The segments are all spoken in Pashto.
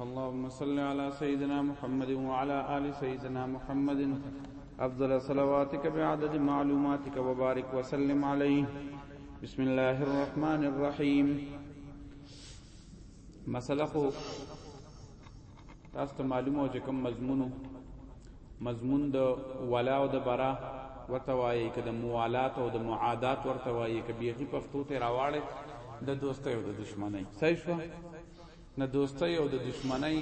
اللهم صل على سيدنا محمد وعلى آل سيدنا محمد أفضل صلواتك بعدد معلوماتك وبارك وسلم عليه بسم الله الرحمن الرحيم مسله خو تاسو ته معلومه و چې کوم مضمون مضمون د ولا او د برا ورته وایي که د موالات او د معادات ورته وایي که بیخي پښتو ته راواړی د دوستۍ او د دشمنۍ صحیح شو نه دوستۍ او د دشمنۍ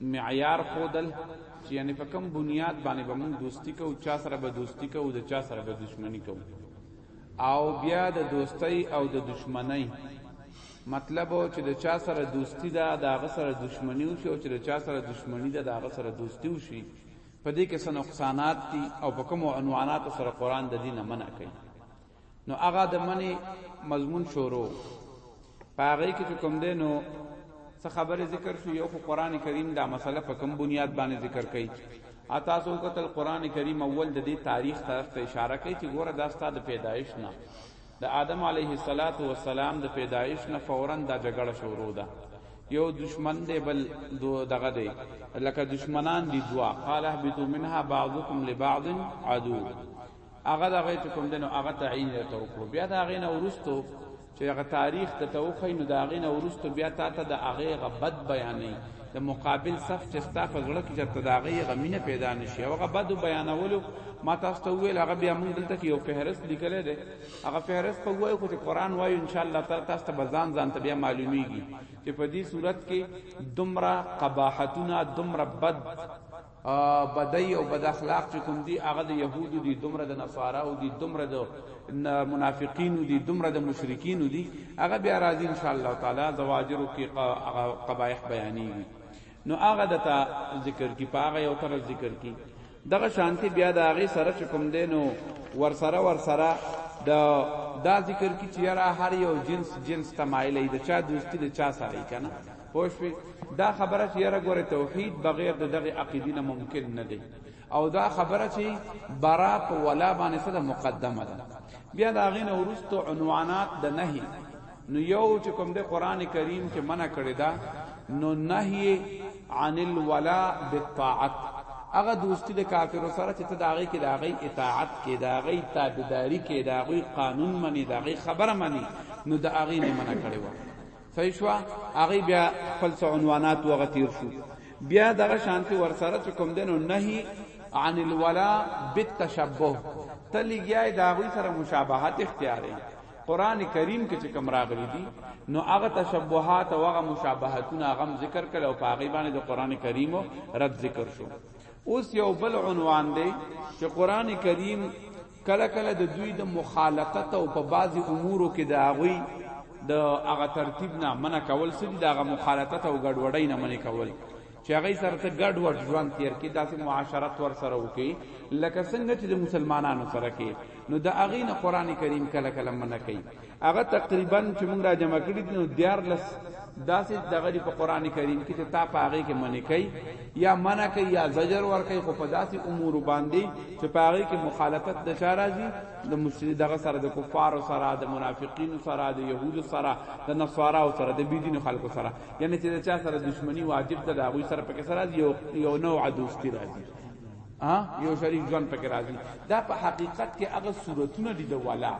معیار خودل چې یعنی په کوم بنیاد باندې به موږ دوستی کوو چا سره به دوستی کوو د چا سره به دشمنی کوو او بیا د دوستۍ او د دشمنۍ مطلب او چې د چا سره دوستی ده د هغه سره دښمنی وشي او چې د چا سره دښمنی ده د هغه سره دوستی وشي په دې کې څه نقصانات دي او په کوم عنوانات سره قران د دینه منع کوي نو هغه د منی مضمون شروع پاره کې کوم دی نو څه خبره ذکر شو یو خو قران کریم دا مسله په کوم بنیاد باندې ذکر کړي اتا سو قتل قران کریم اول د دې تاریخ طرف ته اشاره کوي چې ګوره دا ستاسو پیدایش نه د آدم علیه الصلوة والسلام د پیدایش نه فورا دا جګړه شروع ده یو دشمن دی بل دغه دی لکه دشمنان دی دوا قال اهبطوا منها بعضكم لبعض عدو هغه دغه چې کوم دنو هغه تعین ته وکړو بیا دا غینه ورستو چې هغه تاریخ ته توخی نو دا غینه ورستو بیا تا ته د هغه غبد بیانې د مقابل صف چې ستا په زړه کې چرته د هغې هغه مینه پیدا نه شي او هغه بدو بیانولو ما تاسو ته وویل هغه بیا موږ دلته کې یو فهرست لیکلی دی هغه فهرست په ووایو خو چې قرآن وایو انشاءالله تعالی تاسو ته به ځان ځان ته بیا معلومیږي چې په دې صورت کې دومره قباحتونه دومره بد بدای او بد اخلاق چې کوم دي هغه د يهودو دي دومره د نصارا او دي دومره د منافقین دي دومره د مشرکین دي هغه بیا راځي ان شاء الله تعالی زواجر کې قبایح بیانېږي نو هغه دتا ذکر کی پاغه یو طرف ذکر کی دغه شانتی بیا د هغه سره چې کوم دی نو ور سره ور سره د دا ذکر کی چې را هر یو جنس جنس تمایل دی چا دوستی د چا سره کنه پوه شوي دا خبره چې یاره ګوره توحید بغیر د دغه عقیدې نه ممکن نه دی او دا خبره چې برا په ولا باندې سره مقدمه ده بیا دا غین ورستو عنوانات د نهي نو یو چې کوم د قران کریم کې منع کړی دا نو نهي عن الولا بالطاعت هغه دوستی د کافرو سره چې ته داغي کې داغي اطاعت کې داغي تابعداري کې داغي قانون منی داغي خبره منی نو داغي نه منع کړی و صحیح شو هغه بیا خپل څو عنوانات وغه تیر شو بیا دغه شانتی ورسره چې کوم دینو نهي عن الولا بالتشبه تلګیای دا غوی سره مشابهت اختیارې قران کریم کې چې کوم راغلي دي نو هغه تشبهات او هغه مشابهتونه غم ذکر کړي او په هغه باندې د قران کریم رد ذکر شو اوس یو بل عنوان دی چې قران کریم کله کله د دوی د مخالفت او په بعضی امورو کې د هغوی د هغه ترتیب نه منع کول سدي د هغه مخالفت او ګډوډۍ نه منع کول چې هغه سره ته ګډ وډ ژوند تیر کې داسې معاشرت ور سره وکي لکه څنګه چې د مسلمانانو سره کې نو د اغه نه قران کریم کله کله منع کوي هغه تقریبا چې موږ را جمع کړی دي نو دیار لس داسې دغه په قران کریم کې چې تا پاغه کې منې کوي یا منع کوي یا زجر ور کوي خو په داسې امور باندې چې پاغه کې مخالفت د چا راځي د مشرک دغه سره د کفار سره د منافقین سره د يهود سره د نصارا سره د بيدین خلکو سره یعنی چې د چا سره دښمنی واجب ده د هغه سره پکې سره یو یو نوع دوستی راځي ها یو شریک ځان پکې راځي دا په حقیقت کې هغه صورتونه دي د ولا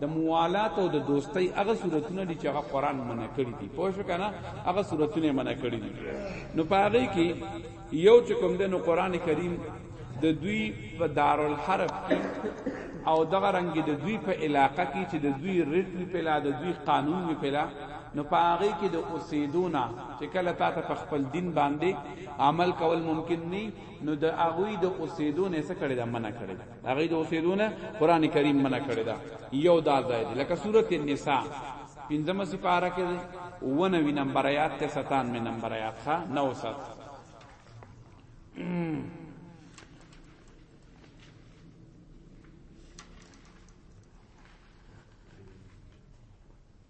د موالات او د دوستۍ هغه صورتونه دي چې هغه قران منع کړی دي پوه شو کنه هغه صورتونه منع کړی دي نو پاره کې یو چې کوم د قران کریم د دوی په دارالحرب کې او دغه رنګ د دوی په علاقې کې چې د دوی ریټ وی پلا د دوی قانون وی پلا نو پاره کې د اوسیدونه چې کله تاسو په خپل دین باندې عمل کول ممکن نه نو د اغوی د اوسیدونه څخه کړی د منع کړی هغه د اوسېدونه قران کریم منع کړی دا یو دا ځای دی لکه سورۃ النساء پنځمه سپاره کې دی ونه وی نمبر آیات ته 97 نمبر آیات ښا 900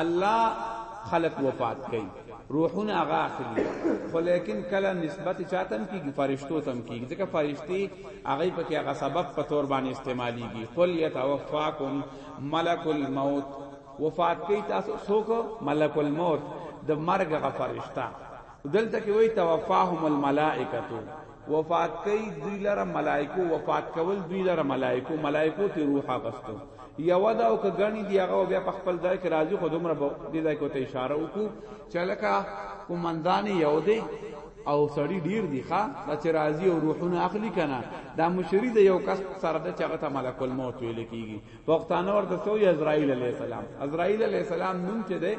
الله خلق وفات کوي روحونه هغه اخلي خو لیکن کله نسبت چاتم کیږي فرشتو تم کیږي ځکه فرشتي هغه په کې هغه سبب په تور باندې استعماليږي قل يتوفاكم ملک الموت وفات کوي تاسو څوک ملک الموت د مرګ غ فرشتہ دلته کې وای توفاهم الملائکه وفات کئ دوی لره ملائکو وفات کول دوی لره ملائکو ملائکو تی روح اغستو یو دا او که غنی دی هغه بیا په خپل ځای کې راځي خو دومره به دې ځای کې ته اشاره وکړو چې لکه قومندان یو دی او سړی ډیر دی ښا دا چې راځي او روحونه اخلي کنه دا مشری د یو کس سره د چغه ته ملک الموت ویل کیږي پښتانه ورته سو اسرائیل علی السلام اسرائیل علی السلام نوم چې دی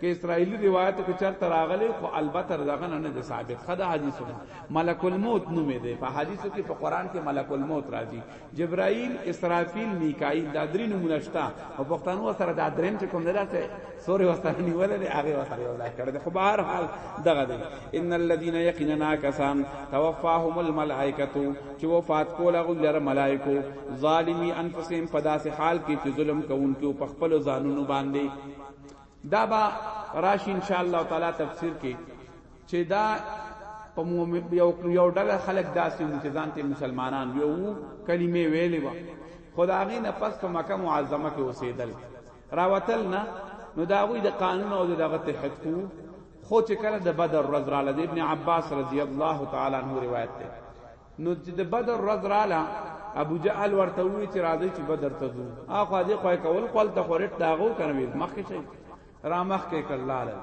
کې اسرائیلی روایت کې چرته راغلی خو البته دغه نه نه ثابت خدا حدیثونه ملک الموت نوم دی په حدیثو کې په قران کې ملک الموت راځي جبرائیل اسرافیل میکائیل دا درې نمونه شته او پښتنو سره دا درېم چې کوم نه راته سوري وسره نیول دی هغه وسره یو ځای کړی خو بهر حال دغه دی ان الذين يقيننا كسان توفاهم الملائکه چې وفات کول هغه لره ملائکو ظالمی انفسهم په داسې حال کې چې ظلم کوونکو په خپل ځانونو باندې دا با راشي ان شاء الله تعالی تفسیر کې چې دا په یو یو ډله خلک داسې چې ځان ته مسلمانان یو کلمې ویلې و خدای نه پس په مکه معظمه کې اوسېدل راوتل نه نو دا غوی د قانون او دغه تحت کو خو چې کله د بدر ورځ را لید ابن عباس رضی الله تعالی عنہ روایت ده نو چې د بدر ورځ رااله ابو جهل ورته وی چې راځي چې بدر ته ځو اخو دې خوای کول خپل ته خورټ داغو کروي مخکې شي را مخکې کلاله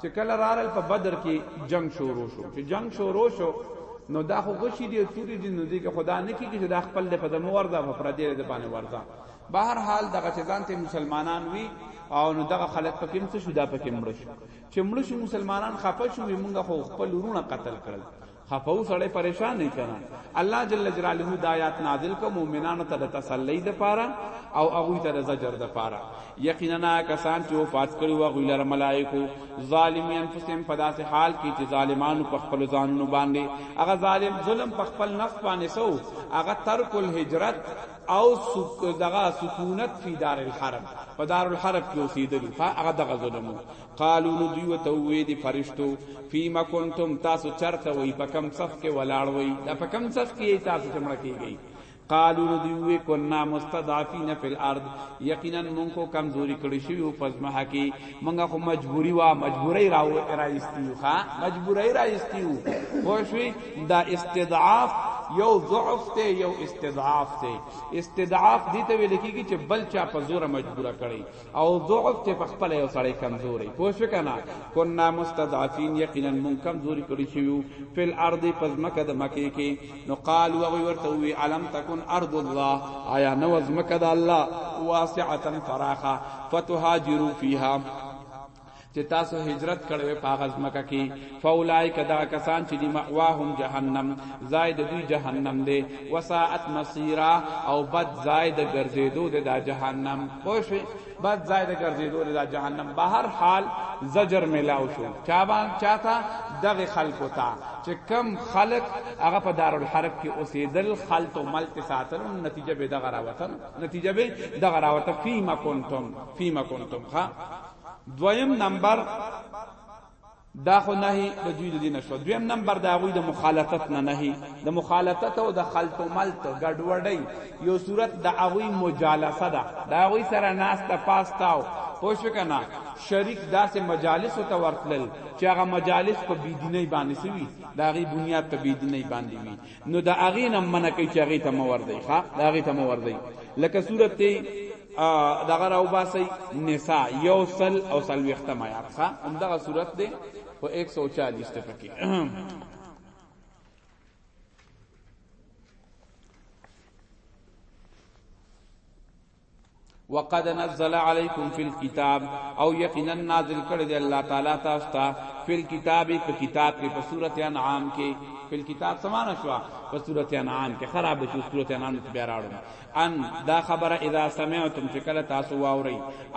چې کله رارل په بدر کې جنگ شروع شو چې جنگ شروع شو نو دا خو غشي دی توري دی نو دی که خدا نه کیږي چې دا خپل د پدمو وردا په پر دې د باندې وردا بهر حال دغه چې ځان ته مسلمانان وي او نو دغه خلک پکې څه شو دا پکې مړ شو چې مړ شو مسلمانان خپه شو موږ خو خپل ورونه قتل کړل خفو سړی پریشان نه کنا الله جل جلاله د آیات نازل کو مؤمنانو ته د تسلی د پاره او هغه ته د زجر د پاره یقینا کسان چې وفات کړي و غویلر ملائکو ظالم انفسهم پداس حال کې چې ظالمانو په خپل ځانونو باندې هغه ظالم ظلم په خپل نفس باندې سو هغه ترک الهجرت او سک دغه سکونت فی دار الحرب په دار الحرب کې اوسېدل هغه دغه ظلم قالو نو دوی وته وې دي فرشتو فيما كنتم تاسو چرته وې په کم صف کې ولاړ وې دا په کم صف کې تاسو چمړه کیږي قالو نو دوی وې كنا مستضعفين في الارض یقینا مونږ کو کمزوري کړی شو او پزما حقي مونږ خو مجبوري وا مجبوري راو راځتیو ها مجبوري راځتیو خو شوي دا استضعاف یو ضعف ته یو استضعاف ته استضعاف دي ته ویل کیږي چې بل چا په زور مجبوره کړي او ضعف ته په خپل یو سړی کمزوري پوه شو کنه کنا مستضعفین یقینا من کمزوري کړی شو فل ارض پزمکه د مکه کې نو قال او ورته وی علم تکون ارض الله آیا نو زمکه د الله واسعه فراخه فتهاجروا فیها چې تاسو هجرت کړوي په غز مکه کې فولای کدا کسان چې دی مأواهم جهنم زائد دوی جهنم دی وساعت مصیرا او بد زائد ګرځیدو دی دا جهنم پوه شئ بد زائد ګرځیدو دی دا جهنم به هر حال زجر ملاو شو چا باندې چاته دغه خلق وتا چې کم خلق هغه په دارالحرب کې اوسېدل خلط او ملت ساتل نتیجه به دغه راوتل نتیجه به دغه راوته فیما کنتم فیما کنتم ها دویم نمبر دا خو نهي د دوی د دین شو دویم نمبر دا غوی د مخالفت نه نهي د مخالفت او د خلط او ملت ګډوډي یو صورت د غوی مجالسه ده دا غوی سره ناس ته پاستاو پوښ کنا شریک داسې مجالس او تورتل چې هغه مجالس په بيدینۍ باندې سوي دا غي بنیاد په بيدینۍ باندې وي نو دا اغه نه منع کوي چې اغه ته مور دی ښا دا اغه ته مور دی لکه صورت دغه راو باسي نساء یو سل او سل وختم آیات ښا همدغه صورت دی او 140 ته پکې وقد نزل عليكم في الكتاب او یقینا نازل کړی دی الله تعالی تاسو ته فل کتاب په کتاب کې په سورته انعام کې فل کتاب سمانه شو په سورته انعام کې خراب شو سورته انعام کې بیا راړو ان دا خبره اذا سمعتم فکل تاسو واوري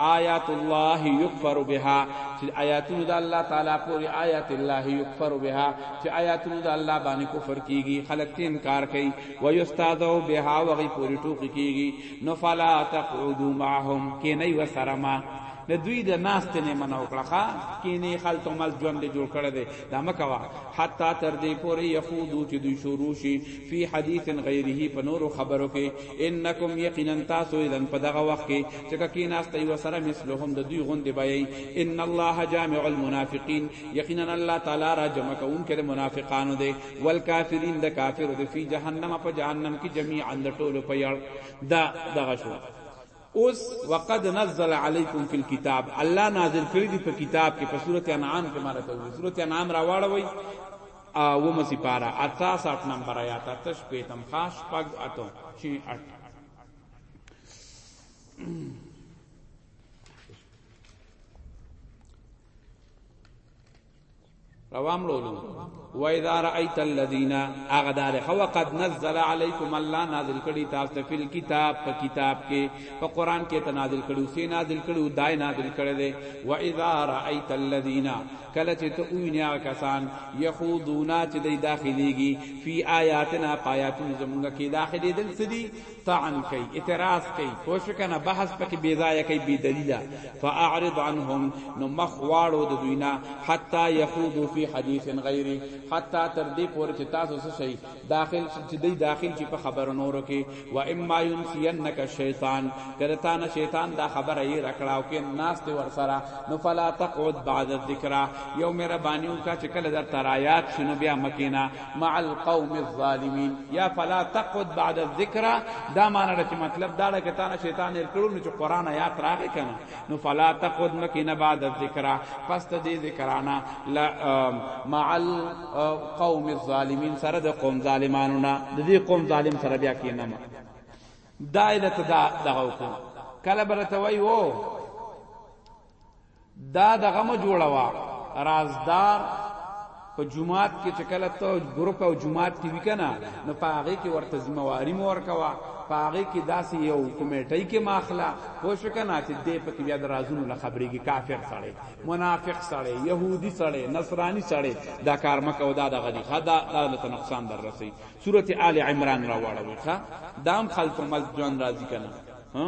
آیات الله یکفر بها چې آیاتونه د الله تعالی پوری آیات الله یکفر بها چې آیاتونه د الله باندې کفر کیږي خلک تین کار کوي ويستاذو بها وغي پوری ټوکی کیږي نو فلا تقعدوا معهم کې نه و سره ما د دوی د ناس ته نه منو کړه ښا کې نه خل ته مل ژوند دې جوړ کړه دې دا مکوا حتا تر دې پورې يخودو چې دوی شروع شي فی حدیث غیره په نورو خبرو کې انکم یقینا تاسو اذن په دغه وخت کې چې کې ناس ته و سره مثلهم د دوی غوند بای ان الله جامع المنافقین یقینا الله تعالی را جمع کوونکې منافقانو دې والکافرین د کافر د فی جهنم په جهنم کې جميعا د ټولو په یړ دا دغه شو اوس وقد نزل علیکم فی الكتاب الله نازل کړی دی په کتاب کې په سورته انعام کې مارا ته وی سورته انعام راواړوي او مسی پارا اتا 60 نمبر آیات تش پیتم خاص پګ اتو چی اٹ روام لولو و اذا رايت الذين اغدار خو قد نزل عليكم الله نازل کړي تاسو ته فل کتاب په کتاب کې په قران کې ته نازل کړي سي نازل کړي دای نازل کړي دي و اذا رايت الذين کله چې ته وینیا کسان يخوضونا چې دای داخليږي فی آیاتنا پایاتن زمونږ کې داخلي دل سدي طعن کوي اعتراض کوي پوه شو کنه بحث پکې بې ځایه کوي بې دلیله فاعرض عنهم نو مخ واړو د دوی نه حتا یخوضو فی حدیث غیره حتا تر دې پورې چې تاسو څه شي داخل چې دی داخل چې په خبر نورو کې و اما ينسینک شیطان کرتا نه شیطان دا خبره یې رکړاو کې ناس ته ور سره نو فلا تقعد بعد الذکر یوم ربانیو کا چې کله در ترایات شنو بیا مکینا مع القوم الظالمين یا فلا تقعد بعد الذکر دا معنی د مطلب دا لکه تا نه شیطان هر کړو نو چې قران آیات راغی کنه نو فلا تقعد مکینه بعد الذکر پس ته دې ذکرانا لا مع القوم الظالمين سره د قوم ظالمانو نه د دې قوم ظالم سره بیا کینم دایله ته دا دغه وکړه کله برته وای وو دا دغه مه جوړوا رازدار په جمعات کې چې کله ته ګروپ او جمعات کې وکنه نو په هغه کې ورته ذمہ واری مو ورکوا په هغه کې داسې یو کمیټې کې ماخلا خو شو کنه چې دې په کې بیا درازونو له خبرې کې کافر سړی منافق سړی يهودي سړی نصراني سړی دا کار مکه او دا د غدي خدا دا له نقصان در رسي سورته آل عمران را وړوي ښا دام خلق مل جون راضي کنه ها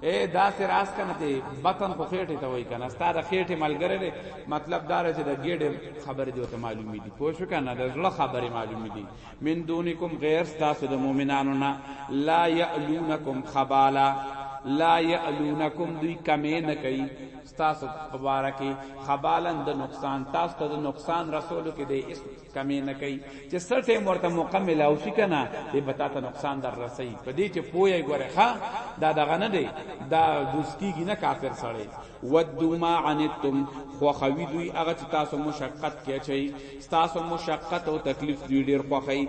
اے داسې راس کنه ته بطن خو خېټه ته وای کنه ستاره خېټه ملګری دی مطلب دا چې د ګډه خبرې دی ته معلومې دي پوه شو کنه د زړه خبرې معلومې دي من دونکم غیر تاسو د مؤمنانو نه لا یعلونکم خبالا لا یعلونکم دوی کمې نه کوي تاسو مبارکي خبالن د نقصان تاسو ته د نقصان رسولو کې دی اسم کمی نه کوي چې څه ټیم ورته موقع ملاو شي کنه ای بتا ته نقصان در رسي په دې چې پوي ګوره ښا دا دغه نه دی دا دوستیږي نه کافر سړی ودو ما عنتم خو خوي دوی هغه چې تاسو مشقت کې چي تاسو مشقت او تکلیف دوی ډیر خوخی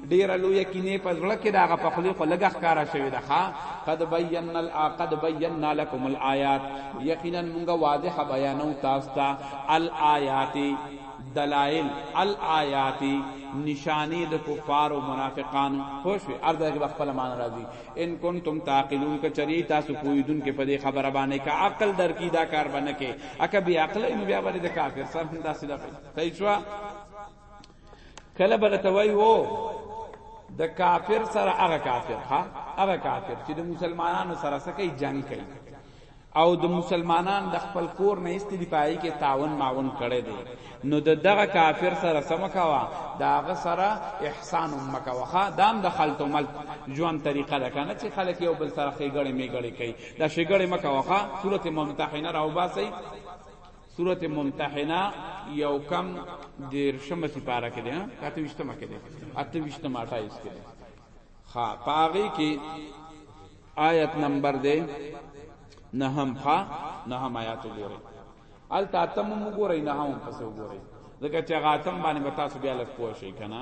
ډیره لوی کینه په زړه کې داغه په خلی خو لګ ښکارا شوی ده ها قد بینا الاقد بینا لكم الایات یقینا موږ واضح بیانو تاسو ته الایات دلائل الایات نشانی د کفار او منافقان خوش وي ارزه کې خپل مان راضي ان کنتم تعقلون ک چری تاسو پویدون کې په دې خبره باندې کا عقل در کی دا کار باندې کې اکه بیا عقل نو بیا باندې د کافر سره هم داسې ده صحیح شو کله به ته وای وو د کافر سره هغه کافر ها هغه کافر چې د مسلمانانو سره سکه جنگ کوي او د مسلمانان د خپل کور نه است دی پای کې تعاون معاون کړي دي نو د دغه کافر سره سمکوا داغه سره احسان مکوا دام د خلط مل ژوند طریقه ده کنه چې خلک یو بل سره خېګړې میګړې کوي دا شېګړې مکوا سورته ممتحنه راو باسي سورت ممتحنه یو کم دیرشم سپاره کې ده کاته وشتمه کې ده اته وشتمه اټایس کې ده خا پاغي کې آیت نمبر ده نه هم خا نه هم آیات وګورئ ال تاتم وګورئ نه هم پس وګورئ ځکه چې غاتم باندې به تاسو بیا لږ پوه شئ کنه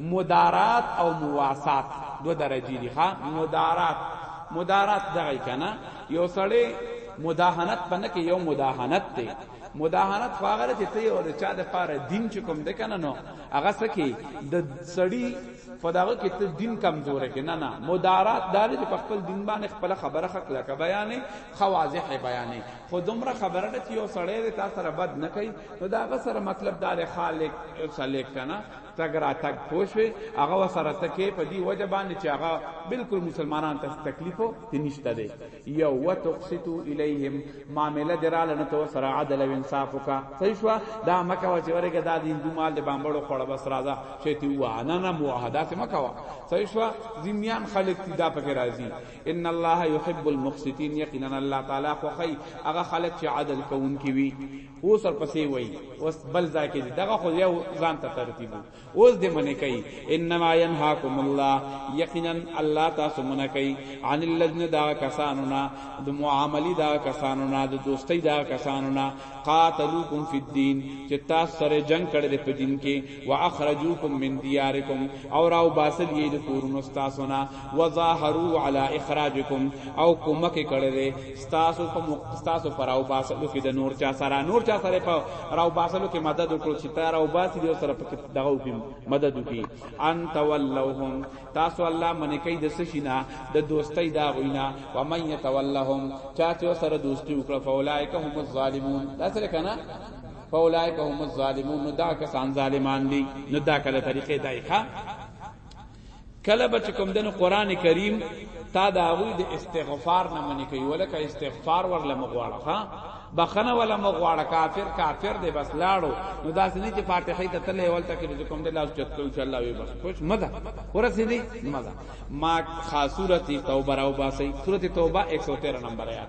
مدارات او مواسات دو درجی دی ښا مدارات مدارات دغه کنه یو سړی مداهنت پنه کې یو مداهنت دی مداهنت خو هغه چې ته یو د چا د پاره دین چې کوم د کنه نو هغه سکی د سړی په دغه کې ته دین کمزور کې نه نه مدارات دار چې په خپل دین باندې خپل خبره حق لکه بیانې خواضح بیانې خو دومره خبره ده چې یو سړی د تاسو سره بد نه کوي نو دا غ سره مطلب دا له خالق سلیک کنه تګ را تګ پوښوي هغه وسره تکي په دې وجه باندې چې هغه بالکل مسلمانان ته تکلیف ته نشته دی یو وتقسطو الیهم معاملې دراله نه تو سره عدل او انصاف کا صحیح شو دا مکه و چې ورګه دا دین دومال د بامبړو خړ بس راځه چې تی و انا نه موحدات مکه و صحیح شو زمیان خلق تی دا پکې راځي ان الله يحب المقسطين یقینا الله تعالی خو خی هغه خلق چې عدل کوونکی وي اوس ورپسې وای اوس بل ځای کې دغه خو یو ځان ته ترتیب اوس دې منې کوي انما ينهاكم الله یقینا الله تاسو منې کوي عن الذين دا کسانو نه د معاملې دا کسانو نه د دوستۍ دا کسانو نه قاتلوکم فی الدین چې تاسو سره جنگ کړی په دین کې واخرجوکم من دیارکم او راو باسل یې د کورونو ستاسو نه وظاهروا علی اخراجکم او کومک کړي دي ستاسو په ستاسو پر راو باسلو کې د نور چا سره نور چا سره په راو باسلو کې مدد وکړو چې تر راو باسی دی سره په دغه وکړي مدد وکړي ان تولهم تاسو الله منې کوي د سشینا د دوستۍ دا غوینا و من یتولهم چا چې سره دوستي وکړه فولائک هم الظالمون دا سره کنه فاولائک هم الظالمون نو دا کسان ظالمان دي نو دا کله طریقې دایخه کله بچ کوم دنو قران کریم تا دا غوی د استغفار نه منی کوي ولکه استغفار ورله مغواړه ها بخنه ولا مغواړه کافر کافر دی بس لاړو نو دا سني چې فاتحه ته تلې ولته کې کوم د لاس چت ان شاء الله وي بس خوش مزه ورسې دي مزه ما خاصورت توبه راو باسي سورته توبه 113 نمبر آیات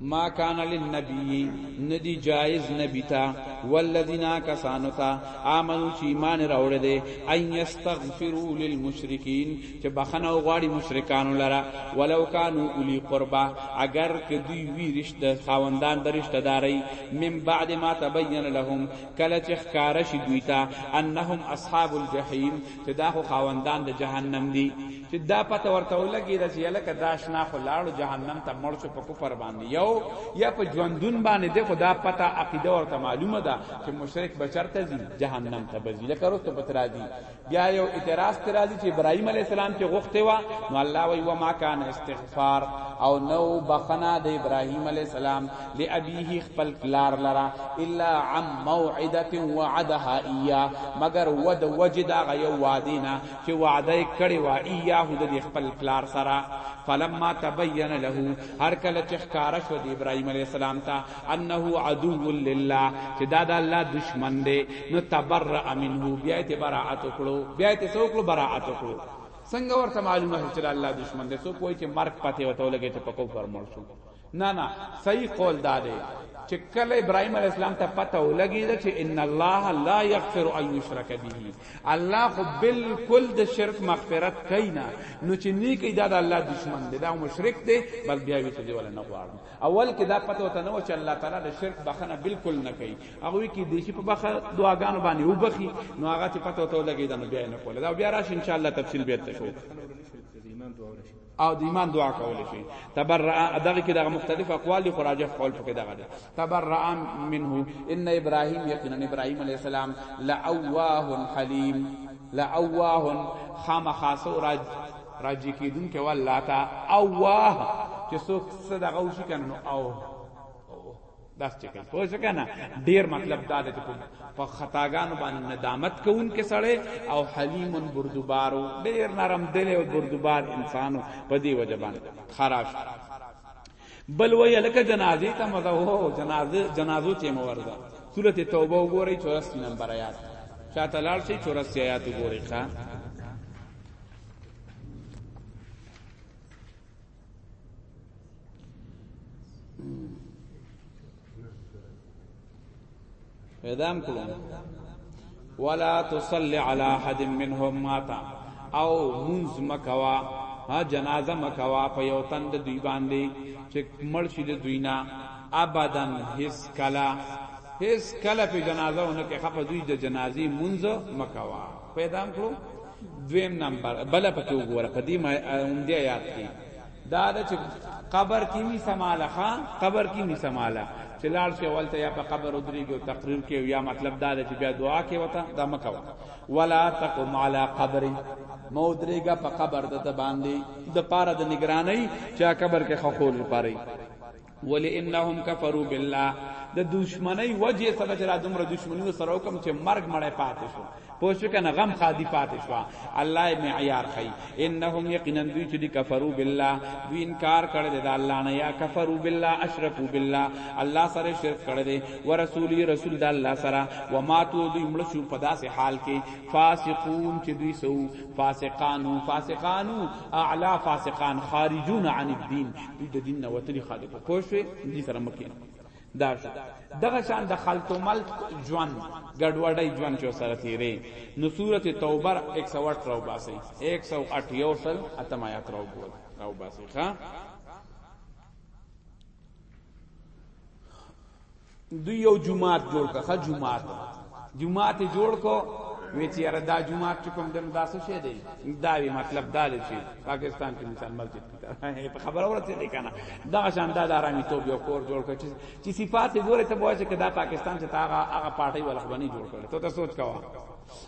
ما کان للنبی ندی جائز نبی تا والذین کسانو تا آمنو چی ایمان راوړی دی ان یستغفروا للمشرکین چې بخنه غواړي مشرکانو لرا ولو کانوا اولی قربا اگر که دوی وی رشتہ خاوندان د رشتہ داري من بعد ما تبین لهم کله چې ښکارا شي دوی ته انهم اصحاب الجحیم چې دا خو خاوندان د جهنم دي چې دا پته ورته ولګي د چې لکه دا شنا خو لاړو جهنم ته مړ شو په کفر باندې یو یا په ژوندون باندې د خدا پته عقیده ورته معلومه ده چې مشرک بچرته زی جهنم ته بزی لکه ورته پترا دی بیا یو اعتراض تر راځي چې ابراهیم علی السلام چې غوښته و نو الله وی و ما کان استغفار او نو بخنا د ابراهیم علی السلام لابیه خپل کلار لرا الا عن موعده وعدها اياه مگر ود وجدا غيو وادینا چې وعده یې کړې وه ایاه د دې خپل پلار سره فلما تبین له هر کله چې ښکاره شو د ابراهیم علیه السلام ته انه عدو لله چې دا د الله دشمن دی نو تبرأ منه بیا یې براعت وکړو بیا یې څوک براعت وکړو څنګه ورته معلومه چې الله دشمن دی څوک وایي چې مرګ پته وته لګی چې پکو فرمول شو نه نه صحیح قول دا دی چې کله ابراهيم عليه السلام ته پته ولګید چې ان الله لا يغفر ان يشرك به الله خو بالکل د شرک مغفرت کینا نو چې نیکی دا د الله دشمن دی دا مشرک دی بل بیا وی ته ولا نه غواړم اول کې دا پته وته نو چې الله تعالی د شرک بخنه بالکل نه کوي هغه کې د شي په بخه دعاګانو باندې وبخي نو هغه ته پته وته لګید نو بیا نه کوله دا بیا راش ان شاء الله تفصیل به تکو او د ایمان دعا کول شي تبرع دغه کې دغه مختلف اقوال دي خراجه قول پکې دغه دي تبرع منه ان ابراهيم یقینا ابراهيم عليه السلام لاواه حليم لاواه خام خاصو راج راجی کیدون کې والله تا اواه چې څوک صدقه وشي کنه او داس چې کوي پوه شو کنه ډیر مطلب دا دی چې په خطاګانو باندې ندامت کوون کې سړی او حلیم بردوبارو ډیر نرم دل او بردوبار انسانو په دی وجه باندې خراش بل وی الکه جنازې ته مزه وو جنازه جنازو چې مورده سورته توبه وګورئ 84 نمبر آیات شاته لاړ شي 84 آیات وګورئ ښا پیدام کړو ولا تصلي على احد منهم مات او منز مکوا ها جنازه مکوا په یو تند دوی باندې چې مړ شي د دوی نه ابدا هیڅ کلا هیڅ کلا په جنازه ونه کې خپ دوی د جنازي منز مکوا پیدام کړو دویم نمبر بل پکې وګوره په دې ما اومدې آیات کې دا د چې قبر کې می سماله ها قبر کې می سماله چې لاړ شي ولته یا په قبر ودرېږي تقریر کې یا مطلب دا چې بیا دعا کې وته دا مکو ولا تقم علی قبر مو درېګه په قبر د باندې د پاره د نگرانی چې قبر کې خخول پاره ولی انهم کفروا بالله د دشمنی وجه سره چې را دومره دشمنی سره وکم چې مرګ مړې پاتې شو پوه شو کنه غم خادي پاتې شو الله یې معیار خي انهم یقینا دوی چې کفروا بالله دوی انکار کړل د الله نه یا کفروا بالله اشرکوا بالله الله سره شرک کړل دي ورسولي رسول د الله سره و ماتو دوی مړ شو په داسې حال کې فاسقون چې دوی سو فاسقانو فاسقانو اعلی فاسقان خارجون عن الدين دوی د دین نه وتلی خالق پوه شوې دې سره مکه دا شو دغه شان د خلطو مل ژوند ګډوډای ژوند چې سره تیرې نو سورته توبه 108 راو باسي 108 یو سل اتم آیات راو بول راو باسي ښا دوی یو جماعت جوړ کړه جماعت جماعت جوړ کو وی چې یاره دا جماعت چې کوم دنه داسې شه دی دا وی مطلب دا دی چې پاکستان کې مثال مسجد کیته په خبره ورته دی کنه دا شان دا دارامي توپ یو کور جوړ کړ چې صفات ګوره ته وایي چې دا پاکستان چې تاغه هغه پارټي ولا خبرني جوړ کړ ته ته سوچ کوا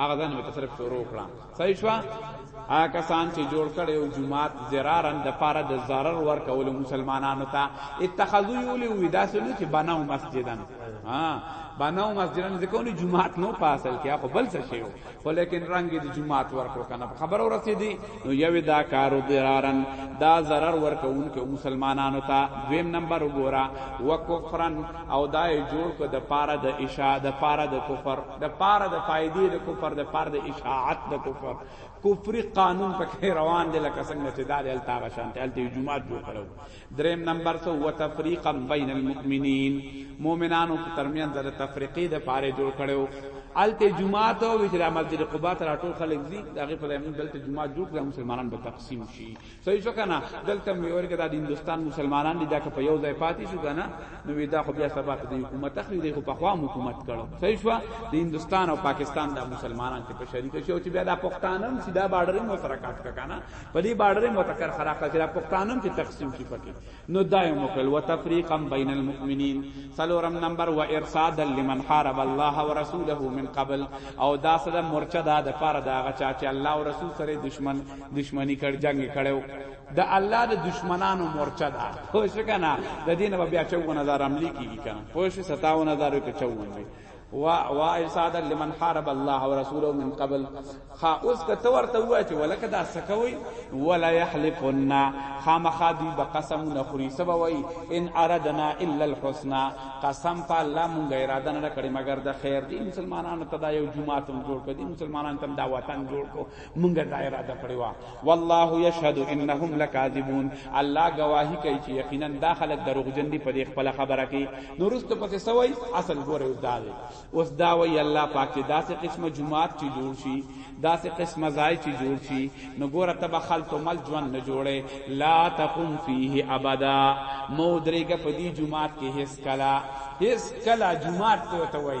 هغه ځان مې تصرف شروع کړه صحیح شو هغه کسان چې جوړ کړي او جماعت زرارن د پاره د zarar ور کول مسلمانانو ته اتخذو یولی وی دا سنو چې بناو مسجدن ها بناو مسجدن ځکه جماعت نو پاسل کې خو بل څه شیو خو لیکن رنگ د جماعت ور کړ کنه خبر اور رسیدي نو یو دا کارو زرارن دا zarar ور کول کې مسلمانانو ته دویم نمبر وګورا وکفرن او دا جوړ کړ د پاره د اشاعه د پاره د کفر د پاره د فائدې د کفر د پاره د اشاعت د کفر کفر قانون پکې روان دی لکه څنګه چې دار ال تاغه شانته ال دی جمعه جوړ کړو دریم نمبر ته هو تفریقا بین المؤمنین مؤمنانو په ترمیان د تفریقې د پاره جوړ کړو ال ته جمعه ته وچرا مسجد قباء تر ټول خلک زی دغه په موږ دلته جمعه جوړ کړو مسلمانان به تقسیم شي صحیح شو کنه دلته مې ورګه د هندستان مسلمانان دي دا که په یو ځای پاتې شو کنه نو دا خو بیا سبا ته د حکومت اخلي دی خو په خوا حکومت کړو صحیح شو د هندستان او پاکستان د مسلمانان چې په شریک شو چې بیا د پښتانم چې دا بارډر مو سره کاټ کنه په دې بارډر مو تکر خراقه چې د پښتانم چې تقسیم شي پکې نو دا یو مکل وتفریقا بین المؤمنین سلورم نمبر و ارصاد لمن حارب الله ورسوله من قبل او دا سره مرچه دا د پاره دا غچا چې الله او رسول سره دشمن دشمنی کړ جنگ کړو د الله د دشمنانو مورچه ده خو شو کنه د دینه به بیا 54000 عملی کیږي کنه خو شو 57000 کې 54 وا وا ارشاد لمن حارب الله ورسوله من قبل خا اوس کته ورته وای چې ولکه دا سکوي ولا يحلفن خامخادي بقسم نخري سبوي ان اردنا الا الحسنى قسم په الله مونږ اراده نه کړې مگر د خیر دی مسلمانانو ته دا یو جمعه تم جوړ کړي مسلمانانو تم دا وطن جوړ کو مونږه دا اراده کړې وا والله یشهد انهم لکاذبون الله گواہی کوي چې یقینا دا خلک دروغجن دي په دې خپل خبره کې نورست پسې سوی اصل ګوره اوس دا دی اوس دا وی الله پاک چې داسې قسمه جمعات چې جوړ شي داسې قسمه ځای چې جوړ شي نو ګوره تب خلط مل ژوند نه جوړي لا تقم فيه ابدا مودريګه په دې جمعات کې هیڅ کلا هیڅ کلا جمعات ته وتوي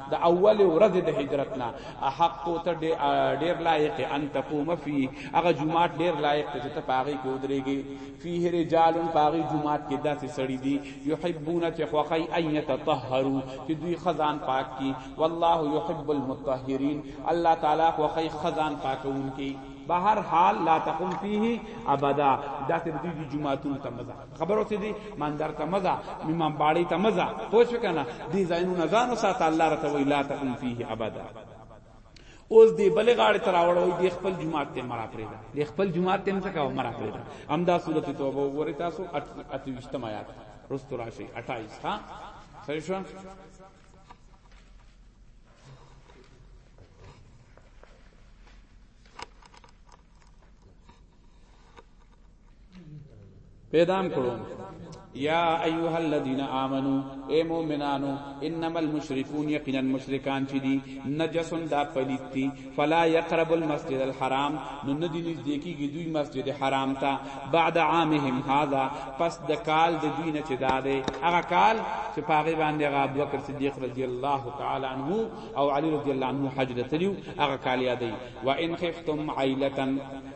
د اول ورځ د هجرت نه حق ته ډیر لایق ان تقوم فی هغه جمعات ډیر لایق ته ته پاغي کې ودرېږي فيه رجال پاغي جمعات کې داسې سړی دي یحبون چې خوخی ان یتطهروا چې دوی خزان پاک کی والله یحب المطهرین الله تعالی خوخی خزان پاکون کی بهر حال لا تقوم فيه ابدا داسې دوی جمعاتون ته مزه خبرو ته دي مندر ته مزه امام باړی ته مزه پوه شو کنه دي زینو نه ځانو ساته الله رته وی لا تقم فيه ابدا اوس دی بل غاړه تر راوړو دی خپل جمعات ته مرا پرې دا دی خپل جمعات ته څه کاو مرا پرې دا امدا صورت توبه وګورئ تاسو 28 آیات رستو راشي 28 ها صحیح شو پیدام کړو یا ایها الذین آمنو اے مومنانو انما المشرکون یقینا مشرکان چې دي نجس دا پلیتی فلا یقرب المسجد الحرام نو ندی نږدې کیږي دوی مسجد حرام ته بعد عامهم هذا پس د کال د دوی نه چې دا دی هغه کال چې پاغه باندې هغه ابوبکر صدیق رضی الله تعالی عنہ او علی رضی الله عنه حج ته تلو هغه کال یادې و ان خفتم عیلتا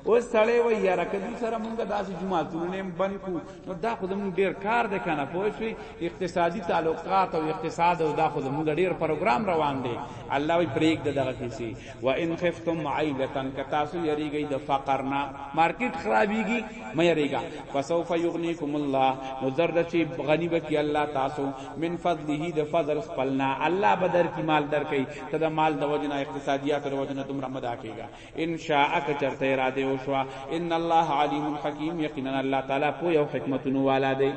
او سړی و یاره کدی سره مونږه داسې جمعهتون نیم بند کو نو دا خود مونږ ډیر کار د کنه پوښی اقتصادي تعلقات او اقتصاد او دا خود مونږ ډیر پروګرام روان دی الله وی پریک دغه کیسی و ان خفتم عیلتا ک تاسو یریږي د فقر نه مارکیټ خرابیږي مې یریګا فسوف یغنیکم الله نو زرد چې غنی بکی الله تاسو من فضله د فضل خپلنا الله بدر کی مال در کوي ته د مال د وجنا اقتصادیات د وجنا دومره مدا کیږي ان شاء که چرته اراده وشو ان الله علیم حکیم یقینا الله تعالی په یو حکمتونو والا دی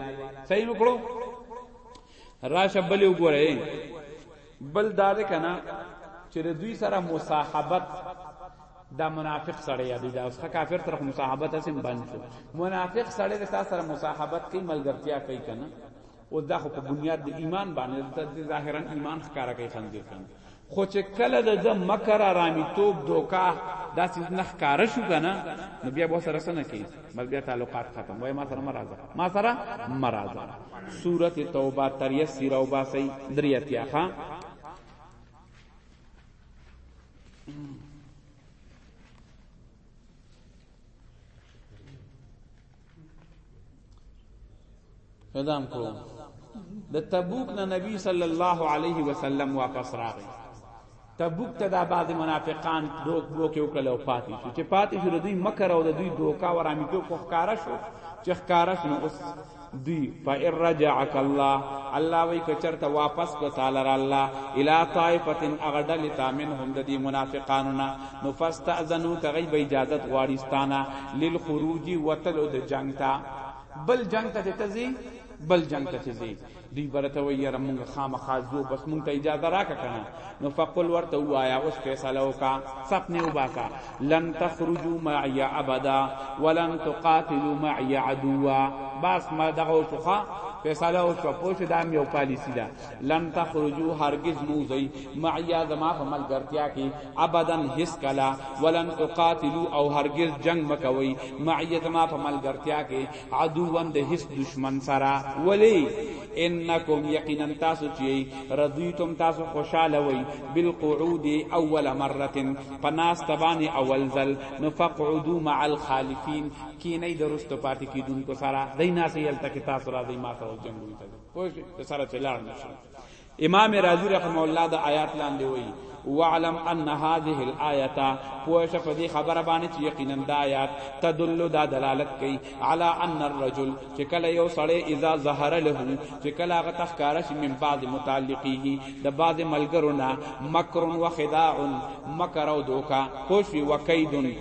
صحیح وکړو راشه بل وګوره بل دار کنا چې دوی سره مصاحبت دا منافق سړی یادی دا اوس کافر تر مصاحبت اسیم بند شو منافق سړی د تاسو سره مصاحبت کوي ملګرتیا کوي کنه او دا خو په بنیاد د ایمان باندې د ظاهرا ایمان ښکارا کوي خندیر خان خو چې کله د مکر آرامي توپ دوکا دا چې نه ښکارا شو کنه نو بیا به سره سره کی بل بیا تعلقات ختم وای ما سره مرزه ما سره مرزه سوره توبه تریه سیره او باسی دریاتیا ها Mm. ندام کو د تبوک نه نبی صلی الله علیه وسلم واپس راغی تبوک ته دا بعض منافقان دوک دوک یو کله پاتې شو چې پاتې شو دوی مکر او دوی دوکا ورامي تو کو ښکارا شو چې ښکارا شنو اوس دی فإن رجعك الله الله وی کچرته واپس کو تعالی الله الی طائفه اغدل تامنهم د دې منافقانو نه نو فاستأذنو که غی به اجازت غواړي ستانه للخروج وتلو د جنگ ته بل جنگ ته چې تزي بل جنگ ته چې زی دوی برته وی یره مونږ خامخا زو بس مونږ ته اجازه راکا کنه نو فقل ورته وایا اوس فیصله وکا سپ نه وباسا لن تخرجوا معي ابدا ولن تقاتلوا معي عدوا بس ما دغه شوخه فیصله او شو پوه شو دا مې یو پالیسی ده لن تخرجو هرگز موزی معیا زما په ملګرتیا کې ابدا هیڅ کلا ولن تقاتلو او هرگز جنگ مکوي معیا زما په ملګرتیا کې عدو وند هیڅ دشمن سره ولی انکم یقینا تاسو چې رضیتم تاسو خوشاله وي بالقعود اول مره پناس تبانی اول ذل نفقعدو مع الخالفین کینې درست پاتې کیدونکو سره دیناسې یلته کې تاسو راځي ما سره جنگ وي پوه شئ چې سره ته لاړ نشئ امام رازی رحمه الله دا آیات لاندې وایي وعلم ان هذه الايه پوښه په دې خبره باندې چې یقینا دا آیات تدل دا دلالت کوي على ان الرجل چې کله یو سړی اذا ظهر له چې کله هغه تخکار شي من بعض متعلقه د بعض ملګرو نه مکر و خداع مکر او دوکا خوش و کیدن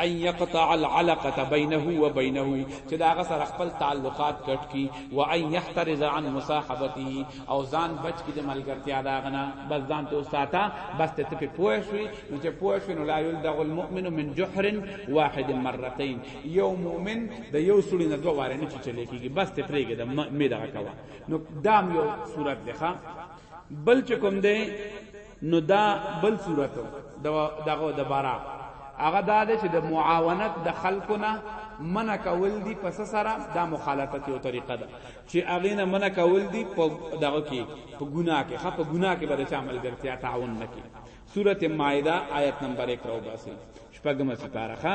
ان يقطع العلقه بينه وبينه چې دا غ سره خپل تعلقات کټ کی و ان يحترز عن مصاحبته او ځان بچ کی د ملګرتیا دا غنا بس ځان ته ساته بس ته په پوه شوي نو چې پوه شوي نو لا يلدغ المؤمن من جحر واحد مرتين یو مؤمن د یو سړي نه دوه واره نه چې چلے کیږي بس ته پرېګه د مې دا کوا نو دام یو صورت ده بل چې کوم ده نو دا بل صورت دغه د برا هغه دا دی چې د معاونت د خلکو نه منع کول دي پس سره دا مخالفت یو طریقه ده چې هغه نه منع کول دي په دغه کې په ګناه کې خپ ګناه کې بده شامل ګرځیا تعاون نه کې سورته مائده آیت نمبر 1 راو باسي شپږم سپاره ښا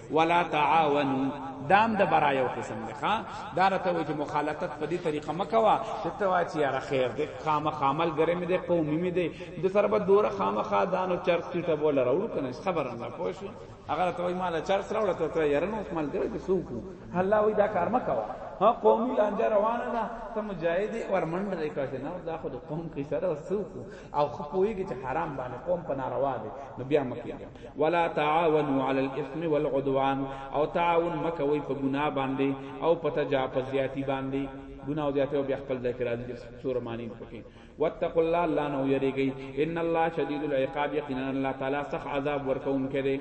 ولا تعاونوا دام د برا یو قسم دی ښا دا راته وایي چې مخالفت په دې طریقه مکوا چې ته وا چې یاره خیر دې خامه خامل ګرې مې دې قومي مې دې د سره به دوره خامه خا دانو چر سټه بول راوړو کنه خبر نه پوه شي هغه راته وایي مال چر سره وړته ته یاره نو مال دې دې سوکو الله وایي دا کار مکوا ها قومي لانجه روانه ده ته مجاهد ورمنډ دې کړه نه دا خو د قوم کې سره سوکو او خو پويږي چې حرام باندې قوم په ناروا دي نو بیا مکیږي ولا تعاونوا علی الاثم والعدوان او تعاون مکوي په ګناه باندې او په تجاوز زیاتی باندې ګناه زیاتی او بیا خپل ځای کې راځي سور معنی پکې واتقوا الله الله نو یریږي ان الله شدید العقاب یقینا الله تعالی سخت عذاب ورکون کړي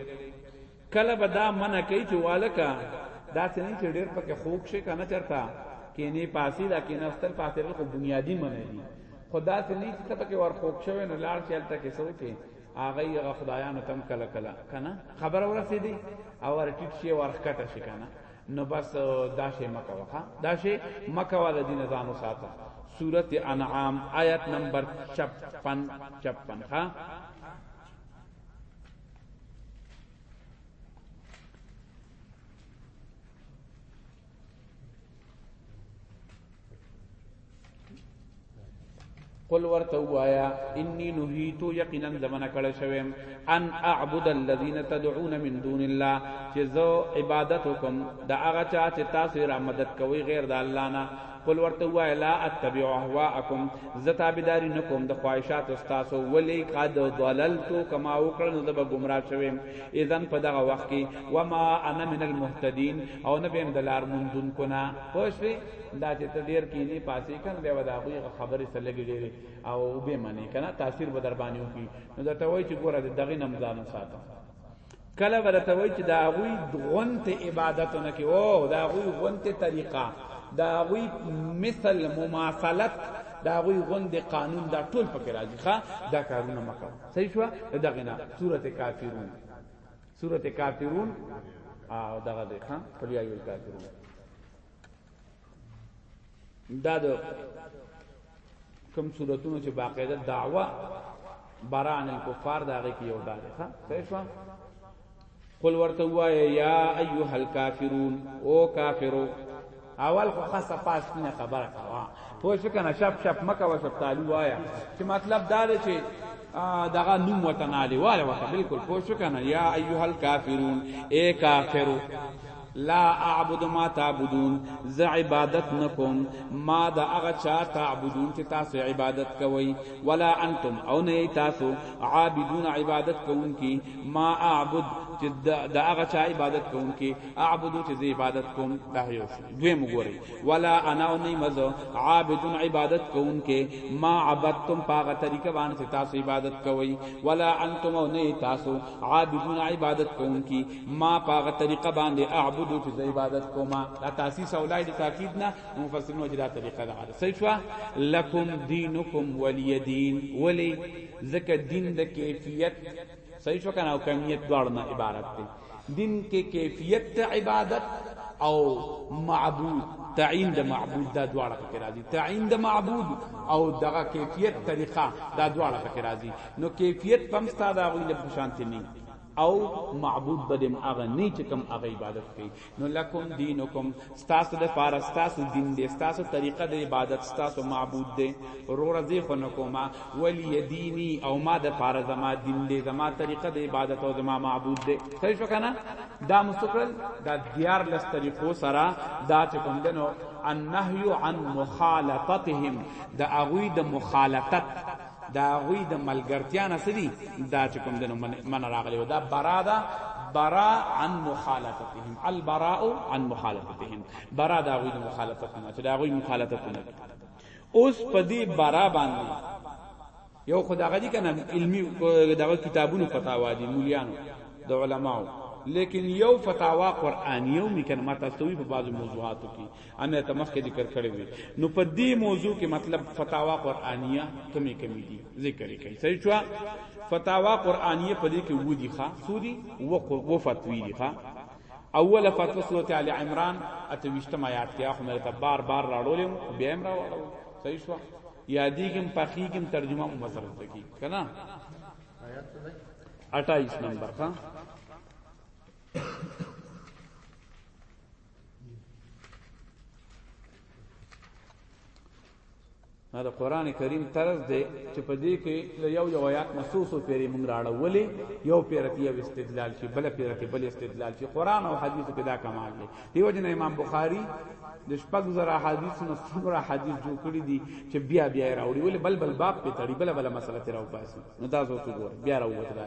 کله به دا منع کوي چې والکا دا څنګه چې ډېر پکې خوک شي کنه چرتا کینه پاسی دا کینه ستر پاسې خو بنیادی منع دي خدا څنګه چې ته پکې ور خوک شوی نو لاړ چلته کې سوچې هغه یې خدایانو تم کله کله کنه خبر ورسې دی او ورټیټ شي ورخکټه شي کنه نو بس داشه مکه وخه داشه مکه ول دین ځانو ساته سورت انعام آیت نمبر 56 56 ها قل ورته وایا انی نهیتو یقینا زمانہ کړه شوم ان اعبد الذین تدعون من دون الله چې زو عبادت وکم دا هغه چا چې تاسو را مدد کوي غیر د الله نه قل ورته وای لا اتبع اهواءکم زتابداری نکوم د خواهشات استاسو ولی قد ضللت کما وکړنو د گمراه شوم اذن په دغه وخت کې وما انا من المهتدين او نه بهم دلار مندون کنا پښې دا چې ته ډیر کې نه پاسې کن دی ودا غوي خبرې سره لګي ډیره او به منی کنا تاثیر به در باندې وکي نو دا ته وای چې ګوره دغه نمځان ساته کله ورته وای چې دا غوي غونت عبادتونه کې او دا غوي غونت طریقه دا غوي مثل مماثلت دا غوي غوند قانون دا ټول پکې راځي ښا دا کارونه مکه صحیح شو دغه نه سورته کافرون سورته کافرون او دغه ده ها قلیا یو کافرون دا د کوم سورتونو چې باقاعده دعوا بران الکفار دا غي کې یو دا ده ها صحیح شو قل ورته وایه یا ایها الکافرون او کافرو اول خو خاصه پاس نه خبره کوا پوه شو کنه شپ شپ مکه و شپ تعالی وایا چې مطلب دا دی چې دغه نوم وطن علی والا وته بالکل پوه شو کنه یا ایها الکافرون اے کافرو لا اعبد ما تعبدون ز عبادت نکوم ما د هغه چا تعبدون چې تاسو عبادت کوئ ولا انتم او نه تاسو عابدون عبادت کوونکی ما اعبد چې د هغه چا عبادت کوونکی اعبد چې ز عبادت کوم دا یو دوی مګوري ولا انا او نه مزه عابدون عبادت کوونکی ما عبدتم پاغه طریقه باندې تاسو عبادت کوئ ولا انتم او نه تاسو عابدون عبادت کوونکی ما پاغه طریقه باندې اعبدو چې د عبادت کوما دا تاسیس اولای د تاکید نه مفسرین وجه دا طریقه ده صحیح شو لکم دینکم ولی دین ولی زکه دین د کیفیت صحیح شو کنه او کمیت دواړو نه عبارت دی دین کې کیفیت ته عبادت او معبود تعین د معبود دا دواړه پکې راځي تعین د معبود او دغه کیفیت طریقه دا دواړه پکې راځي نو کیفیت پم ستاده غوې په شانتي نه او معبود بدم هغه نه چې کوم هغه عبادت کوي نو لکم دینکم ستاسو د پاره ستاسو دین دی ستاسو طریقه د عبادت ستاسو معبود دی رو رضی خو نکوما ولی دینی او ما د پاره زما دین دی زما طریقه د عبادت او زما معبود دی صحیح شو کنه دا مستقل دا دیار لس طریقو سره دا چې کوم دنو النهی عن مخالطتهم دا اغوی د مخالطت دا غوی د ملګرتیا نه سدي دا چې کوم دنو من راغلی و دا برا دا برا عن مخالفتهم البراء عن مخالفتهم برا دا غوی د مخالفت نه چې دا غوی مخالفت نه اوس په دې برا باندې یو خدای غدي کنه علمی دغه کتابونو فتاوا دي مولیانو د علماو لیکن یو فتاوا قرآنیو میکن ما تاسو په بعض موضوعاتو کې امه ته مخکې ذکر کړی وي نو په دې موضوع کې مطلب فتاوا قرآنیه کمی کمی دي ذکر یې کوي صحیح شو فتاوا قرآنیه په دې کې وو دي ښا سودي و فتوی دي ښا اوله فتوا سورته ال عمران اتويشتم آیات کې اخو مې ته بار بار راړولم بیا امرا وړو صحیح شو یادیګم پخیګم ترجمه مو مسره تکي کنه آیات 28 نمبر ها دا قران کریم طرز دی چې په دې کې د یو یو آیات مخصوصو پیری مونږ راړولې یو پیرتی یو استدلال شي بل پیرتی بل استدلال شي قران او حدیث کې دا کمال دی دیو جن امام بخاری د شپږ زره حدیث نو څومره حدیث جوړ کړی دي چې بیا بیا راوړي ولې بل بل باب په تړي بل بل مسله تر او باسي نو دا زو څه ګور بیا راوړي دا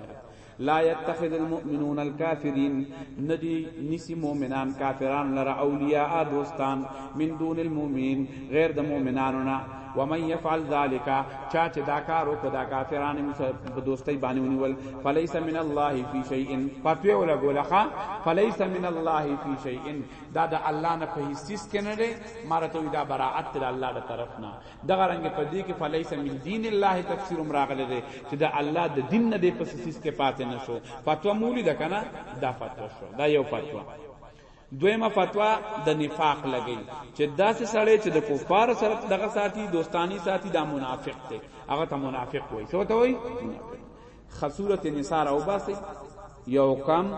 لا يتخذ المؤمنون الكافرين ندي نسي مؤمنان كافران لرا اولياء دوستان من دون المؤمنين غير د مؤمناننا ومن يفعل ذلك چا چې دا کارو کدا کافرانه مس په دوستۍ باندې ونیول فليس من الله في شيء پتوې ولا ګولخه فليس من الله في شيء دا د الله نه په هیڅ څه کې نه لري مارته دا براءت د الله تر طرف نه دغه رنګ په دې کې فلیس من دین الله تفسیر هم راغلی دی چې د الله د دین نه دی پس سیس کې پاتې نشو فتوا مولی ده کنه دا فتوا شو دا یو فتوا دویمه فتوا د نفاق لګی چې داسې سړی چې د کفار سره دغه ساتي دوستانی ساتي دا منافق دی هغه ته منافق وایي څه ته وایي خصورت نثار او باسي یو کم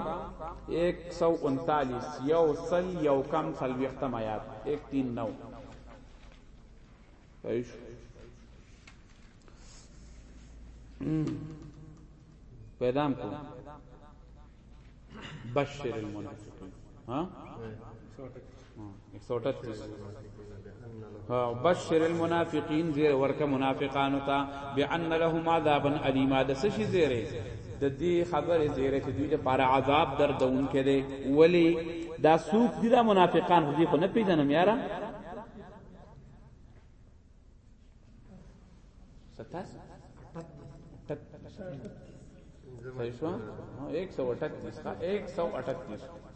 139 یو سل یو کم سل وختم آیات 139 ایش پیدام کو بشر المنافقین ها 138 بشر المنافقین زیر ورک منافقانو تا بان لهم عذابا الیما د سشي زیره د دې خبرې زیره چې دوی لپاره عذاب دردون کړي ولی دا سوق دي دا منافقان خو دې خو نه پیژنم یاره ستاس صحیح شو نو 138 کا 138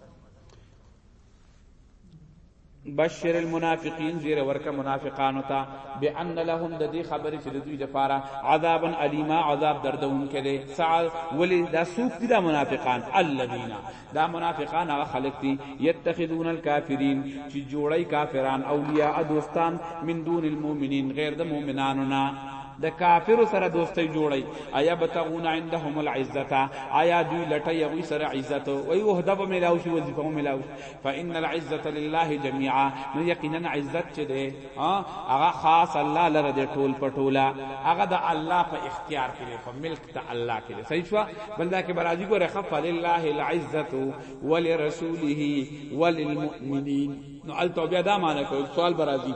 بشر المنافقین زیر ورکه منافقانو ته بان لهم د دې خبرې چې د دوی لپاره عذابا الیما عذاب دردون کړي سعد ولی دا سوق دي د منافقان الذین دا منافقان هغه خلق دي يتخذون الكافرين چې جوړي کافران اولیاء دوستان من دون المؤمنین غیر د مؤمنانو نه د کافر سره دوستي جوړي آیا بتغون عندهم العزه آیا دوی لټي یوي سره عزت او وحده به ملاو شي وظیفه ملاو فان العزه لله جميعا نو یقینا عزت چې ده هغه خاص الله لره دی ټول پټولا هغه د الله په اختیار کې دی په ملک ته الله کې دی صحیح شو بل دا کې برازي ګوره خف لله العزت ولرسوله وللمؤمنین نو ال توبیا دا معنی کوي سوال برازي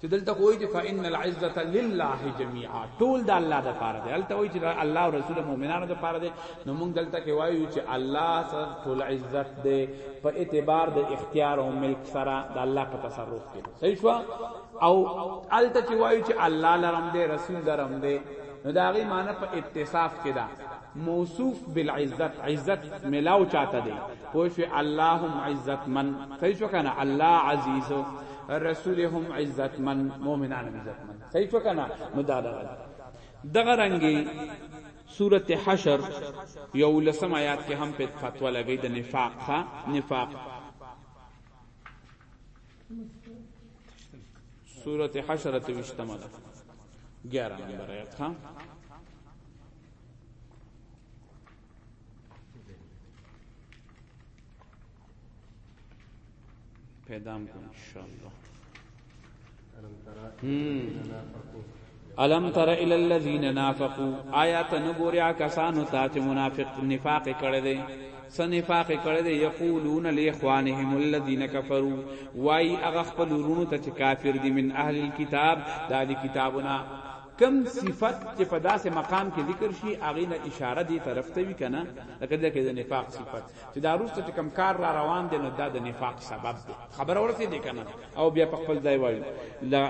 چې دلته کوی چې فإن العزة لله جميعا ټول د الله د پاره دی هلته وایي چې الله او رسول مؤمنانو د پاره دی نو موږ دلته کې وایو چې الله سره ټول عزت دی په اعتبار د اختیار او ملک سره د الله په تصرف کې صحیح شو او الته چې وایو چې الله لرم دی رسول لرم دی نو دا غي معنی په اتصاف کې ده موصوف بالعزت عزت ملاو چاته دی پوه شو اللهم عزت من صحیح شو کنه الله عزیز رسول هم عزت من مؤمنان عزت من صحیح شو کنه نو دا دا دغه رنگي سورت حشر یوولسم آیات کې هم په فتوا لګی د نفاق ښا نفاق سورت حشر ته وشتمه ده 11 نمبر آیات ښا پیدا کوم ان شاء الله الم تر الى الذين نافقوا آیات نګوریا کسانو ته چې منافق نفاق کړي دي سنفاق کړي دي یقولون لاخوانهم الذين كفروا وای هغه خپل ورونو ته چې کافر دي من اهل الكتاب دا دي کتابونه کم صفت چې په داسې مقام کې ذکر شي هغه نه اشاره دی طرف ته وی کنه لکه دغه د نفاق صفت چې دا روسته چې کم کار را روان دی نو دا د نفاق سبب دی خبره ورته دی کنه او بیا په خپل ځای وایي لا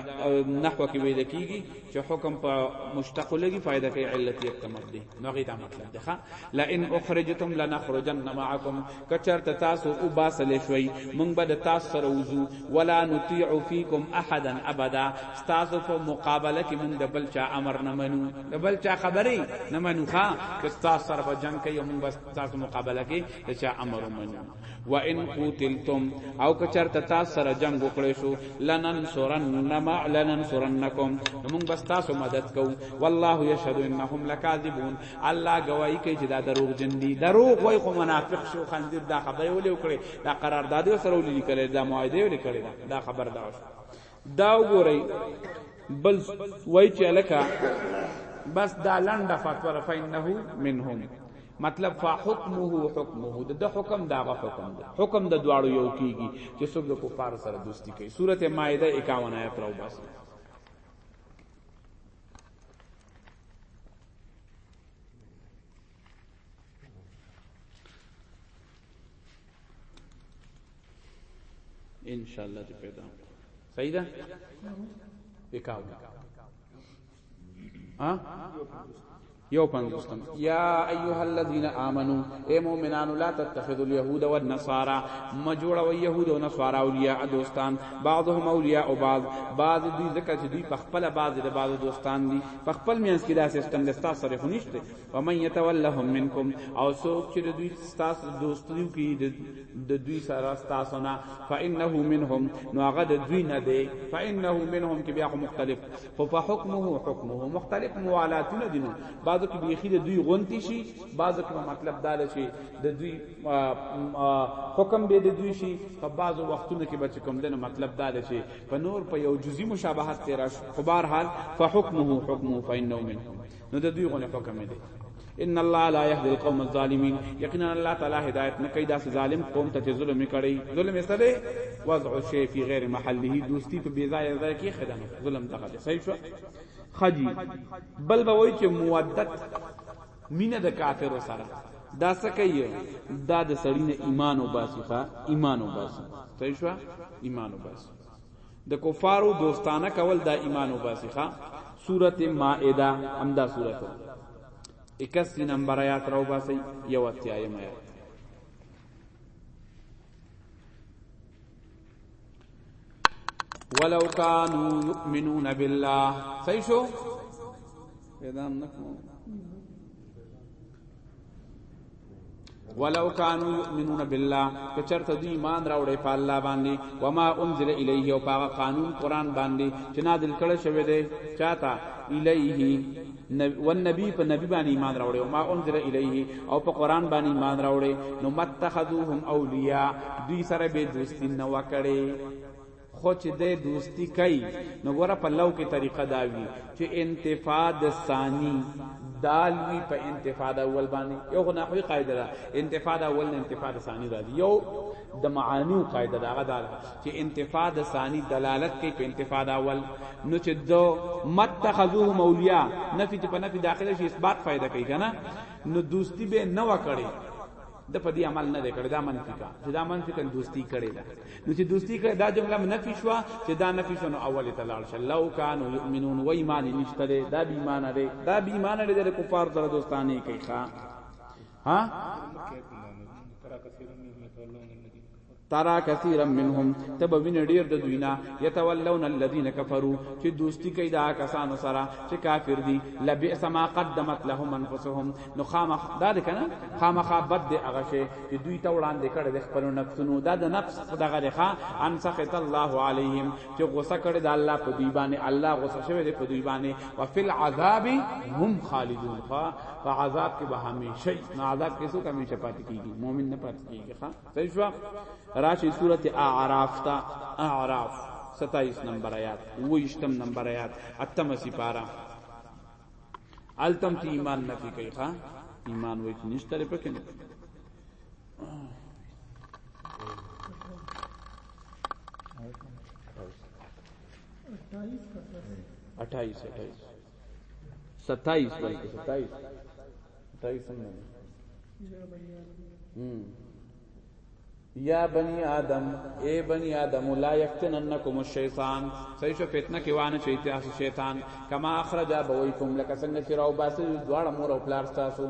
نحو کې ویل کیږي چې حکم په مشتق لګي فائدہ کوي علت یې تمد دی نو غي دا مطلب دی ښا لا ان اخرجتم لنخرجن معکم کچرت تاسو او باسل شوي مونږ به د تاسو سره وزو ولا نطيع فيكم احدا ابدا تاسو په مقابله کې مونږ د بل چا امر نه منو د بل چا خبري نه منو ښا چې تاسو سره په جنگ کې مونږ بس تاسو مقابله کې د چا امر ومنو و ان قتلتم او که چرته تاسو سره جنگ وکړی شو لنن سورن نما لنن سورنکم موږ بس تاسو مدد کو والله یشهد انهم لکاذبون الله گواہی کوي چې دا دروغ جن دي دروغ وای خو منافق شو خندیر دا خبره ولې وکړي دا قرارداد سره ولې لیکل دا معاهده ولې کړی دا خبر دا شو دا وګورئ بل وای چې الکا بس دا لنډه فتوا را فینه منهم مطلب فحکمه حکمه د حکم داغه حکم ده حکم د دواړو یو کیږي چې څوک د کفار سره دوستی کوي سوره مائده 51 آیت راو بس ان شاء الله دې پیدا صحیح ده وکاو ها یو پنځوستم یا ایها الذین آمنو اے مؤمنانو لا تتخذوا اليهود والنصارى مجوړ او يهود او نصارا اولیاء دوستان بعضهم اولیاء او بعض بعض دوی ذکر چې دوی په خپل بعض د بعض دوستان دي په خپل میانس کې دا سیستم د تاسو سره خنشته ومن يتولهم منكم او سوک چې دوی تاسو دوستیو کې د دوی سره تاسو نه فانه منهم نو هغه د دوی نه دی فانه منهم کې بیا مختلف خو په حکمه حکمه مختلف موالاتونه دي نو بعضو کې بيخي د دوی غونتی شي بعضو کې مطلب دا شي د دوی حکم به د دوی شي په بعضو وختونو کې بچ کوم دنه مطلب دا شي په نور په یو جزئی مشابهت تیرا خبر حال فحکمه حکمه فانه منهم نو د دوی غونه حکم دی ان الله لا يهدي القوم الظالمين یقینا الله تعالی هدایت نه کوي دا ظالم قوم ته ظلم کړي ظلم سره وضع شی فی غیر محله دوستی په بی ځای ځای کې خدانه ظلم دغه صحیح شو خجی بل به وای چې مودت مینه د کافر سره دا سکیه دا د سړی نه ایمان او باسي ښا ایمان او باسي صحیح شو ایمان او باسي د کفارو دوستانه کول دا ایمان وباسي ښا سوره مائده همدا سوره 81 نمبر آیات راو باسي یو اتیایم آیات ولو كانوا يؤمنون بالله صحیح شو پیدا نکوم ولو كانوا يؤمنون بالله کچرته دوی ایمان راوړې په الله باندې وما انزل الیه او په قانون قران باندې چې نازل کړه شوی دی چاته الیه والنبی په نبی باندې ایمان راوړې او ما انزل الیه او په قران باندې ایمان راوړې نو متخذوهم اولیاء دوی سره به دوستی نه وکړي خو چې د دوستی کوي نو ګوره په لو کې طریقه دا وی چې انتفاد ثانی دال وی په انتفاد اول باندې یو خو نحوی قاعده ده انتفاد اول نه انتفاد ثانی راځي یو د معانی قاعده ده هغه دا چې انتفاد ثانی دلالت کوي په انتفاد اول نو چې دو متخذوه مولیا نفی چې په نفی داخله شي اثبات فائدہ کوي کنه نو دوستی به نه وکړي د په دې عمل نه دی کړی دا منفي کا چې دا منفي کن دوستی کړی دا نو چې دوستی کړی دا جمله نه پیښوا چې دا نه پیښو نو اول ته لاړ شل لو کان یؤمنون و ایمان نشته دی دا بی ایمان دی دا بی ایمان دی د کفار سره دوستانی کوي ښا ها ترا کثیرا منهم تب وین ډیر د دوینا یتولون الذین کفروا چې دوستی کوي دا کسانو سره چې کافر دي لبئس ما قدمت لهم انفسهم نو خامخ دا ده کنه خامخ بد دی هغه شی چې دوی ته وړاندې کړي د خپل نفسونو دا د نفس دغه رخه ان سخط الله علیهم چې غوسه کړي د الله په دی باندې الله غوسه شوی دی په دی باندې وفي العذاب هم خالدون فعذاب کې به همیشه عذاب کې څوک همیشه پاتې کیږي مؤمن نه پاتې کیږي صحیح شو راشي سورته اعراف تا اعراف 27 نمبر آیات 28 نمبر آیات اتم سپارا التم تی ایمان نفی کوي ښا ایمان وای چې نشته لري پکې نه اٹھائیس اٹھائیس ستائیس بلکہ ستائیس ستائیس ہم نہیں یا بنی آدم اے بنی آدم لا یفتننکم الشیطان صحیح شو فتنه کې وانه شي تاسو شیطان کما اخرج ابویکم لکه څنګه چې راو باسي دواړه مور او پلار تاسو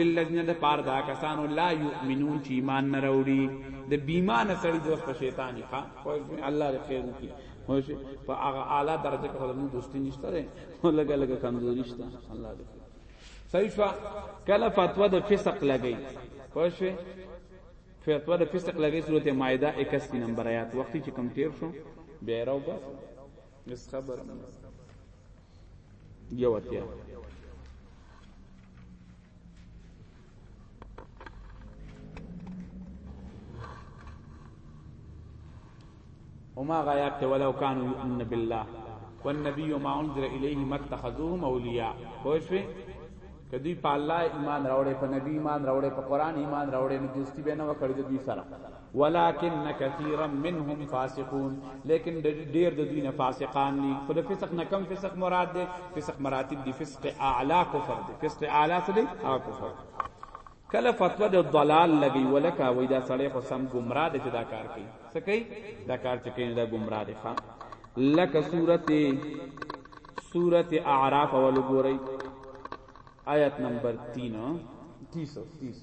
للذین د پار دا کسانو لا یؤمنون چې ایمان نه راوړي د بیمانه سړي دوست په شیطان ښه خو الله دې خیر وکړي خو شي په هغه اعلی درجه کې خلک دوستی نشته ده لګه لګه کمزوري شته الله دې صحیح شو کله فتوا د فسق لګی خو شي فتوا د فسق لګی سورته مائده 81 نمبر آیات وختي چې کم تیر شو بیا راو بس اس خبر نه یو اتیا وما غايات ولو كانوا يؤمنون بالله والنبي ما انزل اليه ما اتخذوهم اولياء خوشوي کدی په الله ایمان راوړې په نبی ایمان راوړې په قران ایمان راوړې نو دوستی به نه وکړي د دوی سره ولكن كثيرا منهم فاسقون لیکن ډیر د دین فاسقان دي خو د فسق نه کم فسق مراد دي فسق مراتب دي فسق اعلی کفر دي فسق اعلی څه دي هغه کفر کله فتوا د ضلال لګي ولکا وای دا سړی خو سم گمراه دي چې دا کار کوي څه کوي دا کار چې کوي دا گمراه دي ښا لکه سورته سورته اعراف ولګورئ آیت نمبر 3 330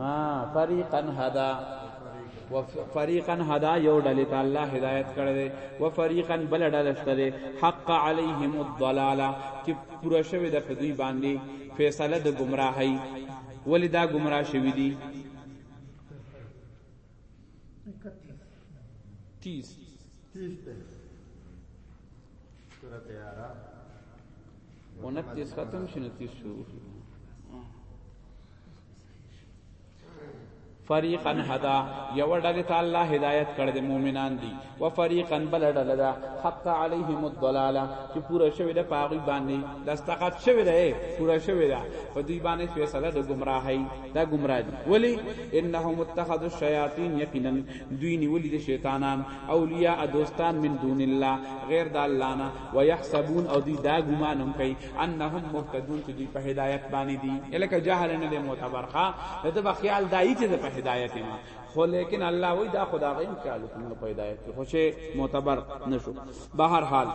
ها فريقا هدا وفريقا هدا یو ډلې ته الله هدایت کړی دی و فريقا بل ډله شته حق عليهم الضلاله چې پوره شوی د دوی باندې فیصله د گمراهی ولی دا گمراه شوی دی 30 30 سورة اعراف ونتیس ختم شي نتیس شروع شي فریقا هدا یو ډله ته الله هدایت کړ د مؤمنان دي و فریقا بل ډله ده حق علیهم الضلاله چې پوره شوی ده پاغي باندې دستخط شوی ده پوره شوی ده په دوی باندې فیصله د گمراهی دا گمراه دي ولی انهم اتخذوا الشیاطین یقینا دوی نیولې د شیطانان اولیاء دوستان من دون الله غیر د الله نه ويحسبون او دوی دا ګمان هم کوي انهم مهتدون چې دوی په هدایت باندې دي الکه جهل نه دی معتبر ښا ته په خیال دای چې په هدایت ما خو لیکن الله وی دا خدا غیم خیال کوم په هدایت خو چې معتبر نشو بهر حال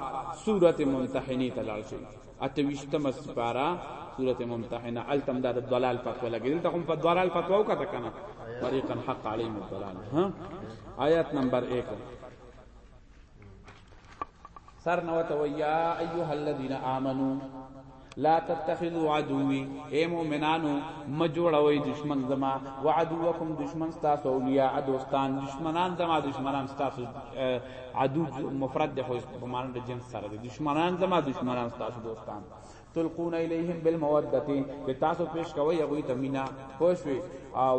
سورته ممتحنه تلل شي اتوشتمه سپاره سوره ممتحنه التم دا د ضلال فتوا لګی دلته هم په ضلال فتوا وکړه کنه طریقا حق علیهم الضلال ها آیات نمبر 1 سر نو تو یا ایها الذین آمنو لا تتخذوا عدوی اے مومنانو مجوړوي دشمن زما وعدوکم دشمن تاسو اولیاء دوستان دشمنان زما دشمنان تاسو عدو مفرد د خو په معنی د جنس سره دي دشمنان زما دشمنان تاسو دوستان تلقون الیهم بالموده چې تاسو پیش کوي هغه ته مینا خوشوي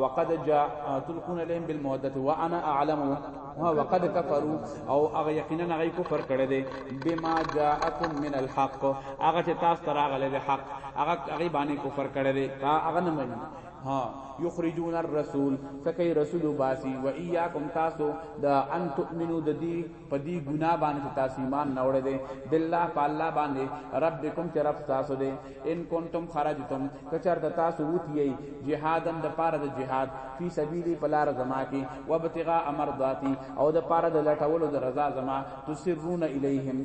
وقد جاء تلقون الیهم بالموده وانا اعلم وقد كفروا او هغه یقینا هغه کفر کړی دی بما جاءکم من الحق هغه چې تاسو تراغله د حق هغه هغه باندې کفر کړی دی هغه نه مني ها یخرجون الرسول سکی رسول باسی و ایاکم تاسو د ان تؤمنو د دی په دی ګنا باندې تاسو ایمان نه وړې دي بالله په الله باندې ربکم چې رب تاسو دې ان کنتم خرجتم کچر د تاسو وتی جهادن د پاره د جهاد فی سبیلی پلار زما کی و ابتغاء مرضاتی او د پاره د لټولو د رضا زما تسرون الیهم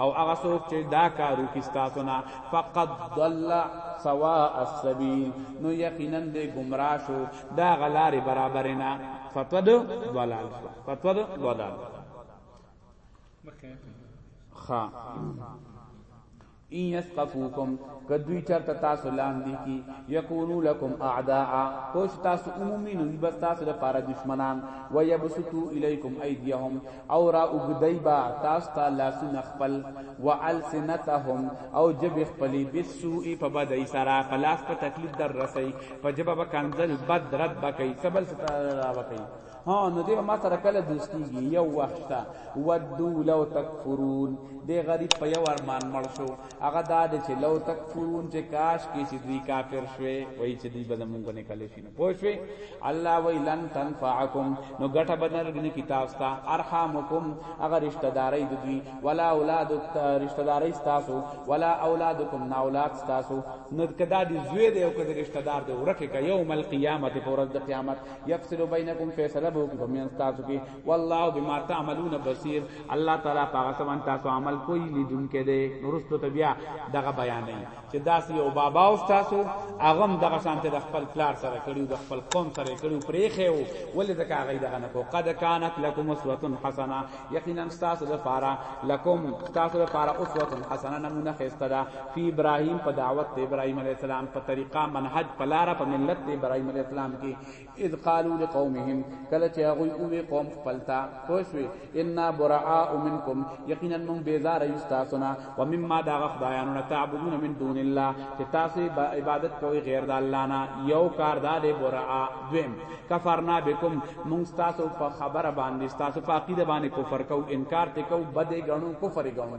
او هغه څوک چې دا کارو کې ستاسو نه فقط ضل سوا السبيل نو یقینا دې گمراه شو دا غلارې برابر نه فقد ضلال فقد ضلال خا ان يثقفوكم کدوی چرته تاسو لاندې کی یکونو لکم اعداء پوش تاسو عمومي نو بس تاسو لپاره دشمنان ويبسطو الیکم ایدیهم او را اوګدای با تاسو ته لاسونه خپل والسنتهم او جب خپلې بالسوء په بدای سره په لاس په تکلیف در رسي په جبه به کنزل بد رد بکای سبل ستاره بکای ها نو دې ما سره کله دوستیږي یو وخت ودو لو تکفرون دې غریب په یو ارمان مړ شو هغه دا چې لو تکفرون چې کاش کې چې دوی کافر شوي وای چې دوی به زمونږ نه کله شي پوښوي الله وی لن تنفعکم نو ګټه بدل غنی کتاب ستا ارحامکم اگر رشتہ داري د دوی ولا اولاد رشتہ داري تاسو ولا اولادکم نا اولاد تاسو نو کدا دی زوی دی او کدا رشتہ دار دی ورکه ک یوم القیامت پر ورځ د قیامت یفصل بینکم فیصله بو کی پمن تاسو کی والله بما تعملون بصیر الله تعالی پاغه سبحان تاسو عمل کوئی لیدون کې دی نورستو ته بیا دغه بیانې چې داسې یو بابا او تاسو هغه هم دغه شانته د خپل پلار سره کړیو د خپل قوم سره کړیو پرېخه وو ولې ځکه هغه دغه نه کو قد کانت لکم اسوه حسنه یقینا تاسو د پاره لکم تاسو د پاره اسوه حسنه نمونه خسته ده فی ابراهیم په دعوت ابراهیم علی السلام په طریقه منهج پلار په ملت ابراهیم علی السلام کې اذ قالوا لقومهم کله چې هغه اوې قوم خپلتا پوښوي ان براء منکم یقینا من بیزار یستاسنا ومما دا خدایانو نه تعبدون من دون الله چې تاسو عبادت کوئ غیر د الله نه یو کار دا دی براء دویم کفرنا بكم مونږ تاسو په خبره باندې تاسو په عقیده باندې کفر کو انکار ته کو بده غنو کفر غنو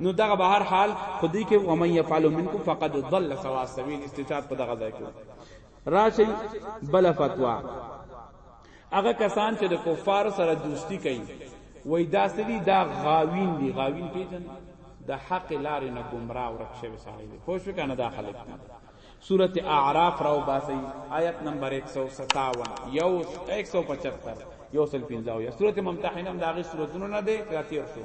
نو دغه به هر حال خودی کې و من يفعل منکم فقد ضل سوا السبيل استشهاد په دغه ځای کې راشي بل فتوا هغه کسان چې د کفار سره دوستی کوي وای دا سری دا غاوین دی غاوین پیژن د حق لارې نه گمراه ورک شوی سړی دی پوه شو کنه دا خلک سورت اعراف راو باسی آیت نمبر 157 یو 175 یو سل پنځاو یا سورت ممتحنه دا غي سورتونو نه دی کاتیر شو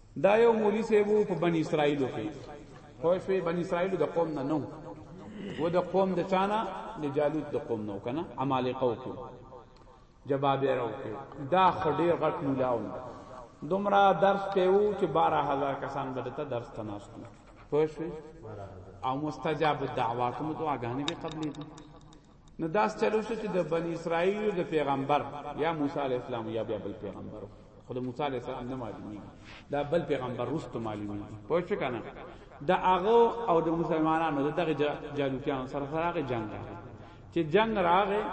دا یو مولوی صاحب وو په بنی اسرائیلو کې خو شوی بنی اسرائیلو د قوم نه نو و د قوم د چانا د جالوت د قوم نو کنه عمالقه وکړو جواب یې راوکړو دا خډې غټ مولاو دومره درس کوي چې 12000 کسان بدته درس تناستو خو شوی او مستجاب الدعوات مو دعاګانې به قبلې دي نو داس چلو شو چې د بنی اسرائیل د پیغمبر یا موسی علی السلام یا بیا بل پیغمبر خو د موسی علی السلام نه معلومی دا بل پیغمبر رست معلومی پوه شو کنه د هغه او د مسلمانانو دغه جالوتیان سره سره جنگ چې جنگ راغې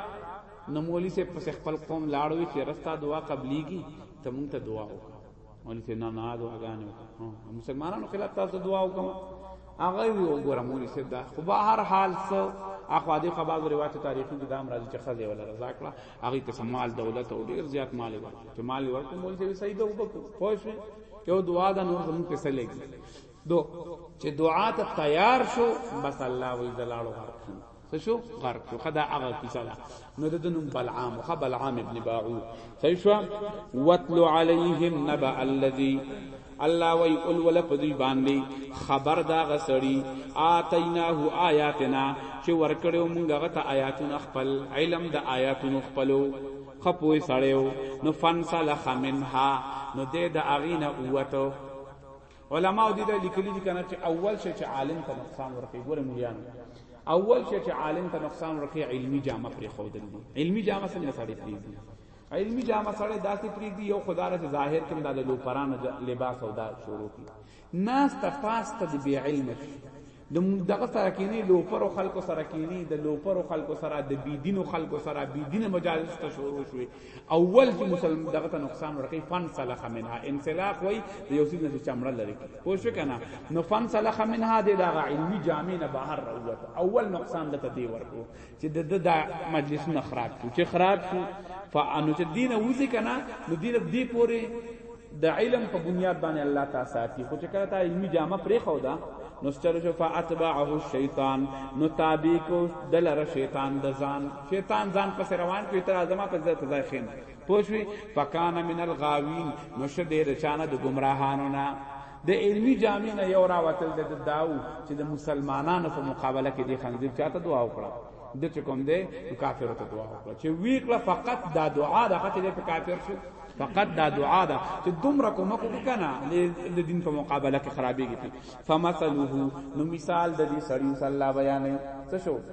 نو مولوی سے پس خپل قوم لاړوي چې رستا دعا قبليږي ته مونږ ته دعا وکړه ولې ته نه نه دعاګانې وکړه مسلمانانو خلاف تاسو دعا وکړه هغه وی وګوره مولوی صاحب دا خو به هر حال څه اخو دې خو بعضو روایت تاریخي کې دام راځي چې خزه ولا رضا کړه هغه ته سمال دولت او ډیر زیات مال ورکړ چې مال ورکړ مولوی صاحب صحیح ده وکړو خو شو یو دعا د نور زموږ په سلې دو چې دعا ته تیار شو بس الله وی دلاړو ورکړي څه شو غرق شو خدا هغه کیسه ده نو د نوم بلعام خو بلعام ابن باعو صحیح شو وتل علیهم نبا الذی الله وی اول ول پدی باندې خبر دا غسړی آتیناه آیاتنا چې ورکړو مونږ غته آیاتونه خپل علم د آیاتونو خپلو خپوی سړیو نو فنسلخ منها نو دې د اغینه اوته علماء دې دا لیکلي دي کنه چې اول شې چې عالم ته نقصان ورکړي ګوره مليان اول شې چې عالم ته نقصان ورکړي علمي جامه پرې خودل دي علمي جامه څنګه سړی پرې دي علمي جامه سړی داسې پرې دي یو خدای چې ظاهر کې د لوپرانو لباس او دا شروع کی ناس ته پاس ته بی علم شي د دغه سره کینی لوپرو خلکو سره کینی د لوپرو خلکو سره د بيدینو خلکو سره بيدینه مجالس ته شروع شوي اول چې مسلمان دغه ته نقصان ورکړي فن صلاح منها انسلاخ وای د یو سیز نه چمړه لري پوه شو کنه نو فن صلاح منها د دغه علمي جامع نه بهر راووت اول نقصان دته دی ورکو چې د د مجلسونه خراب شو چې خراب شو فانو چې دین وځي کنه نو دین دی پورې د علم په بنیاد باندې الله تعالی ساتي خو چې کله تا علمي جامه پرې خو دا نو ستر شو فاتبعه الشیطان نو تابع کو دلر شیطان د ځان شیطان ځان پس روان کوي تر اعظم په ځای ته ځای خیم پوښوي فکان من الغاوین نو شه ډیر چانه د گمراهانو نه د علمی جامع نه یو راوتل د داو چې د مسلمانانو په مقابله کې د خنزیر چاته دعا وکړه د چې کوم دی نو کافر ته دعا وکړه چې وی کړه فقط دا دعا ده چې دې په کافر شو فقط دا دعا ده چې دومره کوم کو کنه د دین په مقابله کې خرابېږي فمثله نو مثال د دې سړی صلی الله بیانې څه شو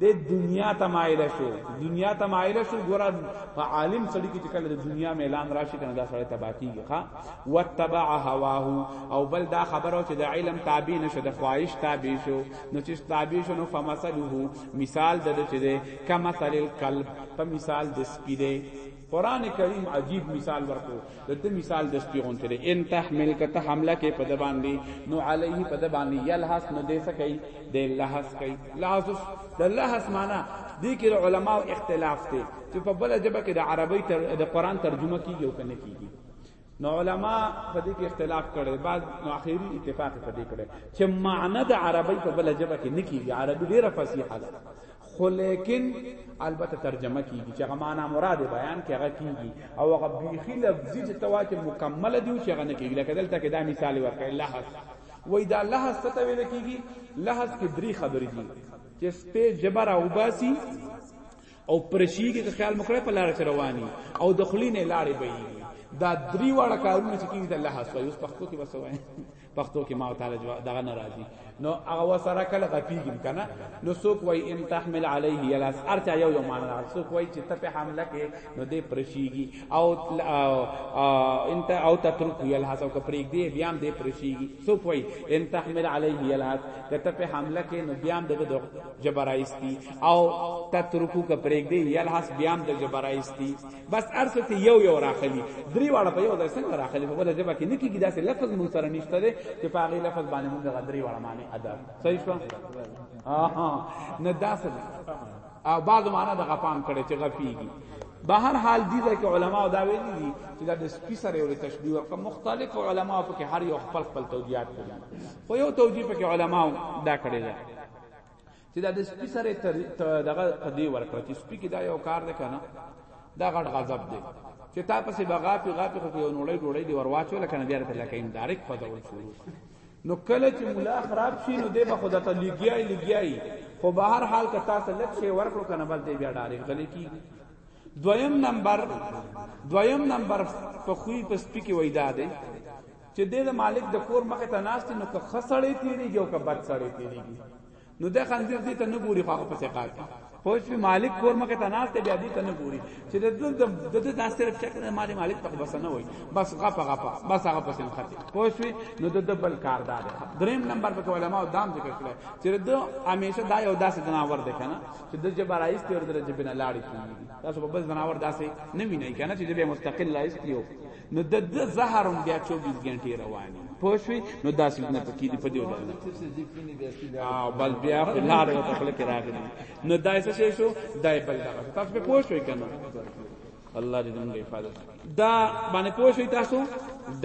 د دنیا ته مایل شو دنیا ته مایل شو ګور په عالم سړی کې چې کله د دنیا میلان راشي کنه دا سړی تبا کیږي ښا وتبع هواه او بل دا خبره چې د علم تابع نشه د خواهش تابع شو نو چې تابع شو نو فمثله مثال د چې ده کمثل القلب په مثال د سپیده قران کریم عجیب مثال ورکو د دې مثال د سپی غونته دی ان تحمل کته حمله کې په د باندې نو علیه په د باندې یلحس نو دې سکی د لحس کوي لحس د لحس معنا دې کې علماو اختلاف دي چې په بل جبه کې د عربی تر د قران ترجمه کیږي او کنه کیږي نو علما په دې کې اختلاف کړي بعض نو اخیری اتفاق په دې کړي چې معنی د عربی په بل جبه کې نه کیږي عربی ډیره فصیحه ده خو لیکن البته ترجمه کیږي چې هغه معنا مراد بیان کې هغه کیږي او هغه بیخي لفظي چې توا چې مکمل دی چې هغه نه کیږي لکه دلته کې دا مثال ورکړي لحظ وای دا لحظ څه ته ویل کیږي لحظ کې درې خبرې دي چې سپه جبر او باسی او پرشیږي که خیال مکړه په لار رواني او د خلینې لارې به دا درې واړه کارونه چې کیږي د الله حسوي اوس پښتو کې وسوي پښتو کې ما تعالی جواب دغه ناراضي نو هغه سره کله غپیږم کنه نو څوک وای ان تحمل علیه یلاس ارچا یو یو معنا څوک وای چې ته په حمله کې نو دې پرشیږي او انت او تترک یلحس او کپریګ دې بیا دې پرشیږي څوک وای ان تحمل علیه یلاس کته په حمله کې نو بیا دغه جبرایستی او تترکو کا پریګ دی یلحس بیام د جبرایستی بس ارسه ته یو یو راخلی دری واړه په یو ځای څنګه راخلی په بل ځبه کې نکیږي داسې لفظ مو سره نشته دی چې په هغه لفظ باندې موږ غدری واړه معنی ادا صحیح شو اها نه داسې او بعضو معنی د غفام کړي چې غفیږي به هر حال دي چې علما دا ویلي دي چې دا د سپی سره یو تشبیه ورکړه مختلف علما په کې هر یو خپل خپل توجیهات کوي خو یو توجیه په کې علما دا کړی دی چې دا د سپی سره دغه قدی ورکړه چې سپی کې دا یو کار نه کنه دا غټ غضب دی چې تا پسې بغا په غا په خو یو نوړې ډوړې دی ورواچو لکه نه بیرته لکه ان دارک په ډول شروع نو کله چې مولا خراب شي نو دی به خود ته لګیای لګیای خو به هر حال که تاسو لک شي ورکړو کنه بس دی بیا ډارې غلې کی دویم نمبر دویم نمبر په خوې په سپی کې وېدا دی چې د مالک د کور مخ ته ناشتي نو که خسړې تیریږي او که بد سړې تیریږي نو د خنزیر دې ته نه ګوري خو په سقات پوه شو مالک کور مخ ته ناشته بیا دې ته نه ګوري چې د د د ناشته رب چک نه مالک مالک ته بس نه وای بس غپا غپا بس هغه پس نه ختی پوه شو نو د د بل کار دا دی دریم نمبر په علماء دام ذکر کړل چې د همیشه دا یو داسې جناور دی کنه چې د جبرایست تر درجه بنا لاړی کیږي تاسو په بس جناور داسې نه وینئ کنه چې به مستقل لایست یو نو د د زهر هم بیا 24 غنټې رواني پوه شوې نو دا سیدنه پکې دی په دې ډول او بل بیا په لار یو خپل کې راغلی نو دا څه شو دای بل دا تاسو په پوه شوې کنه الله دې موږ حفاظت دا باندې پوه شوې تاسو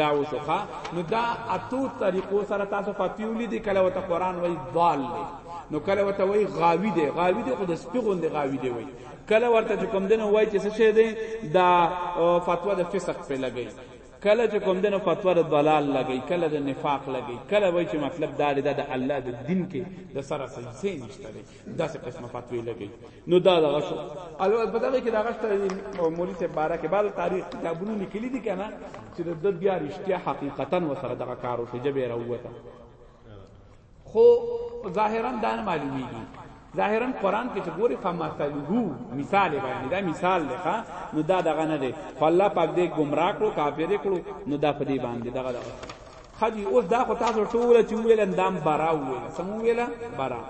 دا وسخه نو دا اتو طریقو سره تاسو فاتیولې دي کله وته قران وای ضال نو کله وته وای غاوی دی غاوی دی خو د سپغون دی غاوی دی وای کله ورته چې کوم دنه وای چې څه شه دی دا فتوا د فسق په لګی کله چې کوم دنه فتوا د ضلال لګی کله د نفاق لګی کله وای چې مطلب دا دی د الله د دین کې د سره سجسه نشته دی دا څه قسمه فتوا لګی نو دا دغه شو او په دغه کې دغه شته مولوی ته بارا کې بل تاریخ کتابونه لیکلي دي کنه چې د بیا رښتیا حقیقتا وسره دغه کارو شجبه راوته خو ظاهرا دا نه معلومیږي ظاهرا قران کې چې ګوري فمثله مثال بیان دا مثال دی نو دا دغه نه دی خو الله پاک دې گمراه کړو کافر کړو نو دا په دې باندې دغه دغه خدي اوس دا خو تاسو ټول چې ویل اندام برا ویل سم ویل برا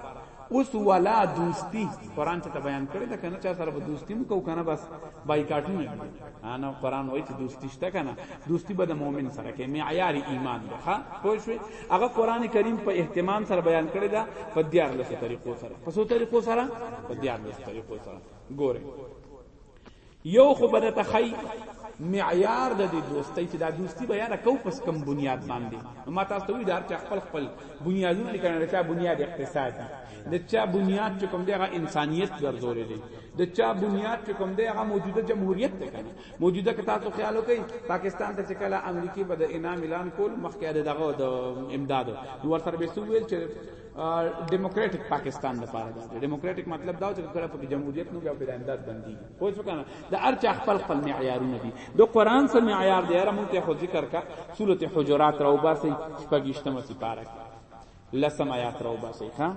اوس ولا دوستی قران ته بیان کړی دا کنه چا سره دوستی مو کو کنه بس بایکاټونه انا قران وای چې دوستی شته کنه دوستی به د مؤمن سره کې معیار ایمان ده ها پوه شو هغه قران کریم په اهتمام سره بیان کړی دا په دیار لس طریقو سره په سو طریقو سره په دیار لس طریقو سره ګوره یو خو بده تخی معیار د دې دوستۍ چې دا دوستی به یاره کو پس کم بنیاد باندې ما تاسو ته وی دار چې خپل خپل بنیادونه لیکنه چې بنیاد اقتصادي د چا بنیاد چې کوم دی هغه انسانیت ګرځولې دی د چا بنیاد چې کوم دی هغه موجوده جمهوریت ته کنه موجوده که تاسو خیال وکړئ پاکستان ته چې کله امریکای به د انعام اعلان کول مخکې دغه د امداد نو ورته به سویل چې ډیموکراټک پاکستان د پاره ده ډیموکراټک مطلب دا چې کله په جمهوریت نو بیا په امداد باندې خو څه کنه د ارچا خپل خپل معیارونه دي د قران سره معیار دی را مونږ ته خو ذکر کا سورته حجرات راو باسي شپږشتمه سپاره لسم آیات راو باسي ها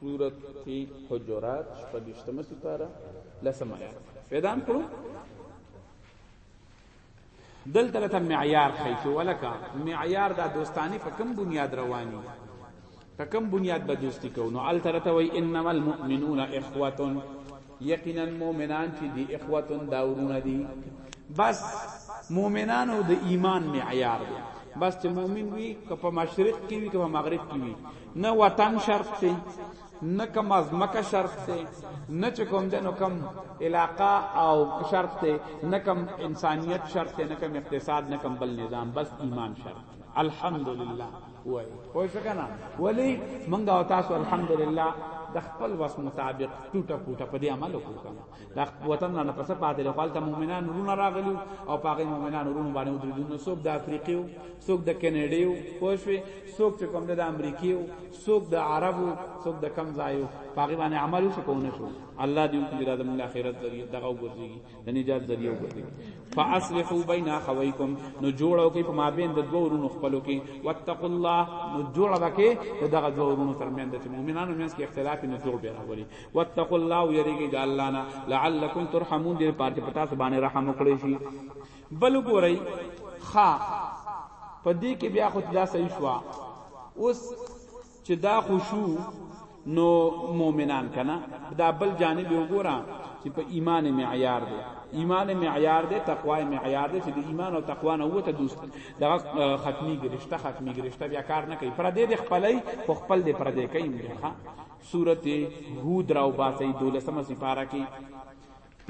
سورت حجرات شپږشتمه سپاره لسم آیات پیدا کړو دلته ته معیار خیچو ولکه معیار دا دوستانی په کوم بنیاد رواني په کوم بنیاد به دوستی کوو نو هلته راته وایي انما المؤمنون اخوه یقینا مؤمنان چې دي اخوه دا ورونه دي بس مؤمنانو د ایمان معیار دی بس چې مؤمن وي که په مشرق کې وي که په مغرب کې وي نه وطن شرط دی نه کم از مکه شرط دی نه چې کوم دنو کم علاقه او شرط دی نه کم انسانیت شرط دی نه کم اقتصاد نه کم بل نظام بس ایمان شرط الحمدلله وای پوه شو کنه ولی منګه او تاسو الحمدلله د خپل وس مطابق ټوټه ټوټه په دې عمل وکړو کنه د وطن نه پس پاتې له خپل مؤمنان رونه راغلي او پاګې مؤمنان رونه باندې ودرېدل نو څوک د افریقیو څوک د کینیډیو پوه شو څوک چې کوم د امریکیو څوک د عربو څوک د کم ځایو پاګې باندې عمل وکړو نه شو الله دې دې د اخرت ذریعہ دغه وګرځي د نجات ذریعہ وګرځي فاصلحوا بین اخویکم نو جوړو کې په مابین د دوه ورونو خپلو کې واتقوا الله نو جوړ راکې د دغه دوه ورونو ترمنځ چې مؤمنانو مینس کې اختلاف نه جوړ به راولي واتقوا الله یریږي د الله نه لعلکم ترحمون دې پاتې پتا سبانه رحم وکړي شي بل ګورئ خا پدې کې بیا خو دا صحیح شو اوس چې دا خوشو نو مؤمنان کنا دا بل جانب وګورا چې په ایمان معیار دی ایمان معیار دی تقوا معیار دی چې د ایمان او تقوا نه وته دوست دا ختمي ګرشته ختمي ګرشته بیا کار نه کوي پر دې د خپلې خو خپل دې پر دې کوي ښا سورته هود راو باسي دولسمه سپاره کې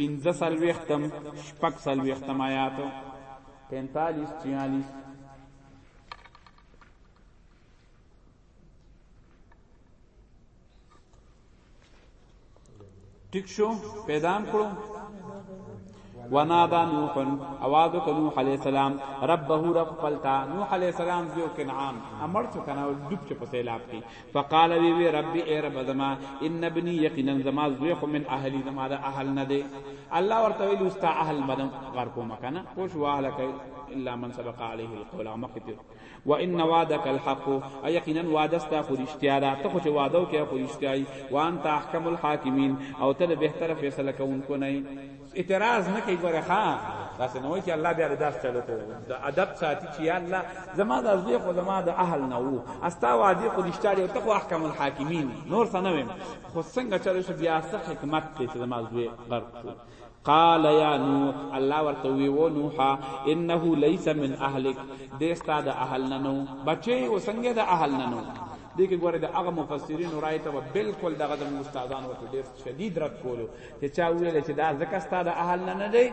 15 سلوختم شپږ سلوختم آیات 45 46 ټیک شو پیدام کړو ونادا نوح اواز کو نوح علیہ السلام ربه رب فلتا نوح علیہ السلام جو کنعان امر چ کنا ډوب چ پسې لاپ کی فقال وی وی رب ای رب زما ان ابنی یقینا زما زویخ من اهلی زما د اهل نه دی الله ورته ویل استا اهل مدم غر کو مکنا پوش واهلک الا من سبق علیه القول مخته و ان وعدک الحق او یقینا وعده ستا خو رښتیا ده ته خو چې وعده وکړې خو رښتیا یې وانت احکم الحاکمین او ته د بهتره فیصله کوونکو نه اعتراض نه کوي ګوره ښا داسې نه وای چې الله بیا داس چلو کو د ادب ساتي چې یا الله زما د ازوی خو زما د اهل نه وو استا وادي خو دشتاري او تقوا احکم الحاکمین نور څه نه ویم خو څنګه چلو شو بیا څه حکمت ته چې زما ازوی غرق شو قال یا نوح الله ورته وی و نوح انه ليس من اهلک د استاد اهل نه نو بچي وسنګ د اهل نه نو دې کې ګوره د هغه مفسرین رائے ته بالکل دغه د استادان ورته ډیر شدید رد کولو چې چا ویل چې دا ځکه استاد اهل نه نه دی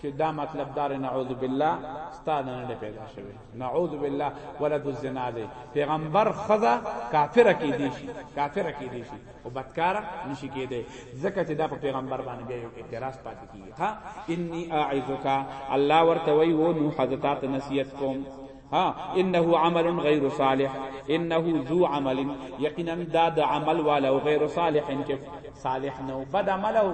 چې دا مطلب دار نعوذ بالله استاد نه پیدا شوی نعوذ بالله ولد الزنا دی پیغمبر خدا کافر کی دی شي کافر کی دی شي او بدکار نشي کېده ځکه چې دا په پیغمبر باندې بیا یو اعتراض پاتې کیږي ها انی اعذک الله ورته وی و نو حضرتات نصیحت کوم ها انه عمل غیر صالح انه ذو عمل یقینا دا د عمل والا او غیر صالح چې صالح نو بد عمل او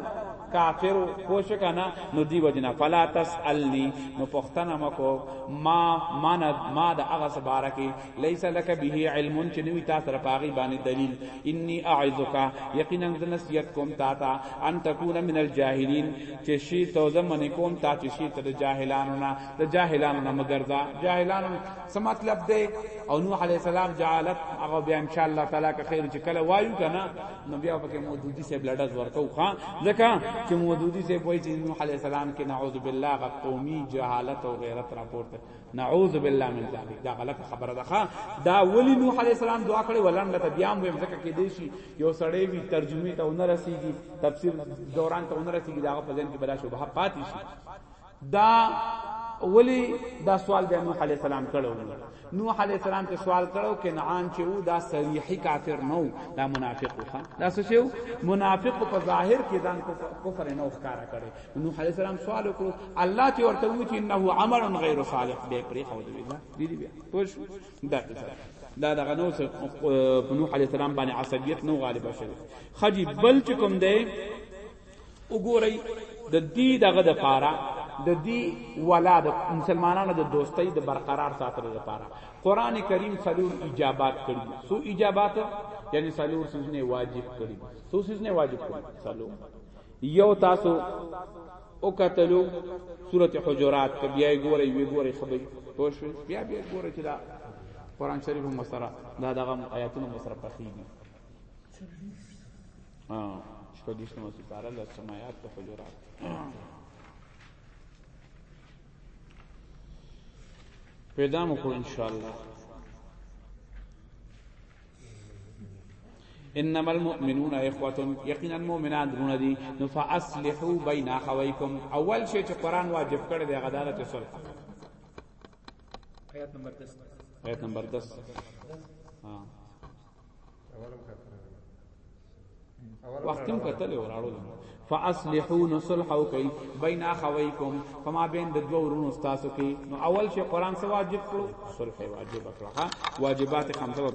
کافر پوش کنا نو دی وجنا فلا تسالنی نو پختنه مکو ما مان ما د هغه سبارکی لیس لک به علم چې نوی تاسو را پاغي باندې دلیل انی اعذک یقینا ز نصیحت کوم تا تا ان تکون من الجاهلین چې شی تو زمن کوم تا چې شی ته د جاهلانو نه د جاهلانو نه مګرځا جاهلانو څه مطلب دی او نوح علی السلام جعلت هغه بیا ان شاء الله تعالی که خیر چې کله وایو کنه نو بیا پکې مودودی صاحب لړز ورکو خان ځکه چې مودودی صاحب وایي چې نوح علی السلام کې نعوذ بالله غ قومي جهالت او غیرت راپورته نعوذ بالله من ذلک دا غلط خبره ده دا ولی نوح علی السلام دعا کړې ولن لته بیا هم ویم ځکه کې دی شي یو سړی وی ترجمه ته ونه رسیږي تفسیر دوران ته ونه رسیږي دا په ځین کې بلا شوبه پاتې شي دا ولی دا سوال بیا نوح علی السلام کړو نوح علی السلام ته سوال کړو کنعان چې وو دا صریحي کافر نو دا منافق وو دا څه شو منافق په ظاهر کې ځان کفر نه ښکارا کړي نوح علیہ السلام سوال وکړو الله ته ورته وی چې انه عمل غیر صالح دی پرې خو دی ویلا دی دی بیا پوش دا دا دغه نو نوح علیہ السلام باندې عصبیت نو غالب شوی خجی بل چې کوم دی وګورئ د دې دغه د پاره د دې ولا د مسلمانانو د دوستۍ د برقرار ساتلو لپاره قران کریم سلور اجابات کړي سو اجابات یعنی سلور سوزنه واجب کړي سو سوزنه واجب کړي سلور یو تاسو او قتلو سورته حجرات ته بیا ګورئ وی ګورئ خبرې پوښ بیا بیا ګورئ چې دا قران شریف هم سره دا دغه آیاتونه هم سره پخېږي ها شپږ دې نو سپاره له سمايات ته حجرات پیدا مو کو ان شاء الله انما المؤمنون اخوه یقینا مؤمنان درونه دي نو فاصلحوا بین اخویکم اول شی چې قران واجب کړی دی غدارت صلح آیت نمبر 10 آیت نمبر 10 ها وخت هم کتل وراړو فاصلحوا نصلح او کوي بین اخویکم فما بین د دوه ورونو تاسو کې نو اول شی قران سره واجب کړو صلح واجب کړه واجبات خمسه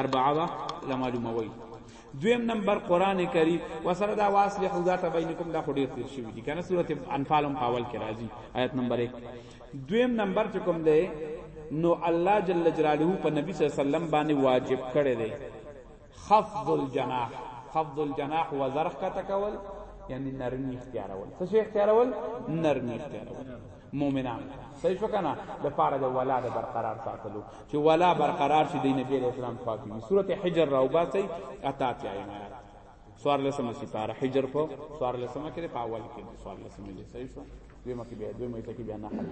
اربعه لما جمعوي دویم نمبر قران کریم وسره دا واصلح ذات بینکم دا خډیر تیر شوی دي کنه سورته انفال هم پاول کې راځي آیت نمبر 1 دویم نمبر چې کوم دی نو الله جل جلاله په نبی صلی الله علیه وسلم باندې واجب کړی دی خفض الجناح خفض الجناح وزر ښکته کول یعنی نرمی اختیارول څه شي اختیارول نرمی اختیارول مؤمنان صحیح شو کنه د پاره د ولا د برقرار ساتلو چې ولا برقرار شي د نبی علیہ السلام پاکی سورته حجر راوبا سي اتا ته ایمانات سوار لسمه سپاره حجر په سوار لسمه کې په اول کې سوار لسمه کې صحیح شو دویمه کې بیا دویمه کې بیا نه حل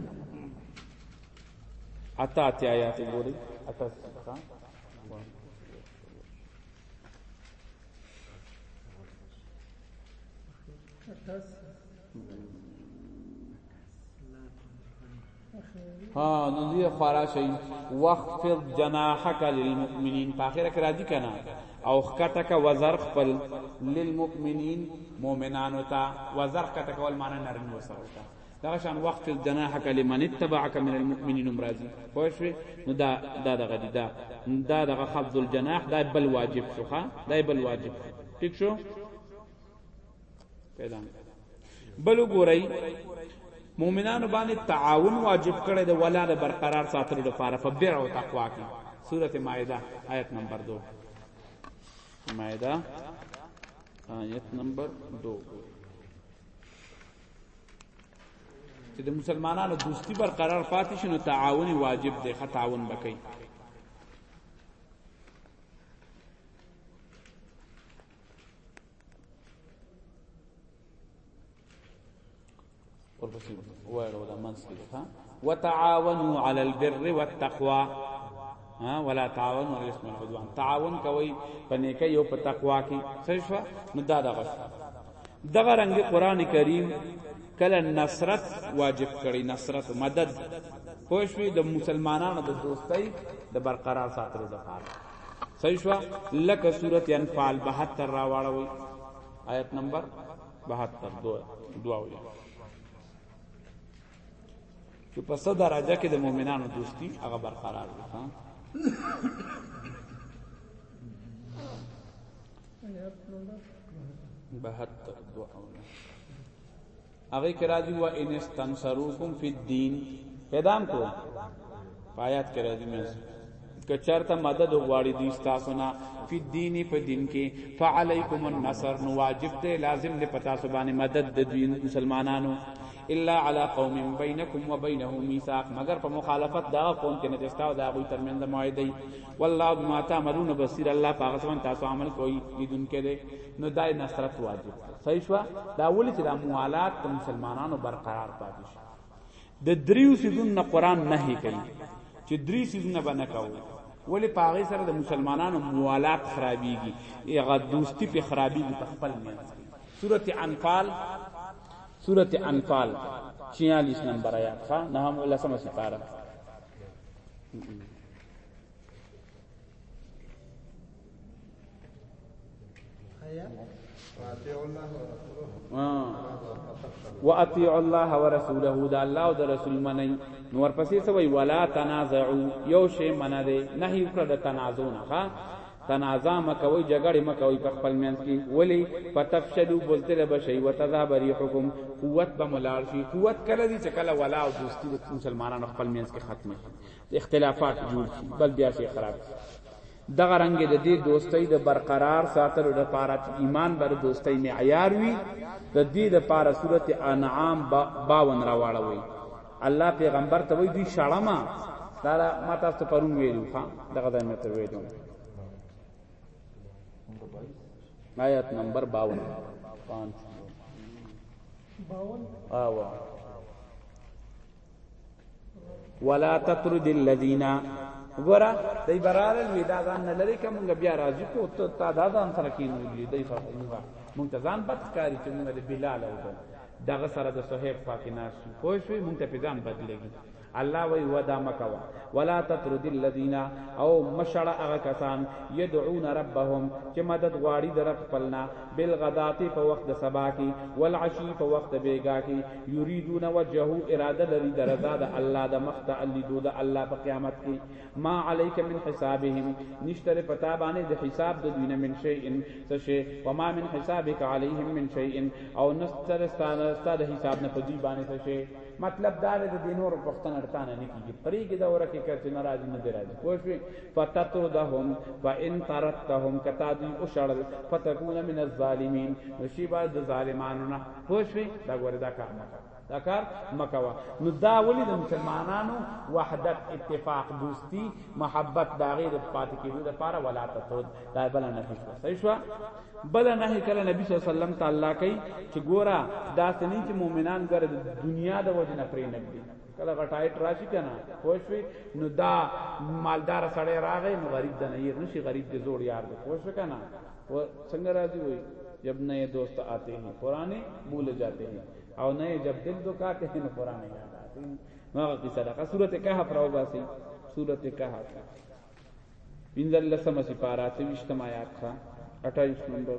اتا ته آیات ګوري اتا څه ها نو دی خورا شي وخفض جناحك للمؤمنين په اخر کې راځي کنه او خکته کا وزر خپل للمؤمنين مؤمنانو ته وزر خکته کول معنی نرمي وسره دغه شان وخت جناح کلمن اتبعك من المؤمنين مرازي خو شوي نو دا دا دغه دي دا دا دغه خفض الجناح دا بل واجب شو ها دا بل واجب ٹھیک شو پیدا بل ګورئ مؤمنانو باندې تعاون واجب کړی دی ولا د برقرار ساتلو لپاره په بیع او تقوا کې سورته مائده آیت نمبر 2 مائده آیت نمبر 2 چې د مسلمانانو دوستی برقرار پاتې شي نو تعاون واجب دی ښه تعاون وکړي ورپسې وایي علماء څه وتعاونوا على البر والتقوى ها ولا تعاونوا على الاثم والعدوان تعاون کوي په نیکه یو په تقوا کې صرف نو دا دغه دغه رنگ قران کریم کله نصرت واجب کړي نصرت مدد پوښوي د مسلمانانو د دوستۍ د برقرار ساتلو لپاره صحیح شو لکه سورۃ انفال 72 راوړوي آیت نمبر 72 دوه دوه چې په صد درجه کې د مؤمنانو دوستی هغه برقرار وي ها بهتر دعا هغه کرا دی و ان استنصروکم فی الدین پیدام کو پایات کرا دی مې که چرته مدد غواړي دوی تاسو نه په دین په دین کې فعلیکم النصر نو واجب دی لازم دی پتا سو باندې مدد د دوی مسلمانانو الا علی قوم بینکم وبینهم میثاق مگر په مخالفت دا قوم کې نه تاسو دا غوي ترمنځ معاهده والله بما تعملون بصیر الله پاک سبحانه تاسو عمل کوي لیدون کې دی نو دای نصرت واجب صحیح شو دا ولې چې د موالات مسلمانانو برقرار پاتې شي د دریو سیزونو نه قران نهي کوي چې درې سیزونه به نه کوو ولی پاغه سره د مسلمانانو موالات خرابيږي هغه دوستی په خرابيږي په خپل منځ سورته انفال سورته انفال 46 نمبر آیات ښا نه هم ولا سم سپاره واطيعوا الله ورسوله دا الله او دا رسول منئ نور پسې سوي ولا تنازعوا یو شی منه دي نه یو کړه د تنازع نه ها تنازع مکوي جګړه مکوي په خپل منځ کې ولی فتفشلوا بوزدل بشي وتذهب ريحكم قوت به ملال شي قوت کله دي چې کله ولا او دوستي د مسلمانانو خپل منځ کې ختمه اختلافات جوړ شي بل بیا شي خراب شي دغه رنګ د دې دوستۍ د برقرار ساتلو لپاره چې ایمان بر دوستۍ معیار وي د دې لپاره سورته انعام 52 راوړوي الله پیغمبر ته وی دوی شړما دا ما تاسو ته پرون ویلو ها دغه ځای مې ته ویلو آیت نمبر 52 5 52 آوا ولا تطرد الذين ګورا دای برار ودا ځان نه لری کوم بیا راځو کو ته تا دا ځان سره کینو دی دای سره موږ موږ ته ځان بد کاری چې موږ د بلال او دغه سره د صہیب پاک ناس پوه شوی موږ ته پیغام بدلېږي الله وی ودا مکوا ولا تطرد الذين او مشړه هغه کسان يدعون ربهم چې مدد غواړي در خپلنا بالغداتی په وخت د سبا کې والعشي په وخت بیګا کې یریدون وجهه اراده لري د رضا د الله د مخ ته لیدو د الله په قیامت کې ما علیک من حسابهم نشتره پتا باندې د حساب د دوی نه من شیء څه شی وما من حسابک علیهم من شیء او نستر ستانه ستاد حساب نه په دوی باندې څه شی مطلب دا دی د دینور پښتنه ارتانه نه کیږي پریګه دا ورکه کړه چې ناراض نه دی راځي پوه شئ فتتردهم فان ترتهم کتا دی او شړل فتكون من الظالمین نشیبا د ظالمانو نه پوه شوې دا ګوره دا کار مه کوه دا کار مه کوه نو دا ولې د مسلمانانو وحدت اتفاق دوستی محبت دا غیر پاتې کېدو لپاره ولا تتود دا بل نه هیڅ صحیح شو بل نه کله نبی صلی الله علیه وسلم تعالی کوي چې ګوره دا سني چې مؤمنان ګره د دنیا د وجه نه پرې نه دي کله غټایټ راشي کنه خوښوي نو دا مالدار سړی راغی نو غریب د نه یې نشي غریب د زوړ یار دی خوښ کنه و څنګه راځي وي جب نه دوست آتے هي پرانه بول جاتے هي او نه جب دل دکاته هي نو پرانه یاد آتے هي نو هغه قصه ده سورته کهف راو باسي سورته کهف انزل لسم سپارا چويشتم آیات خا 28 نمبر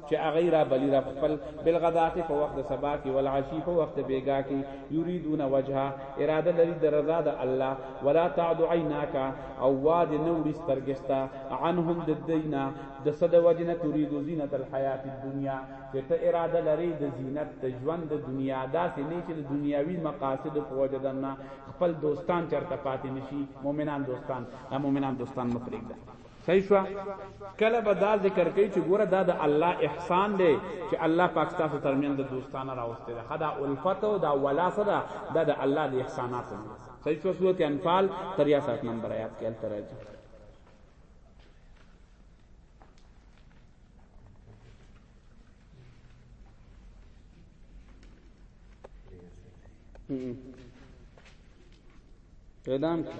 چې هغه یې رابلي رب خپل بالغداة په وخت د سبا کې والعشي په وخت د بېګا کې یریدون وجها اراده لري د رضا د الله ولا تعد عیناک او وا دې نه وړي سترګې ستا عنهم د دوی نه د څه د وجې نه ترید زینة الحیاة الدنیا چې ته اراده لرې د زینت د ژوند د دنیا داسې نه چې د دنیاوي مقاصدو په وجه درنه خپل دوستان چرته پاتې نشي مؤمنان دوستان دا مؤمنان دوستان مه پرېږده صحیح شوه کله به دا ذکر کوي چې ګوره دا د الله احسان دی چې الله پاک تاسو ترمن د دوستانه راوستي ده خدا الفت او دا ولا صدا دا د الله د احسانات نه صحیح شو سورته انفال 63 نمبر آیات کې التر راځي پیدام کی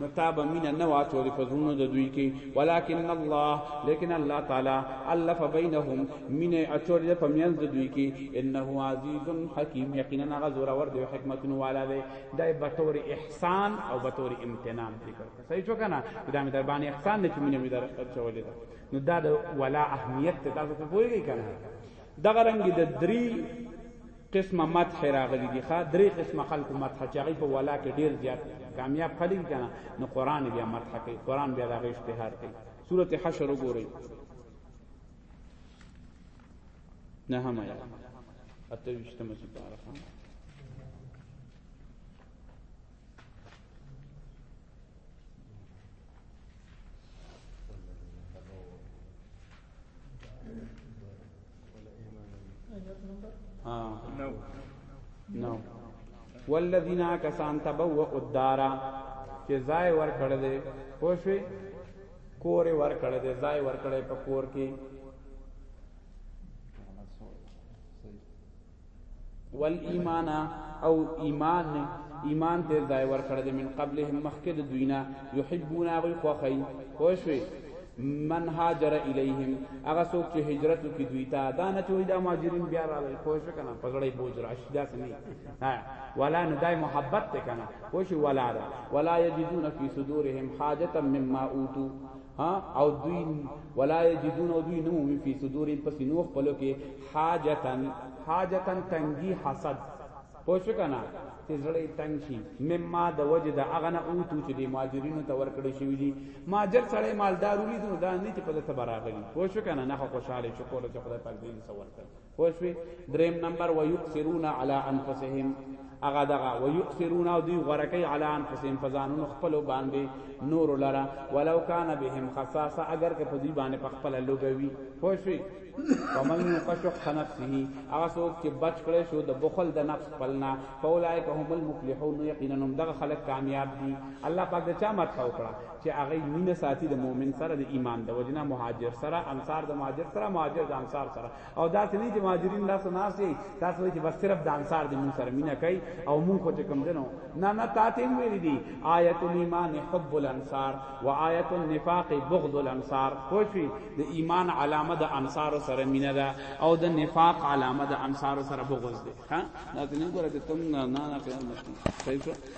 نو تاب مینا نه واچولې په زړونو د دوی کې ولکن الله لیکن الله تعالی الف بینهم مینا اچولې په میان د دوی کې انه عزیز حکیم یقینا هغه زور ور دی حکمت نو والا دی دای بطور احسان او بطور امتنان ذکر صحیح چو کنه دا می در باندې احسان نه چې مینا می در اچولې نو دا د ولا اهمیت ته تاسو په پوری کنه دغه رنګ د دری قسمه مدح راغلی دی ښا درې قسمه خلکو مدح چې هغه په ولا کې ډیر زیات کامیاب خلک کنه نو قران بیا مدح کوي قران بیا دغه اشتهار کوي سوره حشر وګورئ نه هم یا اته وشتمه سپاره ها نو نو والذین کسان تبوا الدار چې ځای ور کړ دې پوښوي کور ور کړ دې ځای ور کړې په کور کې والایمان او ایمان نه ایمان ته ځای ورکړ د من قبلهم مخکې د دوینا یحبون هغه خوخی خوشوي من هاجر الیهم هغه څوک چې هجرت وکړي دوی ته دا نه چوي دا مهاجرین بیا راغلي خوش کنه پګړې بوج راشي دا سني ولا نه دای محبت ته کنه خوش ولا دا ولا یجدون فی صدورهم حاجتا مما اوتو ها او دوی ولا یجدون او دوی نمو فی صدور پس نو خپلو کې حاجتن حاجتن تنگی حسد پوه شو کنه چې زړه تنگ شي مما د وجه د هغه نه اوتو چې د مهاجرینو ته ورکړی شوی دي مهاجر سړی مالدار ولید نو دا نه چې په دې ته براغلی پوه شو کنه نه خوشاله شو کوله چې خدای پاک دې سوال کړ خوشوی دریم نمبر و یکثرون علی انفسهم اغه دغه و یکثرون او دی غرکی علی انفسهم فزانون خپل باندې نور لرا ولو کان بهم خصاصه اگر که په دی باندې په خپل لوګوي خوشوی ومن یقشق نفسه هغه څوک چې بچ کړي شو د بخل د نفس پلنا فولائک هم المفلحون یقینا هم دغه خلک کامیاب دي الله پاک د چا مت وکړه چه هغه مینه ساتی د مؤمن سره د ایمان د وجنا مهاجر سره انصار د مهاجر سره مهاجر د انصار سره او دا څه نه چې مهاجرین لا سناسي تاسو نه چې بس صرف د انصار د مون سره مینه کوي او مون خو چې کم دنو نه نه تاته ویل دي آیت الایمان حب الانصار و آیت النفاق بغض الانصار خوشي د ایمان علامه د انصار سره مینه ده او د نفاق علامه د انصار سره بغض ده ها دا څنګه ګورته تم نه نه نه پیغام مشکل صحیح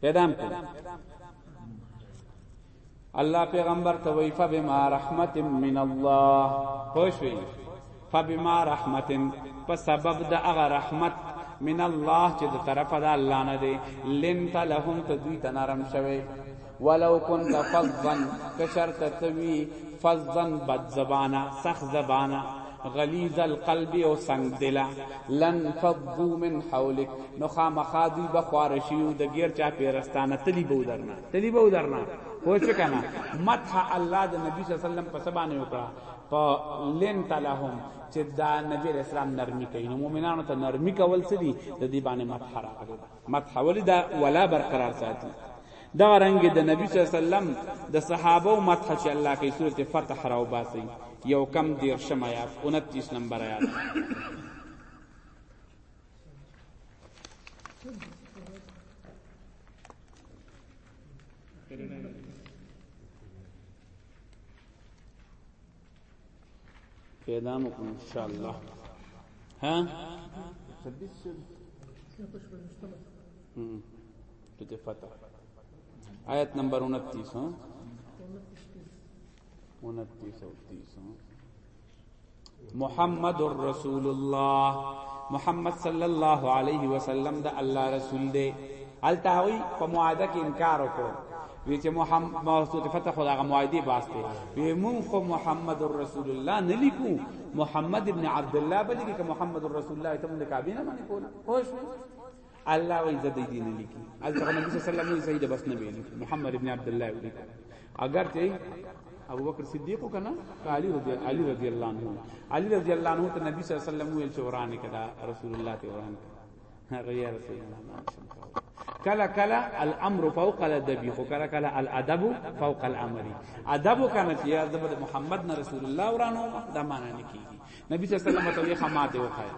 پیدام کړ الله پیغمبر ته وی فبما رحمت من الله خوشوی فبما رحمت په سبب د هغه رحمت من الله چې د طرفه د الله نه دی لنت لهم تدوی تنرم شوی ولو كنت فظا كشرت توي فظا بد زبانا سخ زبانا غلیظ القلب او سنگ دلا لن فضو من حولک نو خامخا دوی به خوارشیو د غیر چا پیرستانه تلی بو درنا تلی بو درنا خو څه کنه مدح الله د نبی صلی الله علیه وسلم په سبانه وکړه په لن تلهم چې دا نبی اسلام نرمی کوي نو مؤمنانو ته نرمی کول څه دي د دې باندې مدح راغلی مدح ولی دا ولا برقرار ساتي دغه رنګ د نبی صلی الله علیه وسلم د صحابه او مدح چې الله کوي سورته فتح راو باسي یو کم دیر شم آیات 29 نمبر آیات Thank you. پیدا مو کوم ان شاء الله ها 26 شو ته فتح آیت نمبر 29 ها 29 او 30 محمد رسول الله محمد صلی الله علیه وسلم د الله رسول دی هلته هغوی په معاهده کې انکار وکړو وی چې محمد مستوت فتح خو هغه معاهده باسته وی مون خو محمد رسول الله نه لیکو محمد ابن عبد الله بلکې که محمد رسول الله ته مونږه کابینه باندې کول خوش الله وی زده دې نه لیکي الته نبی صلی الله علیه وسلم وی سید بس نه ویل محمد ابن عبد الله وی اگر ته ابو بکر صدیق کنا علی رضی علی رضی الله عنه علی رضی الله عنه ته نبی صلی الله علیه وسلم ویل چې ورانه کړه رسول الله ته ورانه غیر رسول الله کلا کلا الامر فوق الادب خو کلا کلا الادب فوق الامر ادب کنه چې ادب محمد نه رسول الله ورانو دا معنی نه کیږي نبی صلی الله علیه وسلم ته خمات وخای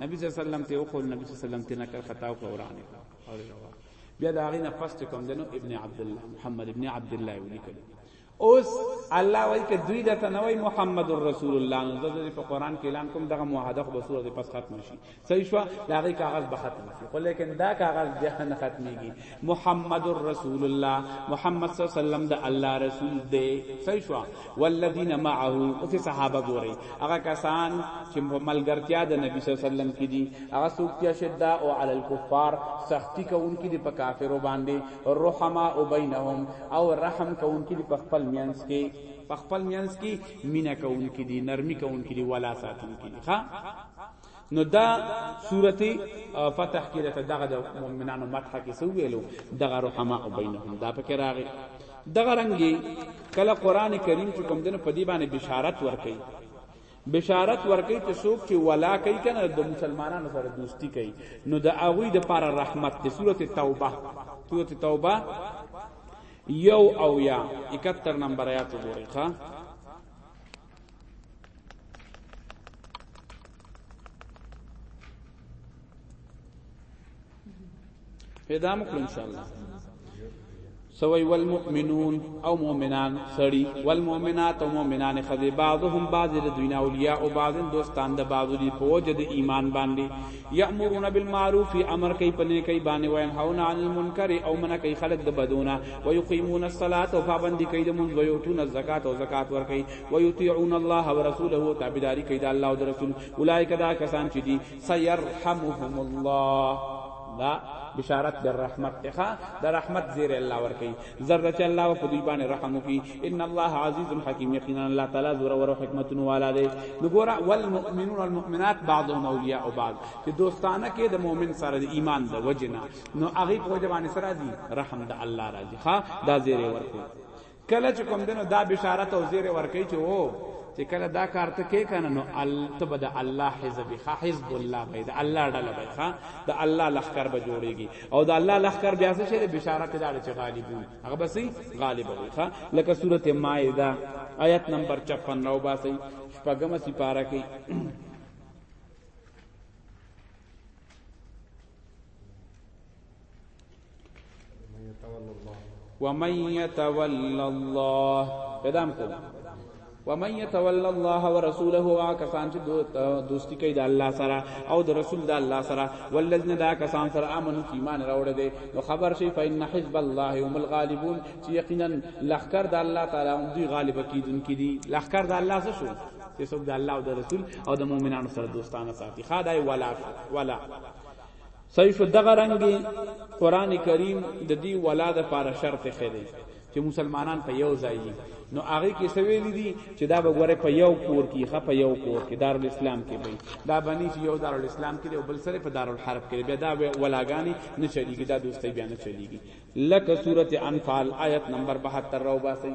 نبی صلی الله علیه وسلم ته وخول نبی صلی الله علیه وسلم ته نکړ خطا او قرانه بیا دا غینه پست کوم دنو ابن عبد الله محمد ابن عبد الله ولیکل اوس الله وای ک دوی د تنوی محمد رسول الله نو د په قران کې اعلان کوم دغه معاهده خو بسور د پس ختم شي صحیح شو دا غي کاغذ به ختم شي خو لیکن دا کاغذ بیا نه ختميږي محمد رسول الله محمد صلی الله علیه وسلم د الله رسول دی صحیح شو والذین معه او چې صحابه ګوري هغه کسان چې ملګرتیا د نبی صلی الله علیه وسلم کې دي هغه سوکتیا شدا او علی الکفار سختی کوونکې دي په کافرو باندې رحماء بینهم او رحم کوونکي دي په خپل مینس کې په خپل مینس کې مینه کوونکي دي نرمي کوونکي دي ولا ساتونکي دي ها نو دا سورته فتح کې راته دغه د مؤمنانو مدح کې سو ویلو دغه رحماء بینهم دا پکې راغی دغه رنګي کله قران کریم چې کوم دنه په دی باندې بشارت ورکړي بشارت ورکي چې څوک چې ولا کوي کنه د مسلمانانو سره دوستی کوي نو د هغه د پر رحمت ته سورته توبه سورته توبه یو او یا 71 نمبر آیات وګورئ ښا پیدا مکړو ان شاء الله سوی والمؤمنون او مؤمنان سړي والمؤمنات او مؤمنان خذي بعضهم بعض لدوینا اولیاء او بعض دوستان د بعض دی فوج د ایمان باندې یامرون بالمعروف امر کوي پنه کوي باندې وین هاون عن المنکر او من کوي خلق د بدونه و یقیمون الصلاه او پابندي کوي د منځ و یوتون الزکات او زکات ور کوي و یطيعون الله ورسوله تابعداري کوي د الله او د رسول اولایک دا کسان چې دي سيرحمهم الله دا بشارت در رحمت ته ښا در رحمت زیر الله ور کوي زر چې الله په دوی باندې رحم وکي ان الله عزیز حکیم یقینا الله تعالی زور ور حکمت نو والا دی نو ګور والمؤمنون والمؤمنات بعضهم اولیاء بعض چې دوستانه کې د مؤمن سره د ایمان د وجنا نو هغه په وجه باندې سره دي رحم د الله راځي ښا دا زیر ور کوي کله چې کوم دنو دا بشارت او زیر ورکړي چې وو چې کله دا کار ته کې کنه نو ال تب د الله حزب خ حزب الله به د الله ډله به خ د الله لخر به جوړيږي او د الله لخر بیا څه شي بشارت دا چې غالب وي هغه بس غالب وي خ لکه سوره مائده آیت نمبر 56 نو باسي شپږم سپاره کې ومن يتول الله پیدام کو ومن يتول الله ورسوله وا کسان چې دوستی کوي د الله سره او د رسول د الله سره ولذین دا کسان سره امن ایمان راوړ دي نو خبر شي فإن حزب الله هم الغالبون چې یقینا لخر د الله تعالی هم دی غالب کیدونکي دي لخر د الله څه شو چې څوک د الله او د رسول او د مؤمنانو سره دوستانه ساتي خدای ولا ولا صحیح شو دغه رنګي قران کریم د دې ولا د پاره شرط خېده چې مسلمانان په یو ځای نو هغه کې سویل دي چې دا به غره په یو کور کې خه په یو کور کې دار الاسلام کې وي دا باندې چې یو دار الاسلام کې او بل سره په دار الحرب کې بیا دا ولاګانی نه چلیږي دا دوستي بیا نه چلیږي لکه سورته انفال آیت نمبر 72 راو باسي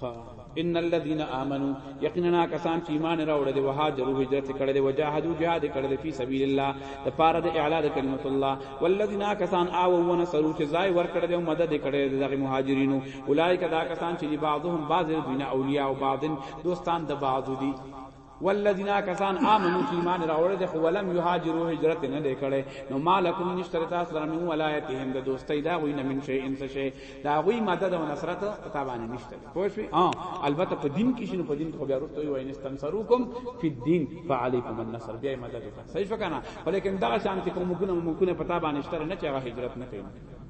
خا ان الذين امنوا یقینا کسان چې ایمان راوړل دي وهاجروا هجرت کړل دي وجاهدوا جهاد کړل دي په سبیل الله د پاره د اعلی د کلمت الله والذین کسان او ونصروا چې ځای ور کړل دي او مدد کړل دي دغه مهاجرینو اولایک دا کسان چې بعضهم بعض دین اولیاء او بعضن دوستان د بعض دي والذین کسان امنو کی ایمان راوړل دي خو ولم یهاجروا هجرت نه لیکړي نو مالکم نشتر تاسو سره من ولایتهم د دوستۍ دا غوی نه من شي انس شي دا غوی مدد او نصرت پتا باندې نشته پوه شئ ها البته په دین کې شنو په دین خو بیا ورته وي ان استنصروکم فی الدین فعلیکم النصر بیا مدد وکړه صحیح شو کنه ولیکن دا شانتی کوم ګونه ممکنه پتا باندې نشتر نه چې هغه هجرت نه کوي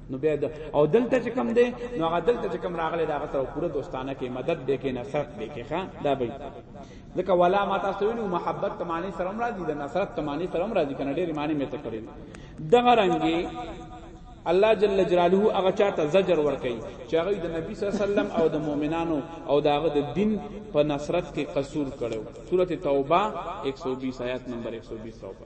نو بیا د او دلته چې کم دی نو هغه دلته چې کم راغلی دا غته پوره دوستانه کې مدد به کې نصرت به کې ښا دا به ځکه ولا ما تاسو وینو محبت تمانی سره هم راځي د نصرت تمانی سره هم راځي کنه ډېر معنی مې ته کړی دغه رنګي الله جل جلاله هغه چاته زجر ور کوي چې هغه د نبی صلی الله علیه وسلم او د مؤمنانو او د هغه د دین په نصرت کې قصور کړو سورته توبه 120 آیات نمبر 120 توبه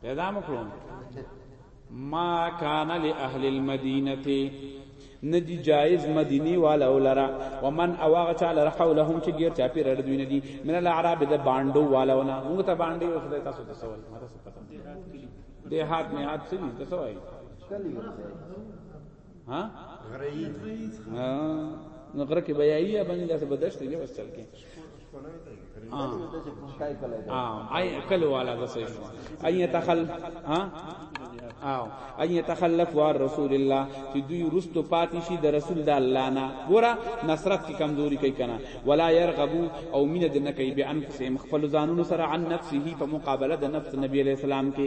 پیدا مکړو ما کان لاهل المدینه ندی جایز مدینی والا ولرا ومن اواغ تعالی حولهم چې غیر چا پیر ردوی ندی من الاعراب د باندو والا ونا موږ ته باندې او خدای تاسو ته سوال ما تاسو پته دی هات نه هات سړي تاسو وایي ها غريي ها نو غره کې بیایي باندې داسې بدشت دی بس چل کې آی کلو والا د سې شو اي تخل ها او اي تخلف ور رسول الله چې دوی رستو پاتې شي د رسول د الله نه ګوره نصرت کی کمزوري کوي کنه ولا يرغبو او مين د نه کوي به انفسهم خپل ځانونو سره عن نفسه په مقابله د نفس نبی عليه السلام کې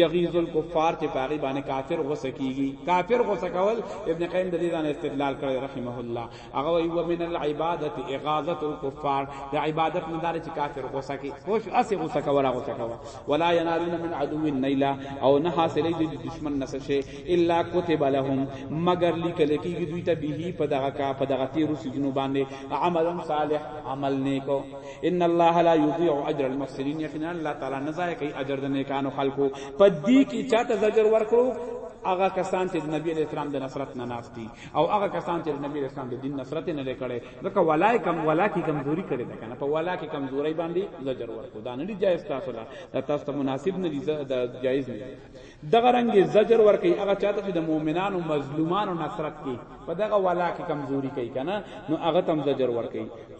یغیظ الکفار چې پاغي باندې کافر غوسه کیږي کافر غوسه کول ابن قیم د دې ځان استدلال کړی رحمه الله هغه وی و من العبادت اغاظه الکفار د عبادت نه دار چې کافر غوسه کی خوش اسه غوسه کولا غوسه کوا ولا ینالون من عدو النیلا او نه حاصلې د دشمن نس شي الا كتب لهم مگر لیکل کیږي دوی ته به په دغه کا په دغه تیر سيزونو باندې عمل صالح عمل نیکو ان الله لا يضيع اجر المحسنين یقینا الله تعالی نه ضایع کوي اجر د نیکانو خلقو په دې کې چاته زجر ورکړو هغه کسان چې نبی علیہ السلام د نصرت نه ناشتي او هغه کسان چې نبی علیہ السلام د دین نصرت نه لکړي ځکه ولای کم ولا کی کمزوري کړي ده کنه په ولا کی کمزوري باندې زجر ورکو دا نه دی جایز تاسو لا دا تاسو مناسب نه دی دا جایز نه دغه رنګ زجر ورکي هغه چاته چې د مؤمنانو مظلومانو نصرت کی په دغه ولا کی کمزوري کوي کنه نو هغه تم زجر ورکي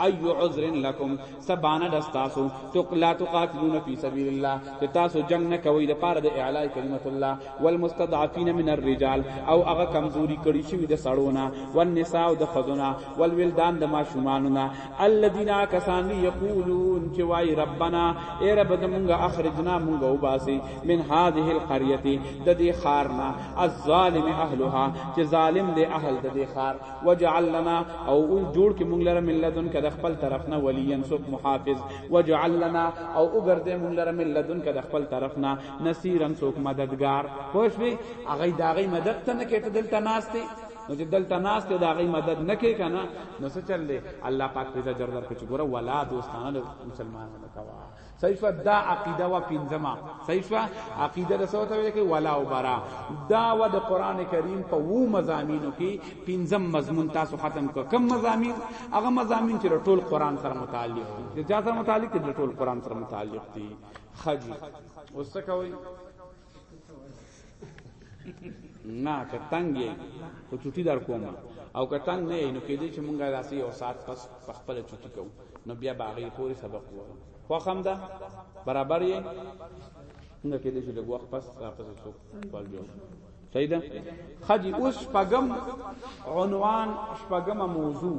ای عذر لکم سبانه د تاسو تقلا تقاتلون فی سبیل الله چې تاسو جنگ نه کوي د پاره د اعلی کلمت الله والمستضعفین من الرجال او هغه کمزوري کړي شوی د سړونه والنساء د خزونه والولدان د ماشومانونه الذين کسان یقولون چې وای ربنا ای رب د مونږه اخرجنا مونږه وباسي من هذه القريه د دې خارنا الظالم اهلها چې ظالم دې اهل د دې خار وجعل لنا او او جوړ کې مونږ لره ملتون کده خپل طرف نه ولی انسوک محافظ وجعل لنا او او ګرځې مونږ لره ملتون کده خپل طرف نه نصير انسوک مددگار پوښوي هغه داغي مدد ته نه کېته دلته ناشته نو چې دلته ناس ته دا غي مدد نکې کنه نو څه چللې الله پاک پیدا جردر کې ګوره ولا دوستانه مسلمانانو کوا صحیح شو دا عقیده و پنځمه صحیح شو عقیده د سوته ویل کې ولا او برا دا و د قران کریم په وو مزامینو کې پنځم مضمون تاسو ختم کو کم مزامین هغه مزامین چې ټول قران سره متعلق دي چې سره متعلق دي ټول قران سره متعلق دي خجی اوس څه کوي نه که تنګ یې خو چټي در کوم او که تنګ نه یې نو کې دې چې مونږه داسې یو ساعت پس په خپل چټي کوو نو بیا باغې پورې سبق وو خو هم ده برابر یې څنګه کې دې چې لږ وخت پس راپس شو خپل جوړ صحیح ده خدي اوس پغم عنوان شپغم موضوع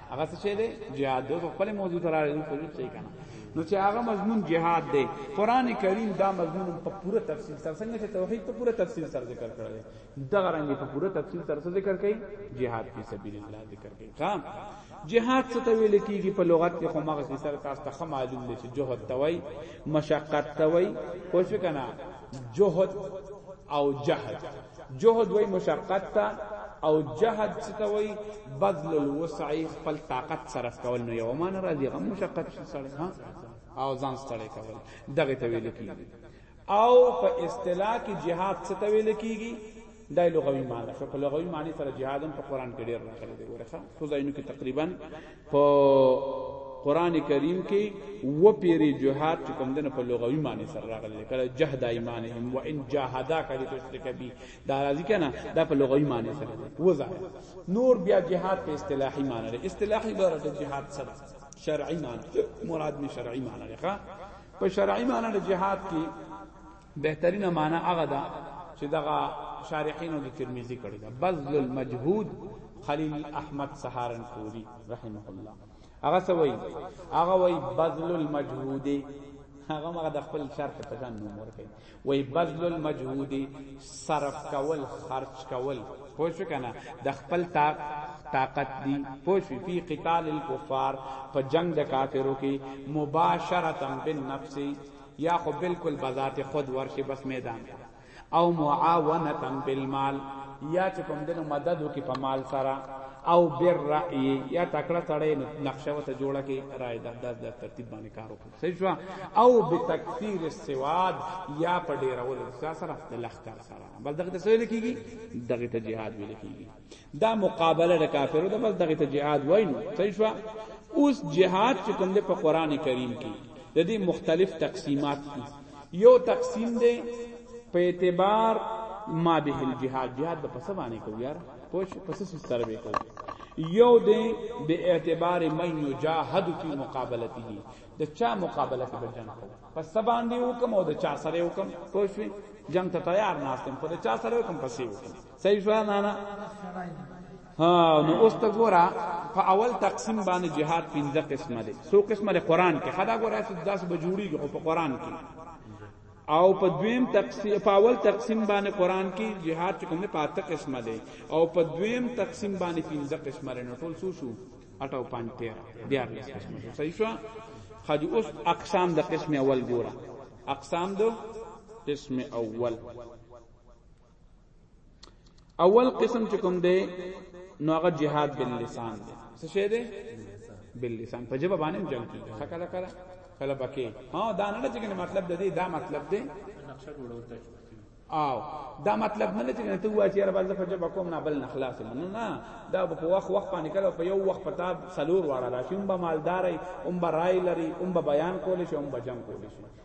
هغه څه دی جهاد د خپل موضوع تر اړه په دې څه کنه نو چې هغه مضمون جهاد دی قران کریم دا مضمون په پوره تفصیل سره څنګه چې توحید په پوره تفصیل سره ذکر کړی دا غرنګ په پوره تفصیل سره ذکر کړي جهاد فی سبیل الله ذکر کړي ها جهاد څه ته ویل کیږي په لغت کې خو مغه سره تاسو ته معلوم دي چې جهاد توي مشقت توي پوښښ کنه جهد او جهد جهد وای مشقت ته او جهد څه ته وای بذل الوسع خپل طاقت صرف کول نو یو مان راځي غو مشقت شي سره ها او ځان ستړی کول دغه ته ویل کیږي او په اصطلاح کې جهاد څه ته ویل کیږي دا یې لغوي معنی شو په لغوي معنی سره جهاد هم په قران کې ډېر راغلی دی ګوره ښه څو ځایونو کې تقریبا په قران کریم کې و پیری جهاد چې کوم دنه په لغوي معنی سره راغلی کله جهاد ایمانهم و ان جاهداک لتشرک بی دا راځي کنه دا په لغوي معنی سره وځه نور بیا جهاد په اصطلاحي معنی لري اصطلاحي بره د جهاد سره شرعي معنی مراد می شرعي معنی لري په شرعي معنی د جهاد کې بهترینه معنی هغه ده چې دغه شارحینو د ترمذی کړی ده بذل المجهود خلیل احمد سهارنپوری رحمه الله هغه سوی هغه وای بذل المجهود هغه مغه د خپل شرح په ځان نوم ورکړي وای بذل المجهود صرف کول خرج کول پوه شو کنه د خپل طاق طاقت دی پوه شو په قتال الكفار په جنگ د کافرو کې مباشرتا بالنفس یا خو بالکل بذات خود ورشي بس میدان او معاونتا بالمال یا چې کوم دنو مدد وکي په مال سره او بر رأی یا تکړه سړی نقشه وته جوړه کې رائے د داس د ترتیب باندې کار وکړي صحیح شو او بتکثیر السواد یا په ډیرولو سره د لخر سره بل دغه څه لیکيږي دغه ته جهاد ویل کیږي دا مقابله د کافرو د بس دغه ته جهاد واینو صحیح شو اوس جهاد چې کوم دی په قران کریم کې د دې مختلف تقسیمات دي یو تقسیم دی په اعتبار ما به الجهاد جهاد په څه باندې کو یار پوه په څه سره به کو یو دی به اعتبار من یجاهد فی مقابلته د چا مقابله کې بجن کو په څه باندې وکم او د چا سره وکم پوه جنگ ته تیار ناستم په د چا سره وکم پسې وکم صحیح شو نه نه ها نو اوس ته ګورا په اول تقسیم باندې جهاد پنځه قسمه دي سو قسمه د قران کې خدا ګورا چې داس به جوړیږي او په قران کې او په دویم تقسیم په اول تقسیم باندې قران کې جهاد چې کوم نه پاته قسمه دي او په دویم تقسیم باندې پنځه قسمه لري نو ټول سو شو 8 او 5 13 دیار لس قسمه شو صحیح شو خج اوس اقسام د قسم اول ګورا اقسام دو قسم اول اول قسم چې کوم دی نو هغه جهاد باللسان دی څه شی دی باللسان په جواب باندې جل کی خکله کړه کله بکې ها دا نه چې مطلب د دې دا مطلب دی نقشه جوړول او دا مطلب نه چې ته وایې چې رب زفر جب کوم نه بل نخلاص من نه دا په وخت وخت باندې کله په یو وخت پتا سلور واړه راشي هم به مالداري هم به رای لري هم به بیان کول شي هم به جنگ کول شي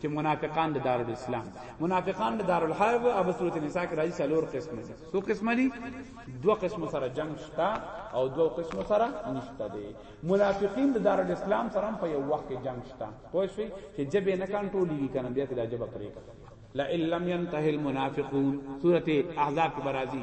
چې منافقان د دارالاسلام منافقان د دارالحرب او سورۃ النساء کې راځي څلور قسم دي څو قسم دي دوه قسم سره جنگ شتا او دوه قسم سره نشته دي منافقین د دارالاسلام سره په یو وخت کې جنگ شتا پوه شئ چې جبه نه کنټرولېږي کنه بیا ته د جبه پرې کړه لئن لم ينتهي المنافقون سورته احزاب کې برازي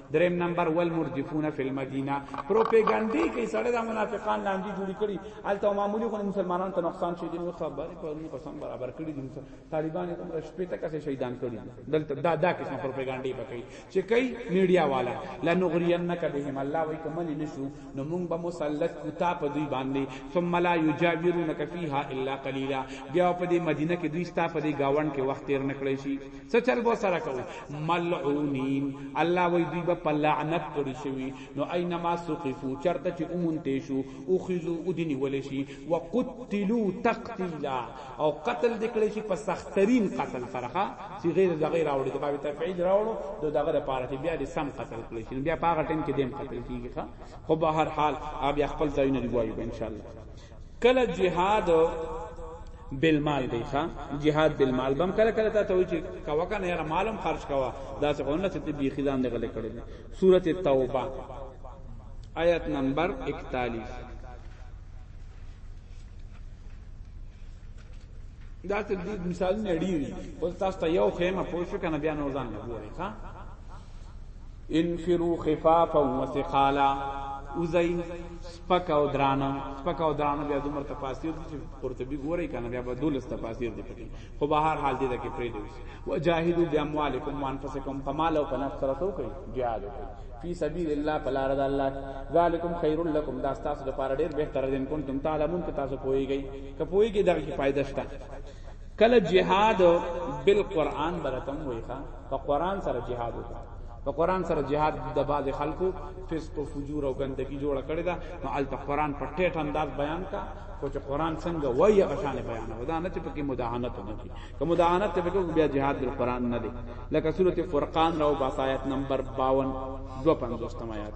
دریم نمبر ول مردفون فی المدینه پروپاګاندا کې سړی د منافقان لاندې جوړی کړي الته معمولی خو مسلمانانو ته نقصان شي دین خبر په نو قسم برابر کړي دي طالبان هم رشپې ته کسه شهیدان کړي دلته دا دا قسم پروپاګاندا پکې چې کوي میډیا والا لا نغرینک بهم الله وای کمل نشو نو مونږ به مسلط کوتا په دوی باندې ثم لا یجاورونک فیها الا قلیلا بیا په دې مدینه کې دوی ستا په دې گاوند کې وخت تیر نکړی شي څه چل بو سره کوي ملعونین الله وی دوی په لعنت کړی شوی نو اينما سقفو چرته چې اومونته شو او خذو او دیني ولې شي وقتلوا تقتیلا او قتل دکړي شي په سخترین قتل سره چې غیر دغه راوړي د باب تفعیل راوړو د دغه لپاره چې بیا د سم قتل کړي شي بیا په هغه ټیم کې دیم قتل کیږي خو به هر حال بیا خپل ځای نه دی وایو ان شاء الله کله جهاد بالمال دی ښا جهاد بالمال بم کله کله تا ته وی چې کوا کنه یاره مالم خرج کوا دا څه غونه ته بی خدان دغه لیکل دي سوره توبه آیت نمبر 41 دا ته دې مثال نه ډیری او تاسو ته یو خیمه پوښښ کنه بیا نو ځان نه ګوري ښا انفرو خفافا وثقالا وزي سپک او درانه سپک او درانه بیا دومره تفاسیر دي چې قرطبي ګوري کنه بیا به دولس تفاسیر دي پکې خو به هر حال دې ده کې پرې دوس وجاهدوا باموالکم وانفسکم فمال او کنف سره تو کوي جهاد کوي فی سبیل الله فلا رضا الله ذالکم خیر لکم دا تاسو لپاره ډیر بهتر دي ان کنتم تعلمون که تاسو پوهیږئ که پوهیږئ دا کې فائدہ شته کله جهاد بالقران برتم وای ښا په قران سره جهاد وکړه په قران سره جهاد د باز خلکو فسق او فجور او ګندګي جوړ کړی دا نو ال قران په ټیټ انداز بیان کا خو چې قران څنګه وایي هغه شان بیان ودا نه چې پکې مداهنت نه کی که مداهنت ته پکې بیا جهاد بل قران نه دی لکه سوره فرقان راو باسایت نمبر 52 250 آیات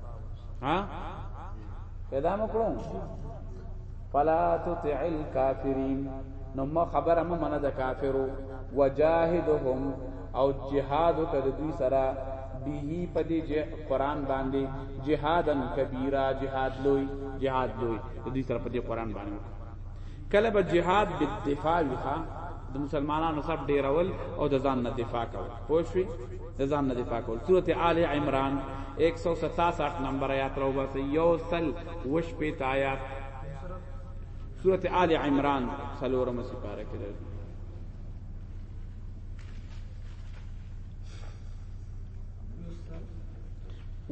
ها پیدا مکړو فلا تطع الكافرين نو ما خبره مې منه د کافرو وجاهدهم او جهاد کړ دوی سره به په دې قرآن باندې جهادن کبیره جهاد لوی جهاد لوی د دې سره په دې قرآن باندې کله به جهاد بالدفاع وکړه د مسلمانانو سب ډیرول او د ځان نه دفاع کول پوه شوي د ځان نه دفاع کول سورت آل عمران 167 نمبر آیات راو باسي یو سل وشپېته آیات سورت آل عمران څلورمه سپاره کې راځي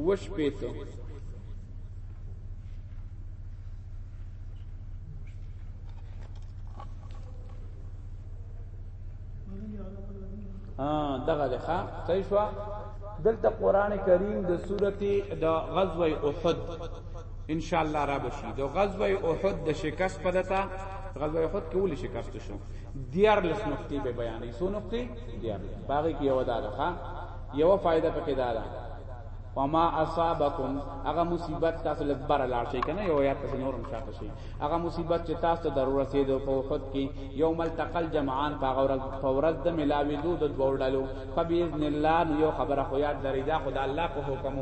وشپېته ها دغه ده ښا صحیح شو دلته قران کریم د سورته د غزوه احد ان شاء الله را بشي د غزوه احد د شکست پدتا غزوه احد کې ولې شکست شو دیار لس نقطې به بیانې سو نقطې دیار باغې کې یو دارخه یو فائدہ پکې دارا وما اصابکم هغه مصیبت تاسو لږ بره لاړ شي کنه یو یا تاسو نورم شاته شي هغه مصیبت چې تاسو ته ضرورت دی د فوقت کې یوم التقل جمعان په غور فورز د ملاوي دو د دوړ ډلو فباذن الله یو خبره خو یاد درې دا خدای الله په حکم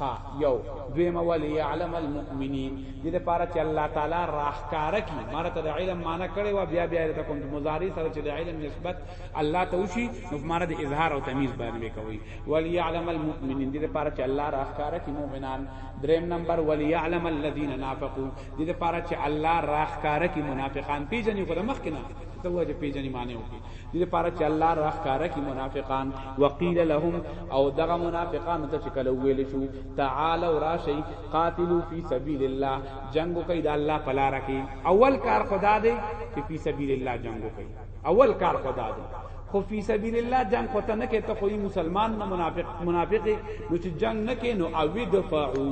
ها یو دویم ولی یعلم المؤمنین دې لپاره چې الله تعالی راهکار کی مرته د علم معنی کړي و بیا بیا ته کوم مضاری سره چې د علم نسبت الله ته وشي نو په معنا د اظهار او تمیز بیان وکوي وليعلم المؤمنین دې لپاره چې الله راخاره کې مؤمنان دریم نمبر وليعلم الذين نافقوا دې لپاره چې الله راخاره کې منافقان پیژني خو د مخ کې نه ته وجه پیژني معنی وکړي دې لپاره چې الله راخاره کې منافقان وقيل لهم او دغه منافقان ته چې کله ویل شو تعالوا راشي قاتلوا في سبيل الله جنگ کوي د الله پلار کې اول کار خدا دې چې په سبيل الله جنگ کوي اول کار خدا دی خو فی سبیل الله جنگ خو ته نه کې ته خو مسلمان نه منافق منافق نو چې جنگ نه کې نو او دفعو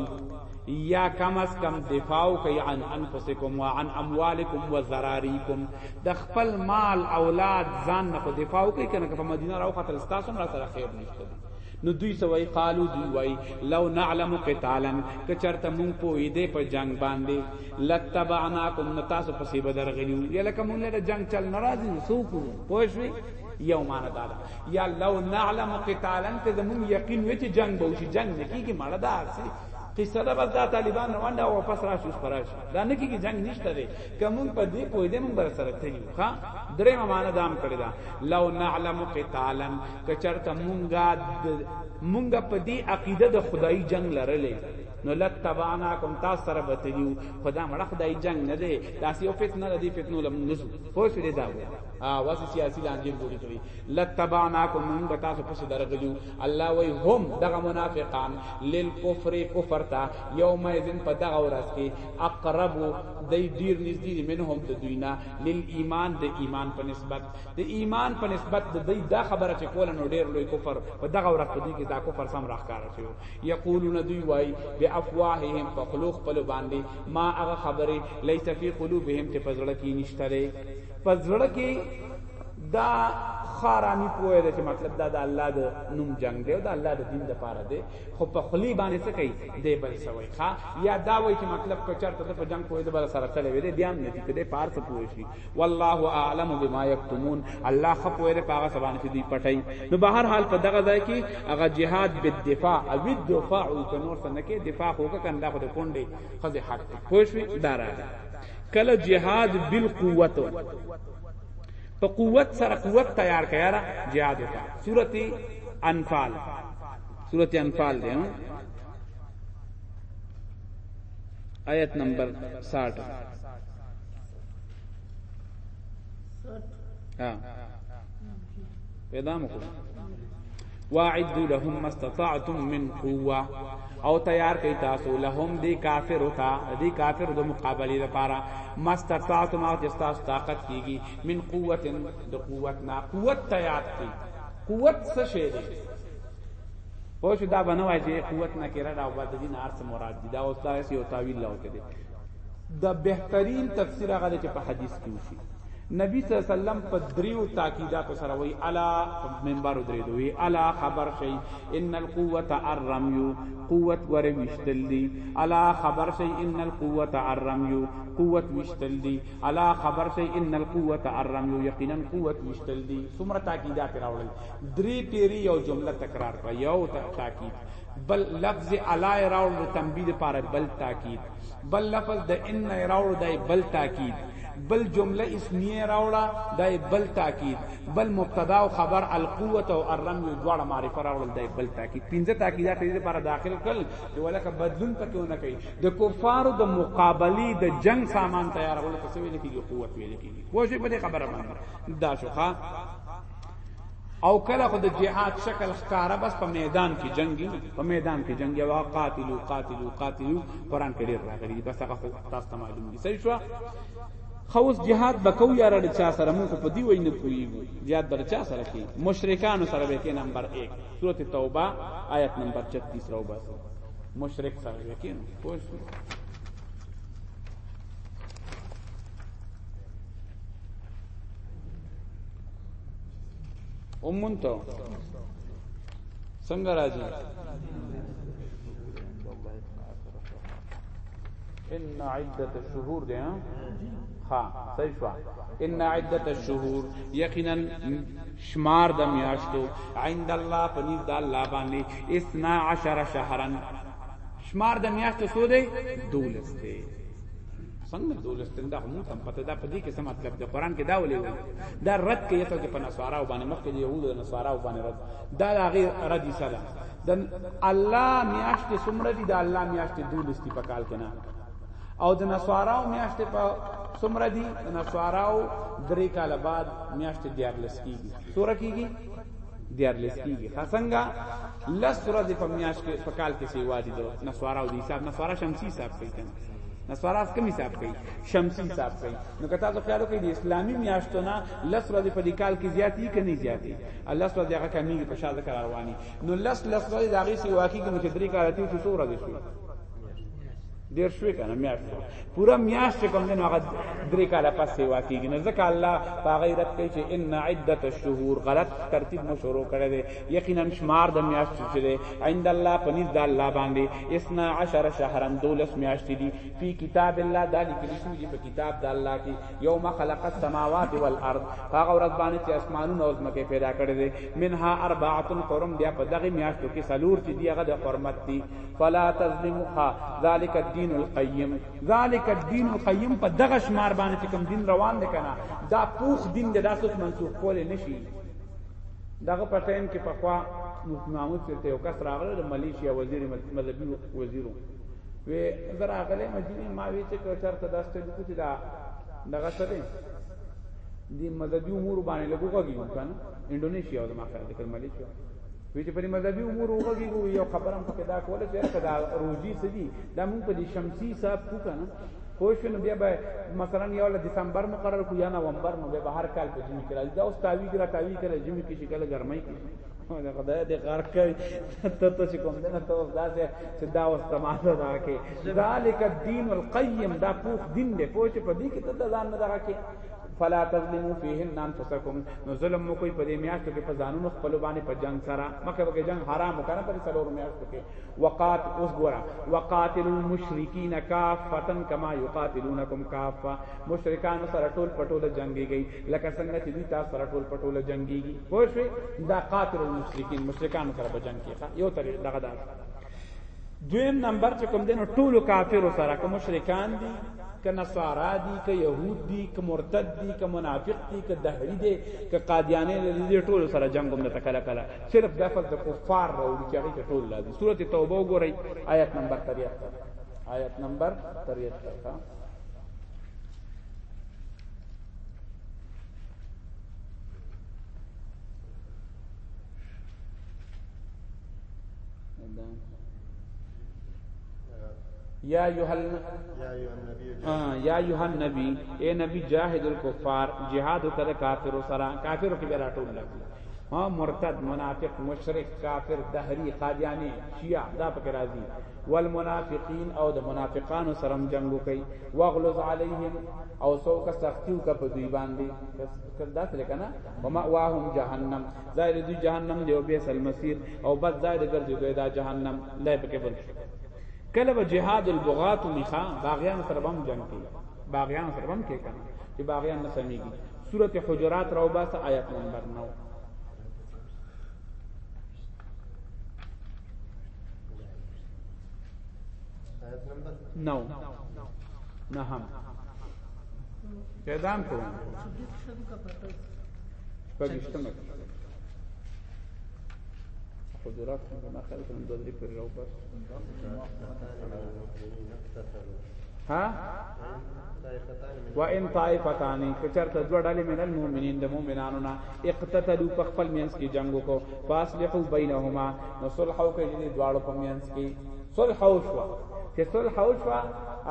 یا کم از کم دفاع کوي عن انفسکم وعن اموالکم وذراریکم د خپل مال اولاد ځان نه خو دفاع کوي کنه په مدینه راو خاطر تاسو را سره خیر نشته نو دوی سوای قالو دوی وای لو نعلم قتالا کچرته مونږ پوی دې په جنگ باندې لتبعناکم نتاسو پسې بدرغلیو یا لکه مونږ له جنگ چل ناراضی وسوکو پوښوي یو معنا دا ده یا لو نعلم قتالا ته زمون یقین وی چې جنگ به وشي جنگ نکیږي مړه ده اسی قصه ده بس دا طالبان روان دا واپس راشي اوس پراش دا نکیږي جنگ نشته دی کوم په دې پوی دې مونږ بر سره تلی ها درې معنا دام کړی دا لو نعلم قتالا که چرته مونږه مونږه په دې عقیده د خدای جنگ لرلې نو لتبانا کوم تاسو سره بتلیو خدا مړه خدای جنگ نه دی داسې یو فتنه لدی فتنو لم نزو خو شری دا وو ها واسه سیاسي لانجې جوړې کړې لتبانا کوم مونږ تاسو پس درغلیو الله وای هم دغه منافقان للکفر کفر تا یوم اذن په دغه ورځ کې اقرب دی ډیر نږدې منهم د دوینا لل ایمان د ایمان په نسبت د ایمان په نسبت د دې دا خبره چې کول نو ډیر لوی کفر په دغه ورځ په دې کې دا کفر سم راخکار شي یقولون دوی وای به افواههم په خلوق په باندې ما هغه خبره لیس فی قلوبهم چې پزړه کې نشته لري پزړه کې دا خارانی پوهه ده چې مطلب دا د الله د نوم جنگ دی او د الله د دین د پاره دی خو په خلی باندې څه کوي دی بل سوي ښا یا دا وایي چې مطلب په چرته د جنگ پوهه ده بل سره تللی وي بیا نه دي کده پار څه پوهه شي والله اعلم بما یکتمون الله خپ ویره پاغه سبان چې دی پټای نو بهر حال په دغه ځای کې هغه جهاد بالدفاع او الدفاع او کنور سره کې دفاع هوګه کنده خو د کونډې خزه حق پوښوي دارا کله جهاد بالقوت په قوت سره قوت تیار کړه را جهاد وکړه سورته انفال سورته انفال دی آیت نمبر 60 ها پیدا مو واعد لهم ما استطعتم من قوه او تیار کئ تاسو لهم دی کافر ہوتا دی کافر د مقابله لپاره ما استطعتم او جستا طاقت کیږي من قوت د قوت نا قوت تیار کی قوت څه شی دی پوه شو دا بنوای چې قوت نه کړه دا وبد دین ارث مراد دی دا اوس دا یو تاویل لاو کې دی د بهترین تفسیر هغه دی چې په حدیث کې وشي نبی صلی الله علیه وسلم په دریو تاکیداتو سره وی الا منبر درې دوی الا خبر شي ان القوه الرمي قوت ور وشتل دي الا خبر شي ان القوه الرمي قوت وشتل دي الا خبر شي ان القوه الرمي یقینا قوت وشتل دي څومره تاکیدات راوړل درې پیری یو جمله تکرار کړه یو تاکید بل لفظ الا راول د تنبیه لپاره بل تاکید بل لفظ د ان راول د بل تاکید بل جمله اسمیه راوړه د بل تاکید بل مبتدا او خبر القوه او الرمي دواړه معرفه راوړل د بل تاکید پنځه تاکیدات دې لپاره داخل کړل چې ولکه بدلون پکې ونه کوي د کفارو د مقابله د جنگ سامان تیارول څه ویل کېږي قوت ویل کېږي پوه شئ په دې خبره باندې دا شوخه او کله خو د جهاد شکل ښکارا بس په میدان کې جنگي په میدان کې جنگي او قاتلو قاتلو قاتلو قران کې ډیر راغلي بس هغه خو تاسو معلوم دي صحیح شو خوس جهاد بکو یار د چا سره مونږ په دی وای نه پویو جهاد بر چا سره کی مشرکان سره به کې نمبر 1 سورته توبه آیت نمبر 36 راو بس مشرک سره به کې پوښتنه امون ته څنګه راځي ان عدت الشهور ده ها صحیح شو ان عدت الشهور یقینا شمار د میاشتو عند الله پنځ د الله باندې 12 شهرن شمار د میاشتو سو دی دولس دی څنګه دولس تن دا مو تم پته دا پدې کې څه مطلب دی قران کې دا ولې وایي دا رد کې یته کې په نسوارا باندې مخکې یهود او نسوارا باندې رد دا غیر رد سره د الله میاشت سمره دي د الله میاشت دولس دی په کال کې نه او د نسوارا میاشت په سمره دي د نسوارا درې کال بعد میاشت دیار لسکیږي سوره کیږي دیار لس کیږي خاصنګا لس ورځې په میاش کې په کال کې سی وادي دو نسوارا او دی حساب نسوارا شمسی حساب کوي کنه نسوارا کم حساب کوي شمسی حساب کوي نو کته ته خیال کوي د اسلامي میاشتونه لس ورځې په کال کې زیاتی کني زیاتی الله سو دغه کمی په شاده کار رواني نو لس لس ورځې داغي سی واقعي کې مخدري کاراتي څو ورځې شو ډیر شوی کنه میاشت پورا میاشت کوم دین هغه درې کاله پس سیوا کیږي نه ځکه الله هغه رد کوي چې ان عدت الشهور غلط ترتیب مو شروع کړی دی یقینا شمار د میاشت چې دی عند الله پنځ د الله باندې 12 شهرا دولس میاشت دي په کتاب الله د لیکل شوی دی په کتاب د الله کې یوم خلق السماوات والارض هغه ورځ باندې چې اسمانونه او زمکه پیدا کړی دی منها اربعه حرم بیا په دغه میاشتو کې سلور چې دی هغه د حرمت دی فلا تظلموا ذالک الدین القیم ذالک الدین القیم په دغه شمار باندې چې کوم دین روان دی کنه دا پوخ دین دی دا څوک منسوخ کول نه شي دغه په ټایم کې په خوا محمود ته یو کس راغله د ملیشیا وزیر مذهبي وزیرو وی زرا غلې مجینه ما وی چې کوچر ته داسته لکو چې دا دغه څه دی دی مذهبي امور باندې لګوږي کنه انډونیشیا او ما خیال د ملیشیا وی چې په مذهبي امور وګړي کو یو خبره هم پکې دا کوله چې راکه دا روزي سدي دا مونږ په دې شمسي صاحب کو کنه خوښ نو بیا به مثلا یو ل دسمبر مقرر کو یا نومبر نو بیا هر کال په جمی کې راځي دا اوس تاوی کرا تاوی کرا جمی کې شکل ګرمای کې دا خدای دې غار کوي ته ته چې کوم نه ته دا چې دا اوس تماشه دا کې ذالک الدین القیم دا پوخ دین دې پوه چې په دې کې ته ځان نه دا کې فلا تظلموا فيهن انفسكم نو ظلم مو کوئی په دې میاشتو کې په ځانونو خپل باندې په جنگ سره مکه وکي جنگ حرام وکړه په څلور میاشتو کې وقات اوس ګورا وقاتل المشرکین کافتا کما یقاتلونکم کافا مشرکان سره ټول پټول جنگيږي لکه څنګه چې دوی تاسو سره ټول پټول جنگيږي پوه شئ دا قاتل المشرکین مشرکان سره په جنگ کې یو طریق دغه دا دویم نمبر چې کوم دینو ټول کافر سره کوم مشرکان دي که نصارا دي که يهود دي که مرتد دي که منافق دي که دهری دي که قادیانی دي ټول سره جنگ هم ته کله کله صرف د فز د کفار راوړي چې هغه ټول لازم سوره توبه وګورئ آیت نمبر 73 آیت نمبر 73 یا ایها یا ایها النبی اے نبی جاهد الکفار جهاد کړه کافر سره کافر کې به راټول لګي ها مرتد منافق مشرک کافر دهری قادیانی شیعه دا پکې راځي والمنافقین او د منافقانو سره جنگ وکي واغلظ علیهم او سوک سختیو کا په دوی باندې کدا تل کنا وما واهم جهنم زائر دی جهنم دی او بیس المسیر او بد زائر ګرځي دوی دا جهنم لای پکې بل کله به جهاد البغات میخا باغیان سره هم جنگ کوي باغیان سره هم کوي کنا چې باغیان نه سميږي سوره حجرات راو باسه آیت نمبر 9 آیت نمبر 9 نه هم اعدام کوم پاکستان حضورات ما خلق من دول ذكر لو بس ها وان طائفتان کچرته دوه ډلې من المؤمنین د مؤمنانو نه اقتتلوا په خپل منځ کې جنگ وکړو فاصلحو بینهما نو صلح او کوي دې دواړو په میانس کې صلح او شوا چې صلح او شوا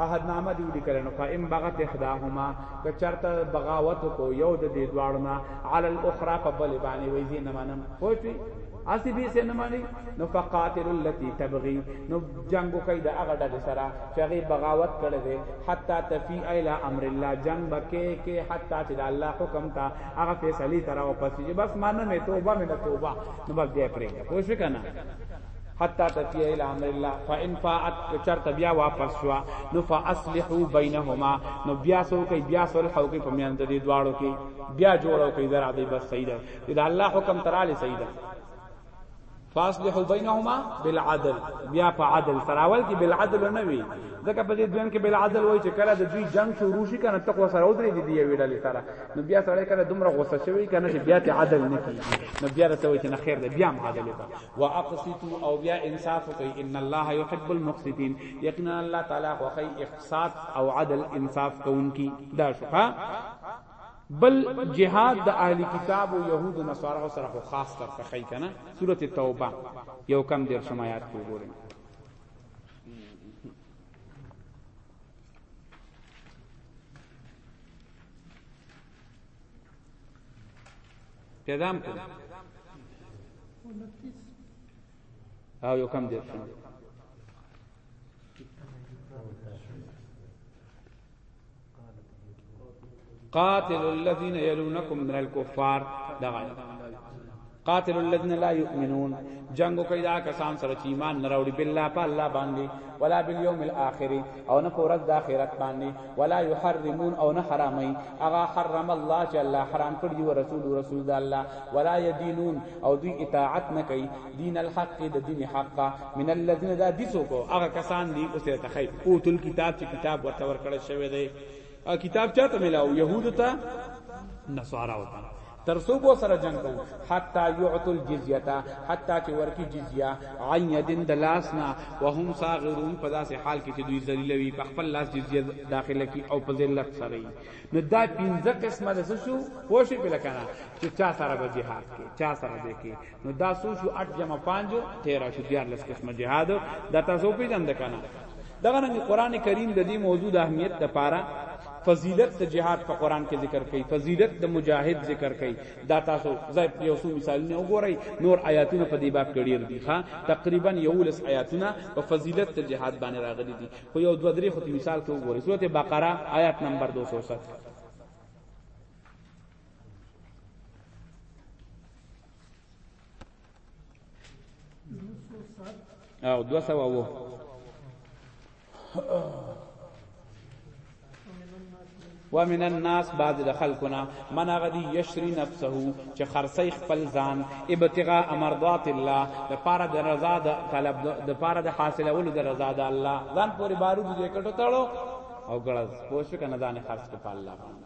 عہد نامه دی لیکل نو فإن بغت احداهما که چرته بغاوت کو یو د دې دواړو نه علی الاخرى په بل باندې وې زین منم پوښتې اسی به سه نمانی نو فقاتل التي تبغي نو جنگ کوي د هغه ډلې سره چې هغه بغاوت کړي دي حتا تفي الى امر الله جنگ بکې کې حتا چې د الله حکم ته هغه فیصله تر او پسې چې بس ما نه مې توبه مې نه توبه نو بس بیا پرې پوه شو کنه حتا تفیه الی امر الله فان فاعت چرته بیا واپس شو نو فاصلحوا بینهما نو بیا سو کوي بیا صلح او کوي په میان د دې دواړو کې بیا جوړو کوي درا دې بس صحیح ده دا الله حکم تراله صحیح ده فاصلح بینهما بالعدل بیا په عدل سراول کې بالعدل نه وي ځکه په دې دویم کې بالعدل وای چې کله د دوی جنگ شروع شي کنه تقوا سره ودرې دي دی ویډل سره نو بیا سره کله دومره غوسه شوی کنه چې بیا ته عدل نه کیږي نو بیا ته وای چې نه خیر دی بیا عدل وکړه واقسطوا او بیا انصاف کوي ان الله يحب المقسطين یقینا الله تعالی خوخی اقساط او عدل انصاف کوونکی دا شوه بل جهاد د اهل کتاب او يهود او نصارا سره خو خاص تر تخی کنه سوره توبه یو کم دیر شمایات کو ګورئ پیدام کو او یو کم دیر شمایات قاتل الذين يلونكم من الكفار دغه قاتل الذين لا يؤمنون جنگو کوي دا کسان سره چې ایمان نه راوړي بالله په الله باندې ولا باليوم الاخر او نه پورز د اخرت باندې ولا يحرمون او نه حرامي اغا حرم الله چې الله حرام کړی او رسول رسول د الله ولا يدينون او دوی اطاعت نه کوي دین الحق د دین حق من الذين دا دي څوک هغه کسان دي اوس ته تخی او تل کتاب چې کتاب ورته ورکړ شوی دی کتاب چاته ملاو يهود ته نصارا وته ترسو بو سره جنگ کو حتا يعطل جزيه حتا چې ورکی جزيه عن يدن دلاسنا وهم صاغرون په داسې حال کې چې دوی ذلیل وي په خپل لاس جزيه داخله کی او په ذلت سره وي نو دا پنځه قسمه د شو پوښي په لکنه چې چا سره به جهاد کې چا سره به کې نو دا سو شو 8 جمع 5 13 شو دیار لس قسمه جهاد دا تاسو پیژند کنه دغه رنګ قران کریم د دې موضوع د اهمیت لپاره فضیلت د جهاد په قران کې ذکر کړي فضیلت د مجاهد ذکر کړي دا تاسو زای یو څو مثالونه وګورئ نور آیاتونه په دې باب کړي دي ها تقریبا یو لس آیاتونه په فضیلت د جهاد باندې راغلي دي خو یو دوه درې خو مثال کې وګورئ سورته بقره آیات نمبر 207 او دو سوا وو ومن الناس بعض د خلقنا من غدی یشری نفسه چې خرڅی خپل ځان ابتغاء مرضات الله د پاره د رضا د طلب د پاره د حاصلولو د رضا د الله ځان پوری بارو دې کټو تړو او ګړز پوښ کنه ځان خرڅ کو په الله باندې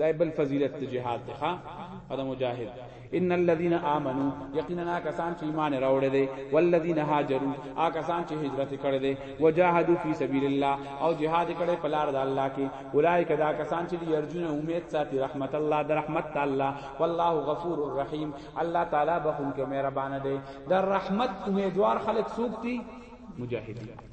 دا بل فضیلت د جهاد دی ښا او د مجاهد ان الذين امنوا یقینا کسان چې ایمان راوړل دي والذین هاجروا آ کسان چې هجرت کړل دي وجاهدوا فی سبیل الله او جهاد کړي په لار د الله کې اولایک دا کسان چې یرجون امید ساتي رحمت الله د رحمت الله والله غفور الرحیم الله تعالی بخون کې مهربان دی د رحمت امیدوار خلک سوکتي مجاهدین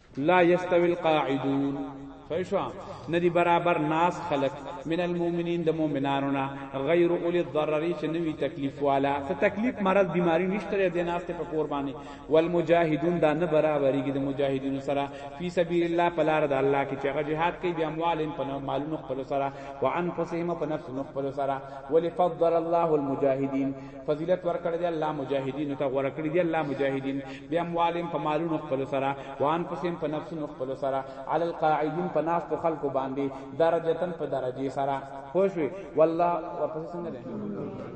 لا یستوی القاعدون فیشوا ندی برابر ناس خلق من المؤمنین د مؤمنانو نا غیر اول الضرر چې نوی تکلیف والا ته تکلیف مرض بیماری نشته د ناس ته په قربانی والمجاهدون دا نه برابرېږي د مجاهدینو سره فی سبیل الله پلار د الله کې چې هغه jihad کوي بیا اموال په مالونو خپل سره وانفسهم په نفس خپل سره ولفضل الله المجاهدین فضیلت ورکړی دی الله مجاهدین ته غوړه کړی دی الله مجاهدین بیا موالم په مالونو خپل سره وان پسیم په نفسونو خپل سره علی القاعدین په ناس په خلق باندې درجتن په درجه سره خوشوي والله ورپسې څنګه دی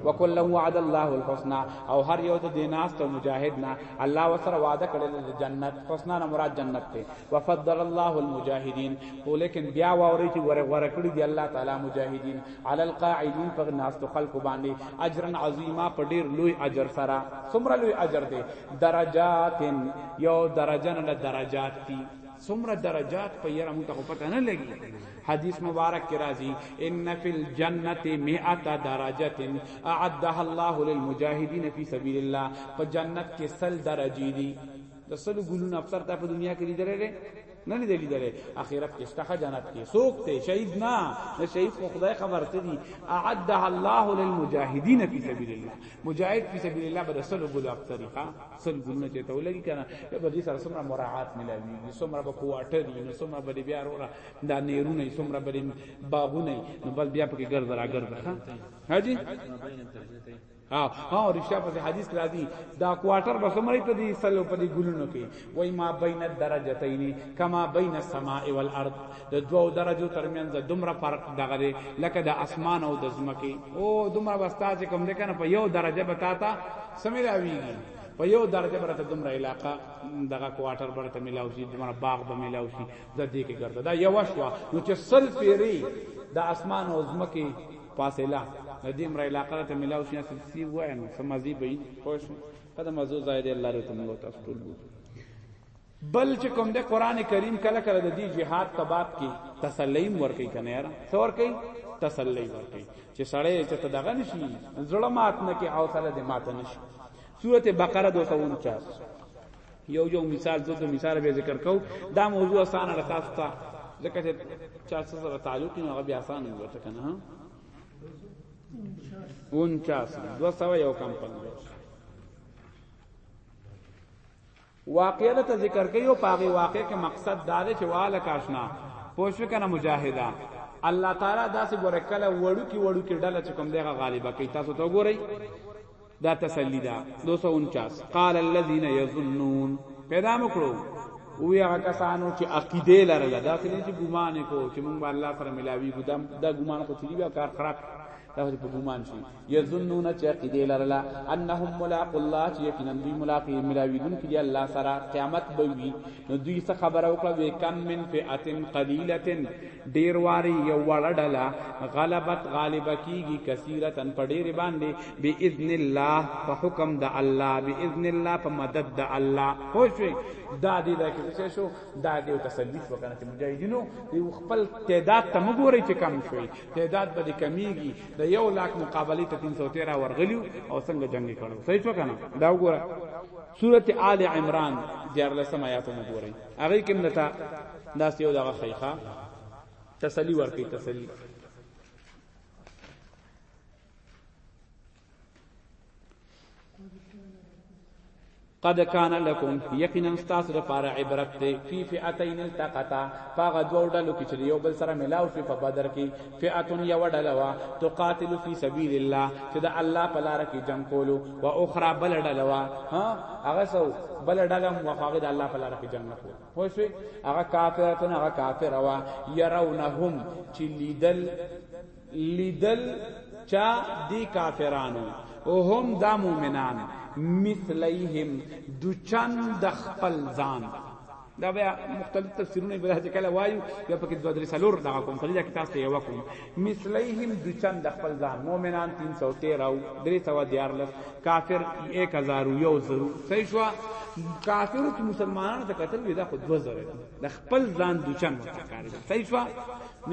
وکل وعد الله الحسنا او هر یو د دیناس ته مجاهد نه الله وسره وعده کړی دی جنت حسنا نه مراد جنت ته وفضل الله المجاهدین ولیکن بیا ووري چې غوړه کړی دی الله تعالی مجاهدین علی القاعدین پر ناستو خلق باندې اجرا عظیما په ډیر لوی اجر سره څومره لوی اجر دی درجات یو درجه نه درجات دی څومره درجات په یره مونږ ته پته نه لګي حدیث مبارک کې راځي ان فی الجنه 100 درجه اعدها الله للمجاهدین فی سبیل الله په جنت کې سل درجه دي د سل ګلون افسر ته په دنیا کې لیدل لري نه دی لیدلې اخرت کې شته جنت کې سوک ته شهید نه نه شهید خو خدای خبر ته دی اعدها الله للمجاهدین فی سبیل الله مجاهد فی سبیل الله بر رسول ګلاب طریقه سل ګلونه چې تولګی کنه به دې سره سمره مراعات ملاوی سمره په کوارټر نو سمره به بیا وروره دا نیرونه سمره به باغونه نو بل بیا پکې ګرځرا ګرځه ها جی ها ها رشتہ په حدیث کې راځي دا کوارټر به سمري ته دي سلو په دي ګلونو کې وای ما بین الدرجتین کما بین السماء والارض د دوو درجو ترمنځ دومره فرق دغه دی لکه د اسمان او د زمکه او دومره واسطه چې کوم ده کنه په یو درجه بتا تا سمې راویږي په یو درجه برته دومره علاقہ دغه کوارټر برته ملاو شي دومره باغ به ملاو شي د دې کې ګرځه دا یو شوا نو چې سل پیری د اسمان او زمکه فاصله ندیم را علاقه ته ملاو شي چې سی وای نو سمازي به خوش قدم مزو زائد الله له تم وت ټول بل چې کوم د قران کریم کله کله د دې جهاد تباب کې تسلیم ورکی کنه یار څور کوي تسلی ورکی چې سړی چې تدغه نشي ظلمات نه کې حوصله دې ماته نشي سورته بقره 249 یو یو مثال دو دو مثال به ذکر کو دا موضوع آسان را تاسو ته ځکه چې چا سره تعلق نه هغه بیا آسان نه ورته کنه ها 49 200 یو کم 50 واقعا ته ذکر کوي او پاغي واقع کې مقصد دا دی چې واله کاشنا پوښښ کنه مجاهدا الله تعالی داسې ګوره کله وړو کې وړو کې ډله چې کوم دیغه غالبا کوي تاسو ته وګورئ دا تسلی دا 249 قال الذين يظنون پیدا مکړو او هغه کسانو چې عقیده لرله دا څه چې ګمان کو چې مونږ به الله سره ملاوي ګدام دا ګمان خو تیری بیا کار خراب دا په ګمان شي یظنون چې عقیده لرله انهم ملاق الله چې یقینا دوی ملاقات ملاوي دن کې الله سره قیامت به وي نو دوی څه خبره وکړه وکم من فئه قلیله ډیر واری یو وړه ډله غلبت غالبه کیږي کثیرتن په ډیر باندې باذن الله په حکم د الله باذن الله په مدد د الله خو شوي دا دې دا کې څه شو دا دې او تثبیت وکړه چې مجاهدینو دې خپل تعداد ته مګوري چې کم شوي تعداد به کمیږي د یو لاک مقابله ته 313 ورغلیو او څنګه جنگي کړو صحیح شو کنه دا وګوره سورته آل عمران 14 آیات مګورئ هغه کوم نتا دا سیو دغه خیخه تسلی ورکی تسلی قد کان لکم یقینا تاسو لپاره عبرت دی فی فئتین التقطا فغدو ډلو کې چې یو بل سره ملاو شي په بدر کې فئة یوه ډله وه تقاتل فی سبیل الله چې د الله په لار کې جنګ کولو و اخرى بل ډله وه ها هغه سو بل ډله هم وفاغه د الله په لار کې جنګ نه کول خو شي هغه کافرتون هغه کافر وه يرونهم چې لیدل لیدل چا دی کافرانو او هم دا مؤمنان مثلیهم دو چند خپل ځان دا بیا مختلف تفسیرونه به راځي کله وایو بیا پکې دوه درې سلور دا کوم په دې کې تاسو ته یو کوم مثلیهم د چند خپل ځان مؤمنان 313 او 314 کافر 1000 یو زرو صحیح شو کافر چې مسلمانانو ته قتل وی دا خو 2000 د خپل ځان د چند کاری صحیح شو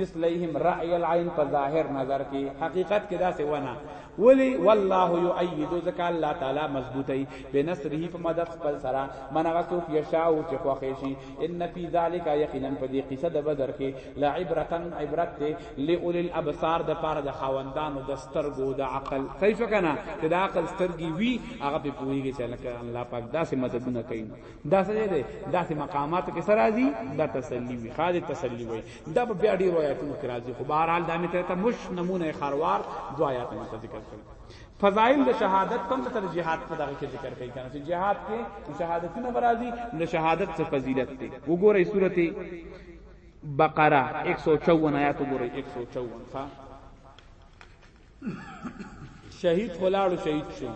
مثلیهم رأی العین په ظاهر نظر کې حقیقت کې دا څه ونه ولی والله یؤید ذک الله تعالی مضبوطی بنصره په مدد خپل سره من غسو یشاء او چې خوښی شي ان فی ذلک یقینا په دې قصه د بدر کې لا عبرتن عبرت ته لئول الابصار د پاره د خواندانو د سترګو د عقل صحیح شو کنه چې د عقل سترګي وی هغه په پوریږي چې لکه الله پاک داسې مددونه کوي داسې دې داسې مقامات کې سره دي دا تسلی وی خالد تسلی وی دا په بیا ډیرو آیاتونو کې راځي خو بهرحال دا مې ته مش نمونه خروار دو آیات مې ته ذکر کړل فضائل د شهادت په تر جهاد په دغه کې ذکر کوي کنه چې جهاد کې شهادتونه برازي د شهادت څخه فضیلت دی وګورئ سورته بقره 154 آیات وګورئ 154 ها شهید خلاړو شهید شو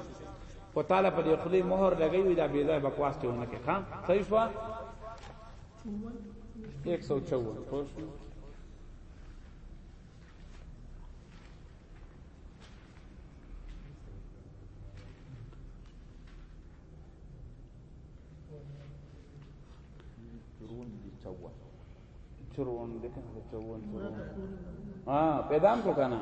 په تعالی په دې خلی مہر لګی وی دا بی ځای بکواس ته ونه کې ها صحیح شو 154 خوش چرون دکن چرون چرون ها پیدام کو کنه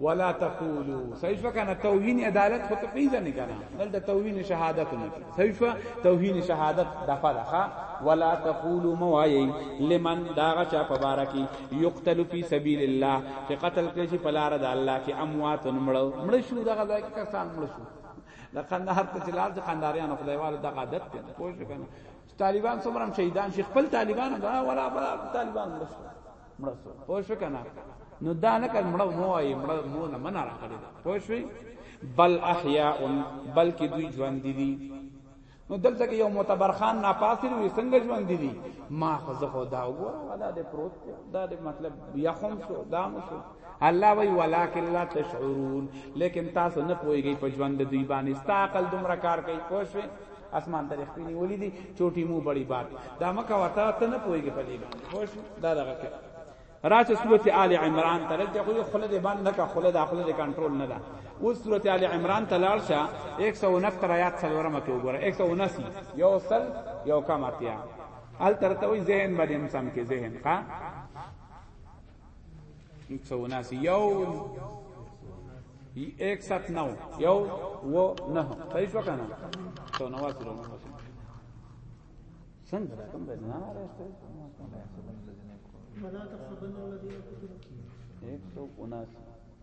ولا تقولوا سيف كان توهين عدالت خو ته پیژنې کنه دلته توهین شهادت نه سيف توهين شهادت د فلخه ولا تقولوا موایي لمن داغه چا پبارکی یقتل فی سبیل الله چې قتل کړي شي پلار د الله کې اموات مړ مړ شو دغه ځای کې کسان مړ شو د قندهار ته چلار د قنداریانو خدایوالو دغه عادت ته پوه شو کنه طالبان څومره هم شهیدان شي خپل طالبان دا ولا ولا طالبان مړ شو مړ شو پوه شو کنه نو دا نه کړ مړ مو وای مړ مو نه منع راکړي پوه شو بل احیاء بلکې دوی ژوند دي نو دلته کې یو معتبر خان ناپاسر وي څنګه ژوند دي ما خو زه خو دا وګوره ولا دې پروت دا دې مطلب یا خون شو دا مو شو الله وی ولکن لا تشعرون لیکن تاسو نه پويږئ په ژوند دوی باندې ستا عقل دومره کار کوي پوه شئ اسمان ته رخ پینی ولی دی چوټی مو بڑی بات دا مکه وتا ته نه پویږي په دې باندې خوش دا دغه کې راځه سورته آل عمران ته لږه خو خله دې باندې کا خله د خپل کنټرول نه ده اوس سورته آل عمران ته لاړ شه 169 آیات څلورمه کې وګوره 179 یو سل یو کم اتیا ال ترته وي ذهن باندې هم سم کې ذهن ښا څو ناس یو ایک سات نو یو و نه صحیح شو کنه تو نو واسو نو واسو څنګه دا کوم ځای نه راځي ولا تحسبن الذين كفروا 179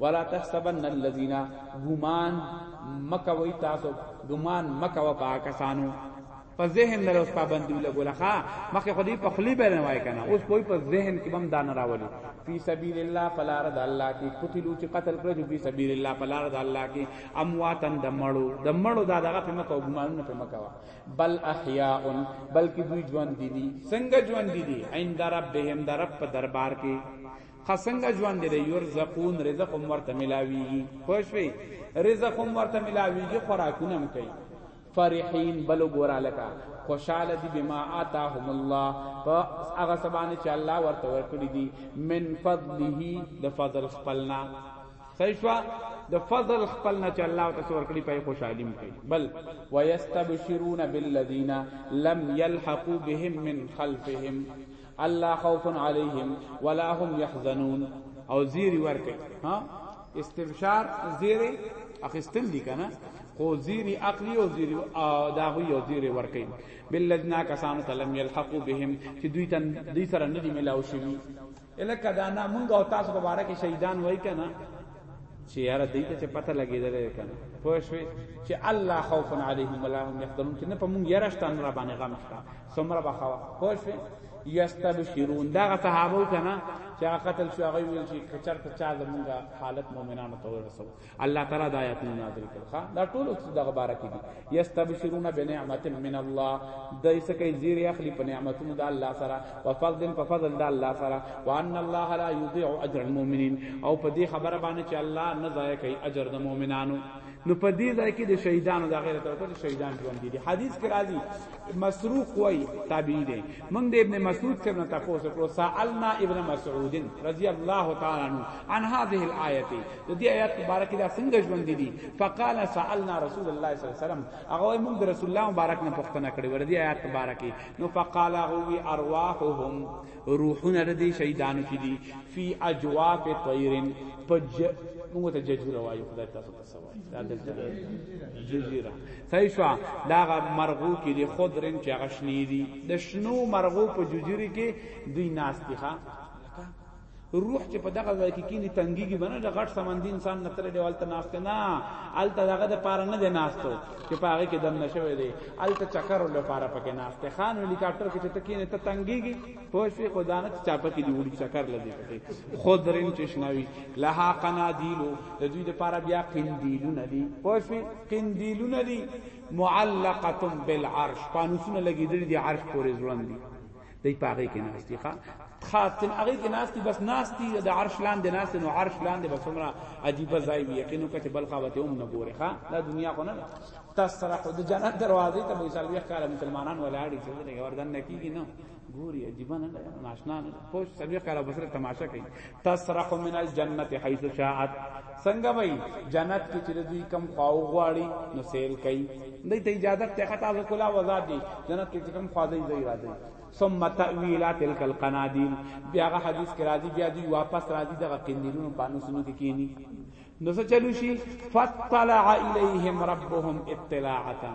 ولا تحسبن الذين غمان مکوي تاسو غمان مکوا پاکستانو په ذهن لرو ستا باندې لګولخه مخه خو دې په خلی به نه وای کنه اوس کوئی په ذهن کې بم دان راولي فی سبیل الله فلا رد الله کی قتلوا چې قتل کړو فی سبیل الله فلا رد الله کی امواتن دمړو دمړو دا دغه په مکو ګمانونه په مکو بل احیاء بلکې دوی ژوند دي څنګه ژوند دي عند ربهم درب په دربار کې خسنګ ژوند دی یرزقون رزق هم ورته ملاویږي پوه شوې رزق هم ورته ملاویږي خوراکونه هم کوي فرحین بل ګورا لکا خوشاله دي بما آتاهم الله په هغه سبانه چې الله ورته ورکړي دي من فضله د فضل خپلنا صحیح شو د فضل خپل نه چې الله تاسو ورکړي په خوشحالي مکي بل ويستبشرون بالذين لم يلحقوا بهم من خلفهم الله خوف علیهم ولا هم يحزنون او زیری ورکه ها استبشار زیری اخستل دي کنه خو زیری عقلی او زیری دا هو یو زیری ورکه بلذنا کسان تلم یلحقو بهم چې دوی تن دوی سره نه دی ملاو شوی الکه دا نه مونږ او تاسو په باره کې شهیدان وای کنه چې یاره دې ته پته لګیدل کنه پوه شوې چې الله خوف علیهم ولا هم یحزنون چې نه په مونږ یاره شتان را باندې غم شته سمره بخوا پوه شئ یستبشرون دا صحابه کنا چې هغه قتل شو هغه ویل چې کچر ته چا زمونږه حالت مؤمنانو ته ورسو الله تعالی د آیات نازل کړه ها دا ټول څه دغه بارک دي یستبشرون بنعمت من الله د اسکه زیر اخلی په نعمتونو د الله سره او فضل په فضل د الله سره وان الله لا یضيع اجر المؤمنین او په دې خبره باندې چې الله نه ضایع کوي اجر د مؤمنانو نو په دې ځای کې د شهیدانو د غیرت او د شهیدان ژوند دي حدیث کې راځي مسروق وای تابعی دی موږ د ابن مسعود څخه تاسو کړو سالنا ابن مسعود رضی الله تعالی عنہ عن هذه الايه د دې آیات مبارک دا څنګه ژوند دي فقال سالنا رسول الله صلی الله علیه وسلم هغه موږ د رسول الله مبارک نه پوښتنه کړې ور دي آیات مبارکه نو فقال هو ارواحهم روحنا ردی شیطان کی دي فی اجواف طیر پج موږ ته ججور وایو خدای تاسو دا دلته جزیره صحیح شو دا غ مرغو کې د خود رنګ چې غشنی دي د شنو مرغو په جزیره کې دوی ناس دي ښا روح چې په دغه ځای کې کینی تنګيږي بنه د غټ سمندي انسان نه تر دیوال ته ناشته نه الته دغه د پاره نه دی ناشته چې پاره کې دم نشوي دی الته چکر له پاره پکې ناشته خان هلیکاپټر کې چې تکینه ته تنګيږي پوه شوې خدانه چې چاپه کې دی وړي چکر لدی پکې خضرن چشنوي لها قنادیلو د دوی لپاره بیا قندیلونه دي پوه شوې قندیلونه دي معلقه بالعرش پانوسونه لګیدلي دي عرش پورې ځوړند دي دی پاغه کې ناشتي ښا خاتن هغه کې ناشتي بس ناشتي د عرش لاندې ناشتي نو عرش لاندې بس عمره عجیب ځای وي یقینو کته بل خواته هم نه ګوري ښا دا دنیا خو نه تاسو سره د جنت دروازې ته به انشاءالله ښکار مسلمانان ولاړ دي چې وردن نه کیږي نو ګوري عجیب نه ده ناشنا نه پوه سبي کاله بسره تماشا کوي تسرح من الجنه حيث شاءت څنګه وای جنت کې چې دوی کم خواو غواړي نو سیل کوي دې ته اجازه ته خطا وکولا وزاد دي جنت کې کم خواځي ځای راځي ثم تاویلا تلک القنادیل بیا غ حدیث کې راځي بیا دوی واپس راځي دغه قندیلونو پانو سنو کې کینی نو څه چلو شي فطلع الیهم ربهم اطلاعا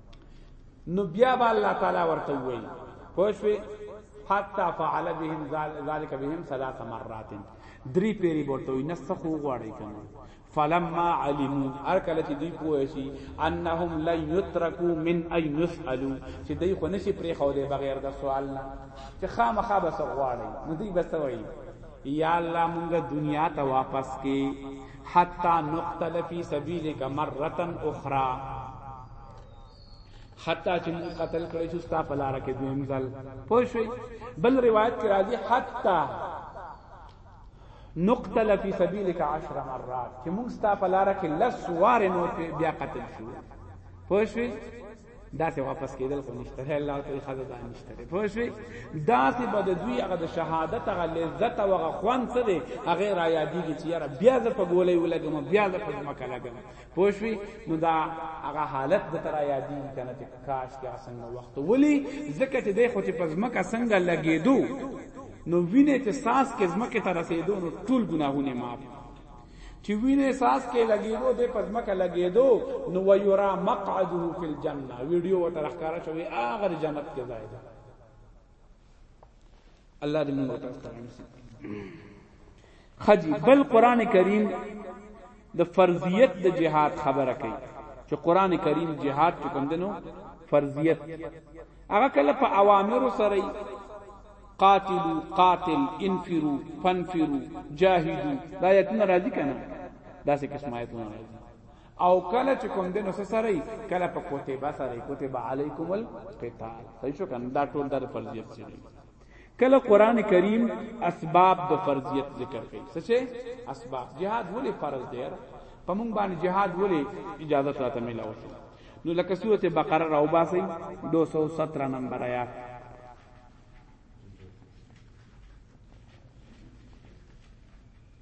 نو بیا به الله تعالی ورته وایي پوه شوې حتی فعل بهم ذلک بهم ثلاث مرات دری پیری بوته وي نسخ وغواړي کنه فلما علموا ارکل چې دی پوه شي انهم لا یترکو من ان یسالو چې دی خو نشي پرې خو دی بغیر د سوال نه چې خامخا بس غواړي نو دی بس وایي یا الله مونږه دنیا ته واپس کی حتا نقتل فی سبیلک مره اخرى حتی چې مون قتل کړی شو ستا په لار کې دویم ځل پوه شئ بل روایت کې راځي حتی نقتل فی سبیلک 10 مرات چې مون ستا په لار کې لس وار نو بیا قتل شو پوه شئ دا ته واپس کېدل خو نشته الله تعالی خزه دا نشته پوه شئ دا ته بد دوی هغه د شهادت هغه لذت او هغه خوان څه دی هغه را یادېږي چې یاره بیا ز په ګولې ولګم بیا ز په مکه لګم پوښوي نو دا هغه حالت د ترا یادی کنه چې کاش کې اسنګ وخت ولی زکه چې د خو چې پزمک اسنګ لګیدو نو وینه چې ساس کې زمک ته رسیدو نو ټول ګناهونه معاف چې وینه ساس کې لګیدو د پزمک لګیدو نو ویرا مقعده فی الجنه ویډیو وترخکارا شوی اغه جنت کې ځای ده الله دې موږ ته ستاسو نصیب خجی بل قران کریم د فرضیت د جهاد خبره کوي چې قران کریم جهاد چې کوم دنو فرضیت هغه کله په اوامر سره قاتلو قاتل انفرو فنفرو جاهدو دا یتن راضی کنه دا څه قسم آیتونه راضی او کله چې کوم دنو سره کله په کوتبه سره کوتبه علیکم القتال صحیح شو کنه دا ټول در فرضیت سره کله قران کریم اسباب د فرضیت ذکر کوي سچې اسباب جهاد ولې فرض دی په مونږ باندې جهاد ولې اجازه راته ملاو شو نو لکه سوره بقره راو باسي 217 نمبر آیات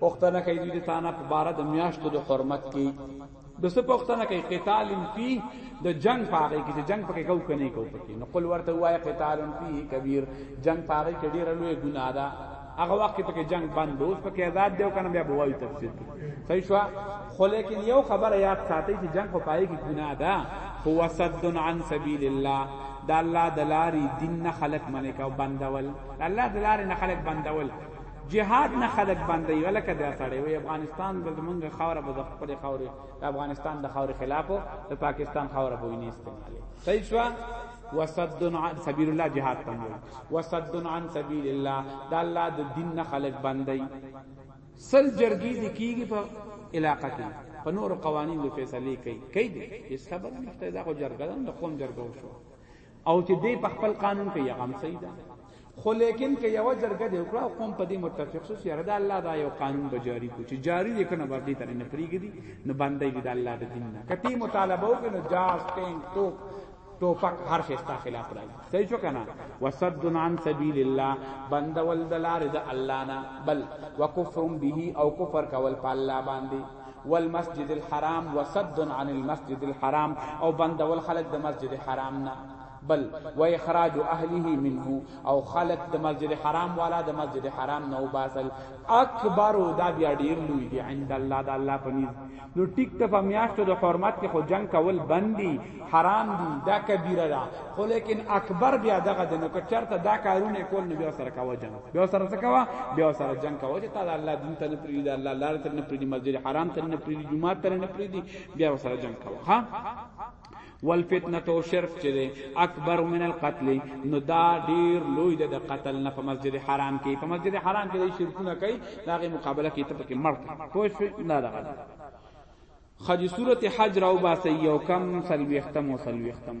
پختنه کوي دوی د تانا په بار د میاشتو د حرمت کې د څه پختنه کوي قتال فی د جنگ پاغه کې چې جنگ پکې کو کني کو پکې نو قل ورته وای قتال فی کبیر جنگ پاغه کې ډیر لوی ګناه ده هغه وخت کې پکې جنگ بند اوس پکې آزاد دی او کنه بیا بوای تفسیر کی صحیح شو خو لیکن یو خبره یاد ساتي چې جنگ په پای کې ګناه ده هو صد عن سبیل الله د الله دلاری دین نه خلق منې کا بندول الله دلاری نه خلق بندول جهاد نه خلق باندې ولکه دا سړی وي افغانستان به زمونږ خاور به خپل خاور د افغانستان د خاور خلاف د پاکستان خاور به نه استعمالي صحیح شو وصد عن سبیل الله جهاد تم وصد عن سبیل الله د الله د دین نه خلق باندې سل جرګی د کیږي په علاقه کې په نور قوانینو فیصله کوي کوي هیڅ خبره نشته دا خو جرګه ده نو قوم جرګه وشو او چې دی په خپل قانون کې یغم صحیح ده خو لیکن که یو جرګه دی وکړه او قوم په دې متفق شو چې رد الله دا یو قانون به جاری کو چې جاری دی کنه باندې تر نه پریږدي نو باندې دې د الله د دین نه کتی مطالبه وکړي نو جاز ټینګ ټوک توفق هر شي ستا خلاف راځي صحیح شو کنه وصد عن سبیل الله بندول دلار د الله نه بل وکفر به او کفر کول په الله باندې والمسجد الحرام وصد عن المسجد الحرام او بندول خلق د مسجد حرام نه بل و اخراج اهله منه او خلق د مسجد حرام والا د مسجد حرام نه وباسل اکبر دا بیا ډیر لوی دی عند الله د الله پنیز نو ټیک ته په میاشتو د حرمت کې خو جنگ کول بندي حرام دي دا کبیره ده خو لیکن اکبر بیا دغه د نو کچرته دا کارونه کول نو بیا سره کاوه جنگ بیا سره څه کوا بیا سره جنگ کوا چې تعالی الله دین ته نه پریدي دا الله لار ته نه پریدي مسجد حرام ته نه پریدي جمعه ته نه پریدي بیا سره جنگ کوا ها والفتنه تو شرک چې دی اکبر من القتل نو دا ډیر لوی د قتل نه په مسجد حرام کې په مسجد حرام کې شرکونه کوي دا غي مقابله کې ته پکې مرته پوښ نه راغلی خدي سورته حج راو باسي یو کم سلوي ختم او سلوي ختم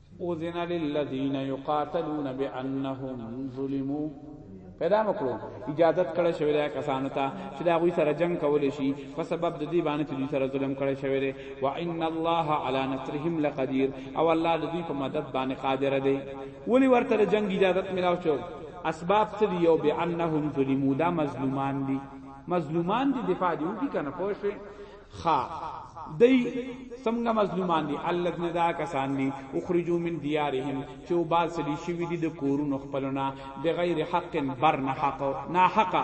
اذن للذین یقاتلون بانهم ظلموا پیدا مکړو اجازه کړه شوی دا کسانو ته چې دا غوي سره جنگ کول شي په سبب د دې باندې چې دوی سره ظلم کړی شوی دی و ان الله علی نصرهم لقدیر او الله د دوی په مدد باندې قادر دی ولی ورته د جنگ اجازه ملاو شو اسباب څه دی او بانهم ظلموا دا مظلومان دي مظلومان دي دفاع دي وکي کنه پوه شئ خا دی څنګه مظلومان دي الذين دا کسان دي اخرجوا من ديارهم چې وبال سلی شوی دي د کورونو خپلونه بغیر حق بر نه حق نه حق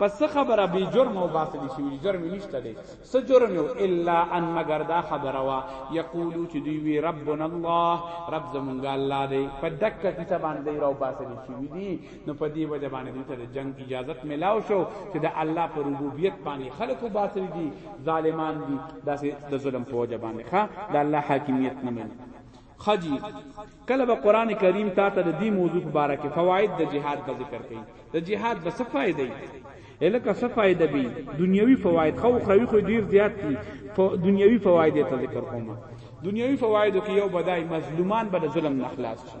پس خبره بی جرم او باسل شوی دی جرم نشته دی س جرم یو الا ان مگر دا خبره وا یقولو چې دی وی ربنا الله رب زمونږ الله دی په دک کتابان دی راو باسل شوی دی نو په دې وجه باندې دوی ته د جنگ اجازت ملاو شو چې د الله پر ربوبیت باندې خلکو باطل دي ظالمان دي داسې د ظلم په وجه باندې ښا د الله حاکمیت نه مل خجی کله به قران کریم تا ته د دې موضوع په اړه کې فواید د جهاد به ذکر کړي د جهاد به څه فائدې الکه څه فائدې به دنیوي فواید خو خروي خو ډیر زیات دي دنیوي فواید ته ذکر کوم دنیوي فواید کې یو بدای مظلومان به ظلم نه خلاص شي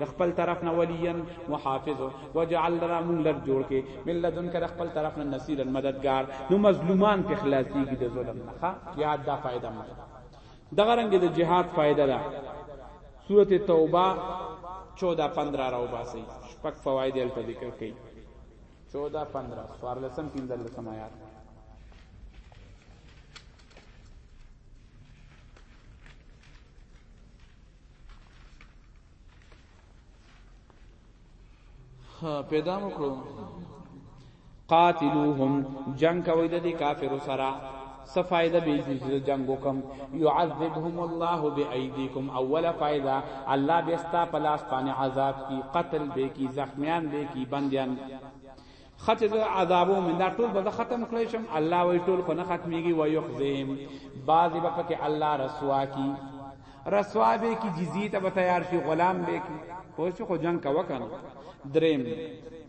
د خپل طرف نه وليا محافظ وجعل لنا من لر جوړ کې من لدن کې د خپل طرف نه نصيرا مددگار نو مظلومان په خلاصيږي د ظلم نه ښه یاد دا فائدہ مو دغه رنګ د جهاد فائدہ ده سورته توبه 14 15 راو باسي شپږ فواید یې په ذکر کړي 14 15 سوار لسم 15 لسم آیات پیدا مکړو قاتلوهم جنگ کوي د کافر سره څه فائدہ به دې جنگ وکم يعذبهم الله بايديكم اوله فائدہ الله به استا پلاس باندې عذاب کی قتل به کی زخمیان به کی بندیان خچ د عذابو من دا ټول به ختم کړی شم الله وی ټول خو نه ختميږي و يخزم بعض به پکې الله رسوا کی رسوا به کی جزی ته به تیار شي غلام به کی خو شو خو جنگ کا وکنه دریم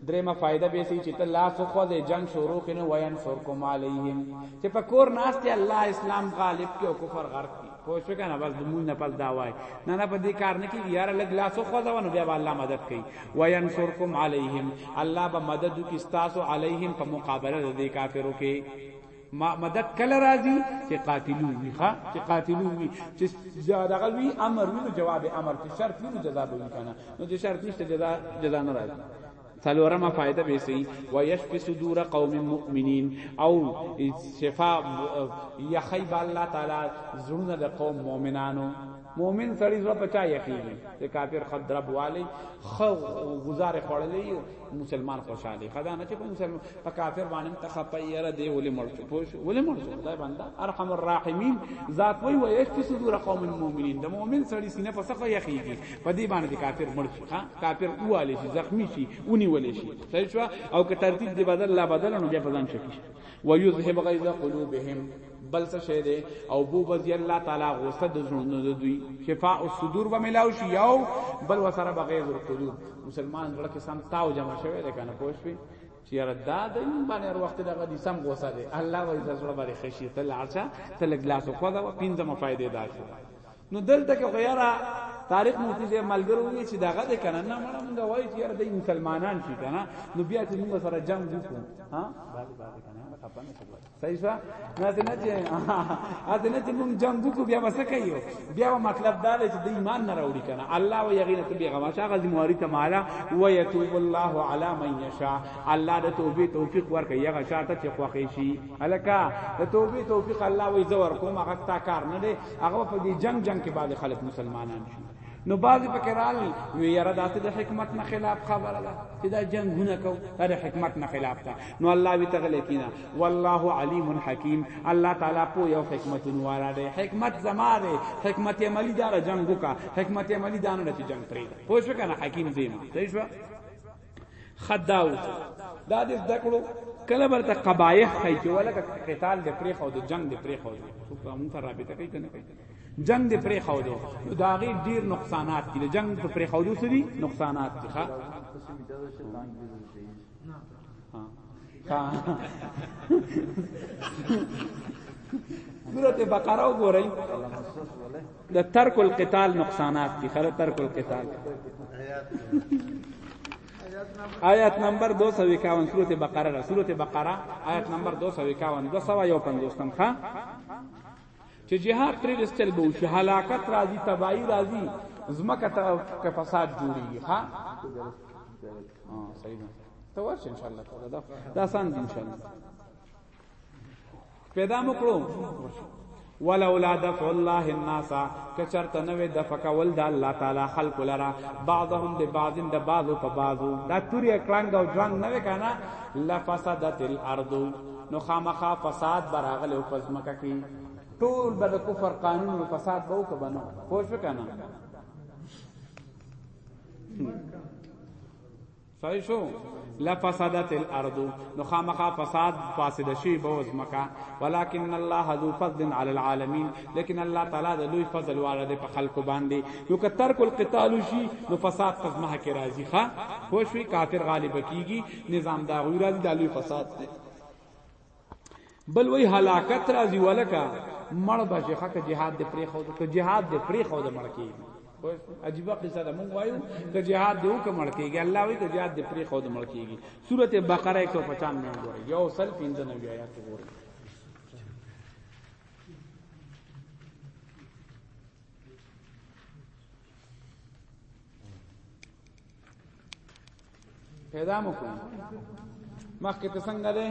دریم فائدہ به سي چې ته لاس خو د جنگ شروع کینو وین سر کوم علیهم چې په کور ناشته الله اسلام غالب کې او کفر غرق کی پوه شو کنه بس د مون نه پس دا وای نه نه په دې کار نه کیږي یاره لګ لاس خو ځو نو بیا به الله مدد کوي وینصرکم علیهم الله به مدد کی تاسو علیهم په مقابله د دې کافرو کې ما مدد کله راځي چې قاتلو وي ښا چې قاتلو وي چې دغه وی امر وی جواب امر چې شرط وی جزا به وی کنه نو چې شرط نشته جزا جزا نه راځي څلورمه فائدہ به سي و يشفي صدور قوم مؤمنين او شفا يخيب الله تعالی زړونه د قوم مؤمنانو مؤمن سړی زړه پچا یخیږي چې کافر خد درب والی خو گزار خړلې مسلمان خوشاله خدا نه چې په مسلمان په کافر باندې ته خپیر دی ولې مړ شو پوه شو ولې مړ شو خدای بندا ارحم الراحمین ذات وی ویش چې صدور قوم المؤمنین د مؤمن سړی سینه په صفه یخیږي په دې باندې کافر مړ شي ها کافر اواله شي زخمی شي اونی ولې شي صحیح شو او که ترتیب دی بدل لا بدل نو بیا په ځان شکی ويذهب غيظ قلوبهم بل څه شه دي او بو بزي الله تعالی غوسه د زړونو د دوی شفاء الصدور و ملاو شي یو بل وسره بغیر القلوب مسلمان زړه کې سم تاو جمع شوی دی کنه پوه شئ چې یاره دا د این باندې هر وخت دغه دي سم غوسه دی الله وایي زړه باندې خشي ته لاړشه ته لګ لاس خو دا پینځمه فائدې دا شو نو دلته کې خو یاره طارق مفتی زه ملګرو وی چې داغه د کنه نه مړه مونږ وایي چې یاره د مسلمانان شي کنه نو بیا چې مونږ سره جنگ وکړو ها باندې باندې کنه خپه نه شو صحیح شو نه ته نه چې اته نه چې مونږ جنگ وکړو بیا وسه کوي بیا مطلب دا دی چې د ایمان نه راوړي کنه الله و یغینه ته بیغه واشه غزي مواری ته مالا و یتوب الله علی من یشاء الله د توبې توفیق ورکړي هغه شاته چې خوښي شي الکا د توبې توفیق الله وې زور کوم هغه تا کار نه دی هغه په دې جنگ جنگ کې بعد خلک مسلمانان شي نو بعضی پکې رال وی یاره داسې د حکمت نه خلاف خبره ده چې دا جنگونه کو دا حکمت نه خلاف ده نو الله وی تغلی کینا والله علیم حکیم الله تعالی په یو حکمت نواره ده حکمت زماره حکمت عملی دار جنگو کا حکمت عملی دانه چې جنگ پرې پوه شو کنه حکیم دیمه صحیح شو خداو دا د زده کړو کله برته قبایح خای چې ولکه قتال د پرې خو د جنگ د پرې خو څو په مون سره رابطه کوي کنه کوي جنگ د پرې خو دو نو دا غي ډیر نقصانات دي د جنگ په پرې خو دو سری نقصانات دي ها ها سورته بقره وګورئ د ترک القتال نقصانات دي خره ترک القتال آیات نمبر 251 سورته بقره را سورته بقره آیات نمبر 251 251 تم ښا چې جهاد پرې رسل به شي هلاکت راځي تباہی راځي زمکه ته فساد جوړيږي ها اه صحیح ده ته ورشه ان شاء الله دا دا سان ان شاء الله پیدا مکړو ولولا دفع الله الناس کچرته نوې د فکول د الله تعالی خلق لرا بعضهم ببعض د بعضو په بعضو دا توري کلنګ او ځنګ نوې کنه لفسدت الارض نو خامخا فساد براغله او پزمکه کی ټول به د کفر قانون او فساد به وکبنو پوښ وکنه صحیح شو لفسدت الارض نو خامخا فساد فاسد شی بوز مکا ولکن الله ذو فضل علی العالمین لیکن الله تعالی د لوی فضل والا د خلق باندې نو که ترک القتال شی نو فساد قزمه کې راضی ښا خوشوی کافر غالب کیږي نظام دا غوی راضی د لوی فساد دی بل وی هلاکت راځي ولکه مړ بشه خک جهاد دې پرې خو ته جهاد دې پرې خو د مړ کې عجیب قصه ده مونږ وایو ته جهاد دې وکړ مړ کېږي الله وی ته جهاد دې پرې خو د مړ کېږي سورته بقره 195 نو ګوري یو سل 95 آیات ګوري پیدا مو کوم مخکې ته څنګه ده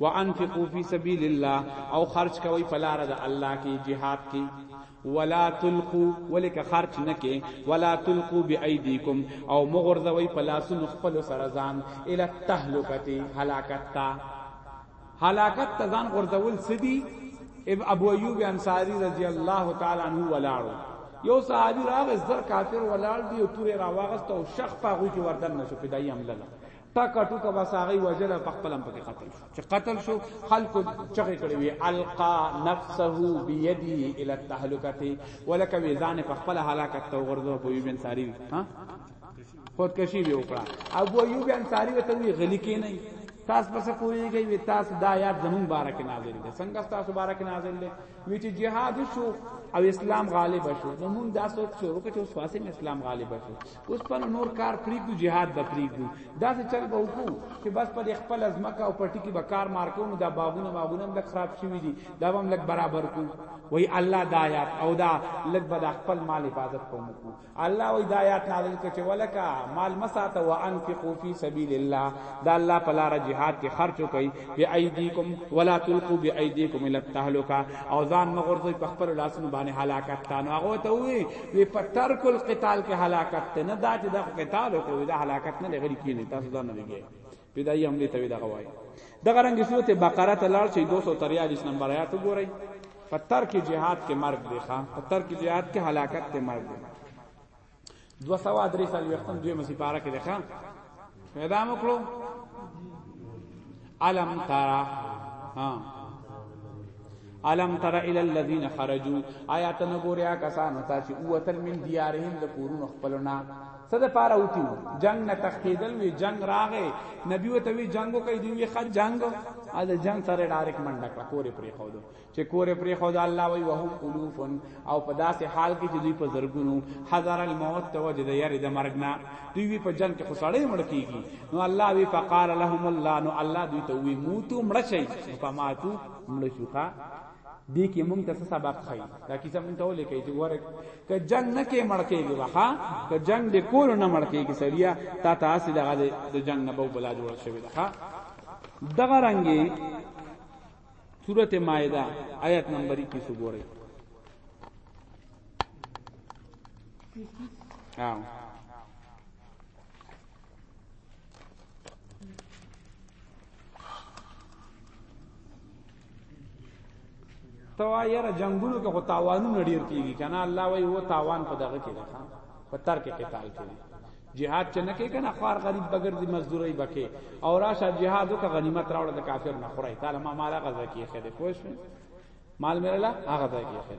وانفقوا فی سبیل الله او خرج کوي په لار د الله کې jihad کې ولا تلقوا ولک خرج نکې ولا تلقوا بأيديكم او مغرزوي په لاسونو خپل سره ځان اله تهلکتی هلاکت تا هلاکت ته ځان غورځول څه دي ابو ایوب انصاری رضی الله تعالی عنہ ولاړو یو صحابي راغی زر کافر ولاړ دی او تورې راواغست او شخ پاغو کې وردن نشو پیدایي عمله ټکا ټکا بس هغه وجل په خپلم پکې قتل شو چې قتل شو خلکو چغې کړې وی القا نفسه بيدي الى التهلكه ولکه وی ځان په خپل هلاکت تو غرضو په یو بن ساری ها خودکشي به وکړه ابو ایوب انصاری وته وی غلی کې نه تاسو پس کویږي وی تاسو دا یاد زمون بارک نازل دي څنګه تاسو بارک نازل دي وی چې جهاد شو او اسلام غالب شو نو مون دا سوچ شروع کړو چې واسه اسلام غالب شو اوس په نور کار پریږدو جهاد به پریږدو دا څه چل به وکړو چې بس په خپل ازمکه او پټی کې به کار مار کوو نو دا باغونه باغونه هم لک خراب شوی دي دا هم لک برابر کو وی الله دا یاد او دا لک به خپل مال حفاظت کوو الله وی دا آیات نازل کړ چې ولکا مال مساته وانفقوا فی سبیل الله دا الله په لار جهاد کې خرچ کوي بی ایدیکم ولا تلقوا بی ایدیکم الی التهلکه او ځان مغرضی په خپل لاسونو باندې هلاکت تانو هغه ته وی وی په ترک القتال کې هلاکت نه دا چې دا قتال کوي دا هلاکت نه لري کینی تاسو دا نه لګي بدایي هم دې ته وی دغه وایي دغه رنګ سورته بقره ته لاړ شي 243 نمبر آیات وګورئ په ترک جهاد کې مرګ دی ښا په ترک جهاد کې هلاکت ته مرګ دی 243 سال وختم دوی مسی پارا کې ښا پیدا مکلو علم تارا ها الم تر الى الذين خرجوا آیات نو ګوریا کسانو ته چې اوتل من دیارهم د کورونو خپلنا صد پارا اوتی جنگ نه تختیدل وی جنگ راغې نبی وته وی جنگو کوي دی وی خد جنگ از جنگ سره ډایرک منډه کړه کورې پرې خو دو چې کورې پرې خو دو الله وی وهم الوف او په داسې حال کې چې دوی په زرګونو هزار الموت توجد یری د مرګ نه دوی وی په جنگ کې خسړې مړ کیږي نو الله وی فقال لهم الله نو الله دوی ته وی موتو مړ شي فماتو مړ شو ښا دې کې مونږ ته سبق خای دا کیسه مونږ ته ولې کوي چې ګوره ک جنگ نه کې مړ کېږي وخا ک جنگ دې کول نه مړ کېږي سړیا تا ته اسی دغه د جنگ نه بو بلا جوړ شوی ده دغه رنګي سورته مائده آیت نمبر 21 وګورئ ها توا یره جنگونو کې خو تاوانونه ډیر کیږي کنه الله وای وو تاوان په دغه کې راخان په تر کې قتال کوي جهاد چې نه کې کنه خوار غریب بغیر دي مزدوري بکې او راشه جهادو کا غنیمت راوړل د کافر نه خورای تعالی ما مالا غزا کې خېده پوښ مال میرلا هغه ځای کې خیر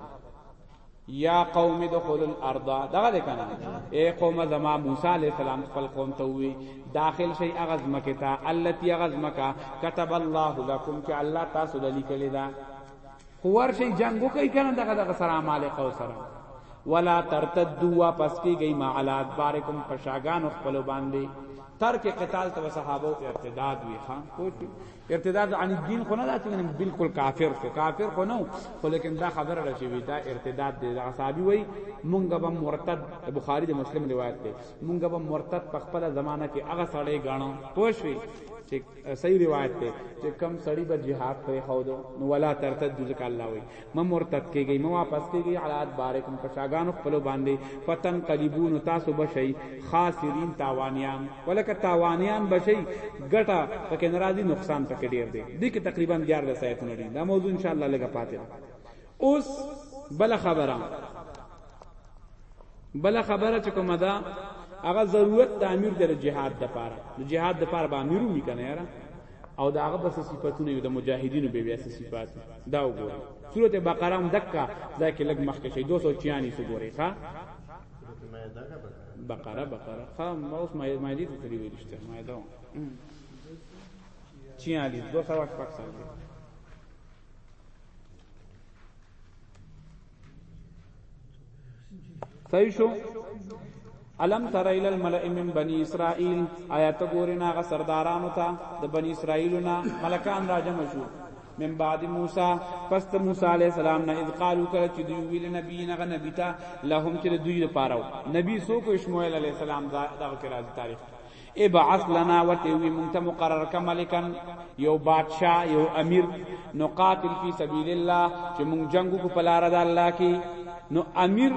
یا قوم دخول الارض دغه ده کنه اے قوم زما موسی علیہ السلام خپل قوم ته وی داخل شي اغز مکه تا التی اغز مکه كتب الله لكم چې الله تاسو د لیکل دا خور شي جنگو کوي کنه دغه دغه سره مال قو سره ولا ترتدوا واپس کیږي ما علی ادبارکم پشاگان خپل باندې ترک قتال تو صحابه او ارتداد وی خان کوئی ارتداد عن الدين خو نه دا چې بالکل کافر شو کافر خو نه خو لیکن دا خبره را شوی دا ارتداد دی دا صحابي وای مونږ به مرتد بخاری د مسلم روایت دی مونږ به مرتد په خپل زمانہ کې هغه سړی غاڼو پوښوي چې صحیح روایت دی چې کم سړی به jihad پرې خو دو نو ولا ترتد ذکر الله وای مه مرتد کیږئ مه واپس کیږئ علی ادبارکم په شاګانو خپلو باندې فتن قلیبون تاسو بشئ خاسرین تاوانیان ولکه تاوانیان بشئ ګټه پکې ناراضي نقصان پکې ډیر دی دې کې تقریبا 14 آیتونه دي دا موضوع ان شاء الله لګه پاتې ده اوس بل خبره بل خبره چې کومه ده هغه ضرورت د امیر د جهاد د پاره د جهاد د پاره به امیر وی کنه یاره او دا هغه بس صفاتونه یو د مجاهدینو به بیا صفات دا وګورئ سورته بقره هم دکا ځکه لګ مخکې شي 246 وګورئ ښا بقره بقره ښا ما اوس ما ما دې ته ویل شته ما دا 46 200 وخت پاک سره صحیح شو علم تر ایل الملئ من بنی اسرائیل آیات ګورینا غ سردارانو ته د بنی اسرائیلنا ملکان راجم شو من بعد موسی پس ته موسی علی السلام نه اذ قالو کله چې دوی ویل نبی نه غ نبی ته لهم چې دوی لپاره نبی سو کو اسماعیل علی السلام دا دغه کې راځي تاریخ ابعث لنا وتوی مونږ ته مقرر ک ملکن یو بادشاہ یو امیر نو قاتل فی سبیل الله چې مونږ جنگ کو پلار د الله کی نو امیر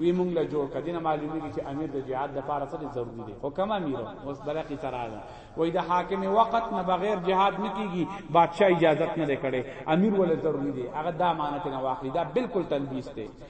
وی مونږ له جوړ کدی نه معلومی چې امیر د جهاد د پاره سره ضروری دی خو کما امیر اوس بلکی ترا ده وای د حاکم وقت نه بغیر جهاد نکیږي بادشاہ اجازه نه کړي امیر ول ضروری دی هغه دا معنی ته واقعي دا بالکل تلبیس دی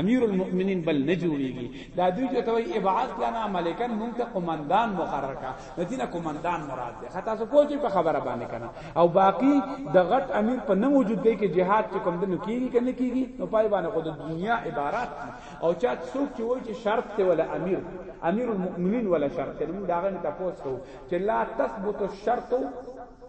امیر المؤمنین بل نه جوړیږي دا دوی چې توي ابعاد لنا ملکن مونږ ته قومندان مقرر کا ندینه قومندان مراد ده خطا سو پوجي په خبره باندې کنه او باقی د غټ امیر په نه موجودګۍ کې جهاد چې کوم دنو کیږي کنه کیږي نو پای باندې خود دنیا عبارت او چا څوک چې وایي چې شرط ته ولا امیر امیر المؤمنین ولا شرط ته موږ داغه نه تاسو کو چې لا تثبت الشرط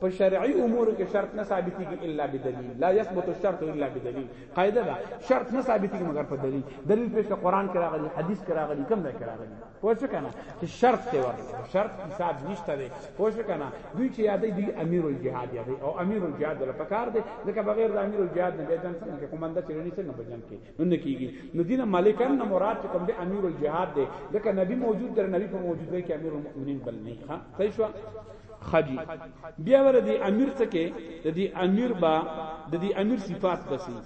په شرعي امور کې شرط نه ثابتيږي الا بدلیل لا يثبت الشرط الا بدلیل قاعده ده شرط نه ثابتي مگر په دلیل دلیل پیش کا قران کرا غلی حدیث کرا غلی کم ځای کرا غلی پوه شو کنه چې شرط ته ور شرط حساب نشته دی پوه شو کنه دوی چې یادې دی امیر الجهاد یادې او امیر الجهاد له پکار دی ځکه بغیر د امیر الجهاد نه به جنگ څنګه کومنده چې نه څنګه بجنګ کې نو نه کیږي نو دین مالکان نه مراد چې کوم دی امیر الجهاد دی ځکه نبی موجود در نبی په موجوده کې امیر المؤمنین بل نه ښه صحیح شو ښه دي بیا ور دي امیر څه کې د دې امیر با د دې امیر صفات بسي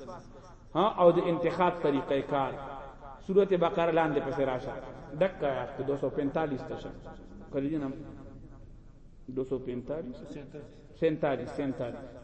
ها او د انتخاب طریقې کار سورته بقره لاندې پسې راشه دک آیات 245 ته شه کړی دي نام 245 47 47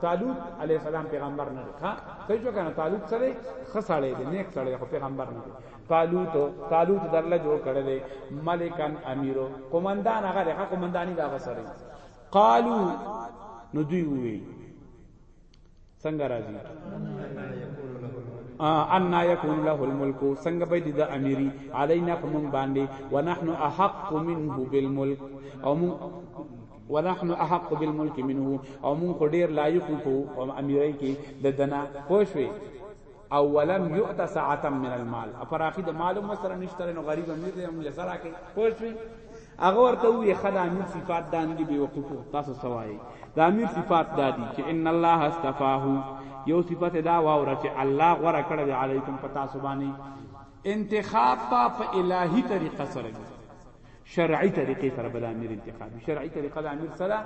طالوت علی السلام پیغمبر نه دی ها صحیح شو کنه طالوت سره خسړې دی نیک سړې خو پیغمبر نه دی طالوت طالوت در له جوړ کړل دی ملکن امیرو قومندان هغه هغه قومندانی دا غسړې قالو نو دوی وی څنګه راځي ان یکون له الملک څنګه به د امیری علینا فمن باندې ونحن احق منه بالملک او ونحن احق بالملک منه او مون خو ډیر لایق کو او امیرای کی د دنا پوښوي او ولم یؤت ساعتا من المال افراخی د مال مسره نشتره نو غریب امیر دی هم لسره کی پوښوي هغه ورته وی خدا امیر صفات دانګي به وقوف تاسو سوای د امیر صفات دادی چې ان الله استفاه یو صفت دا واور چې الله غره کړه علیکم پتا سبانی انتخاب په الہی طریقه سره شرعي طریقې سره به د امیر انتخاب وي شرعي طریقه د امیر سره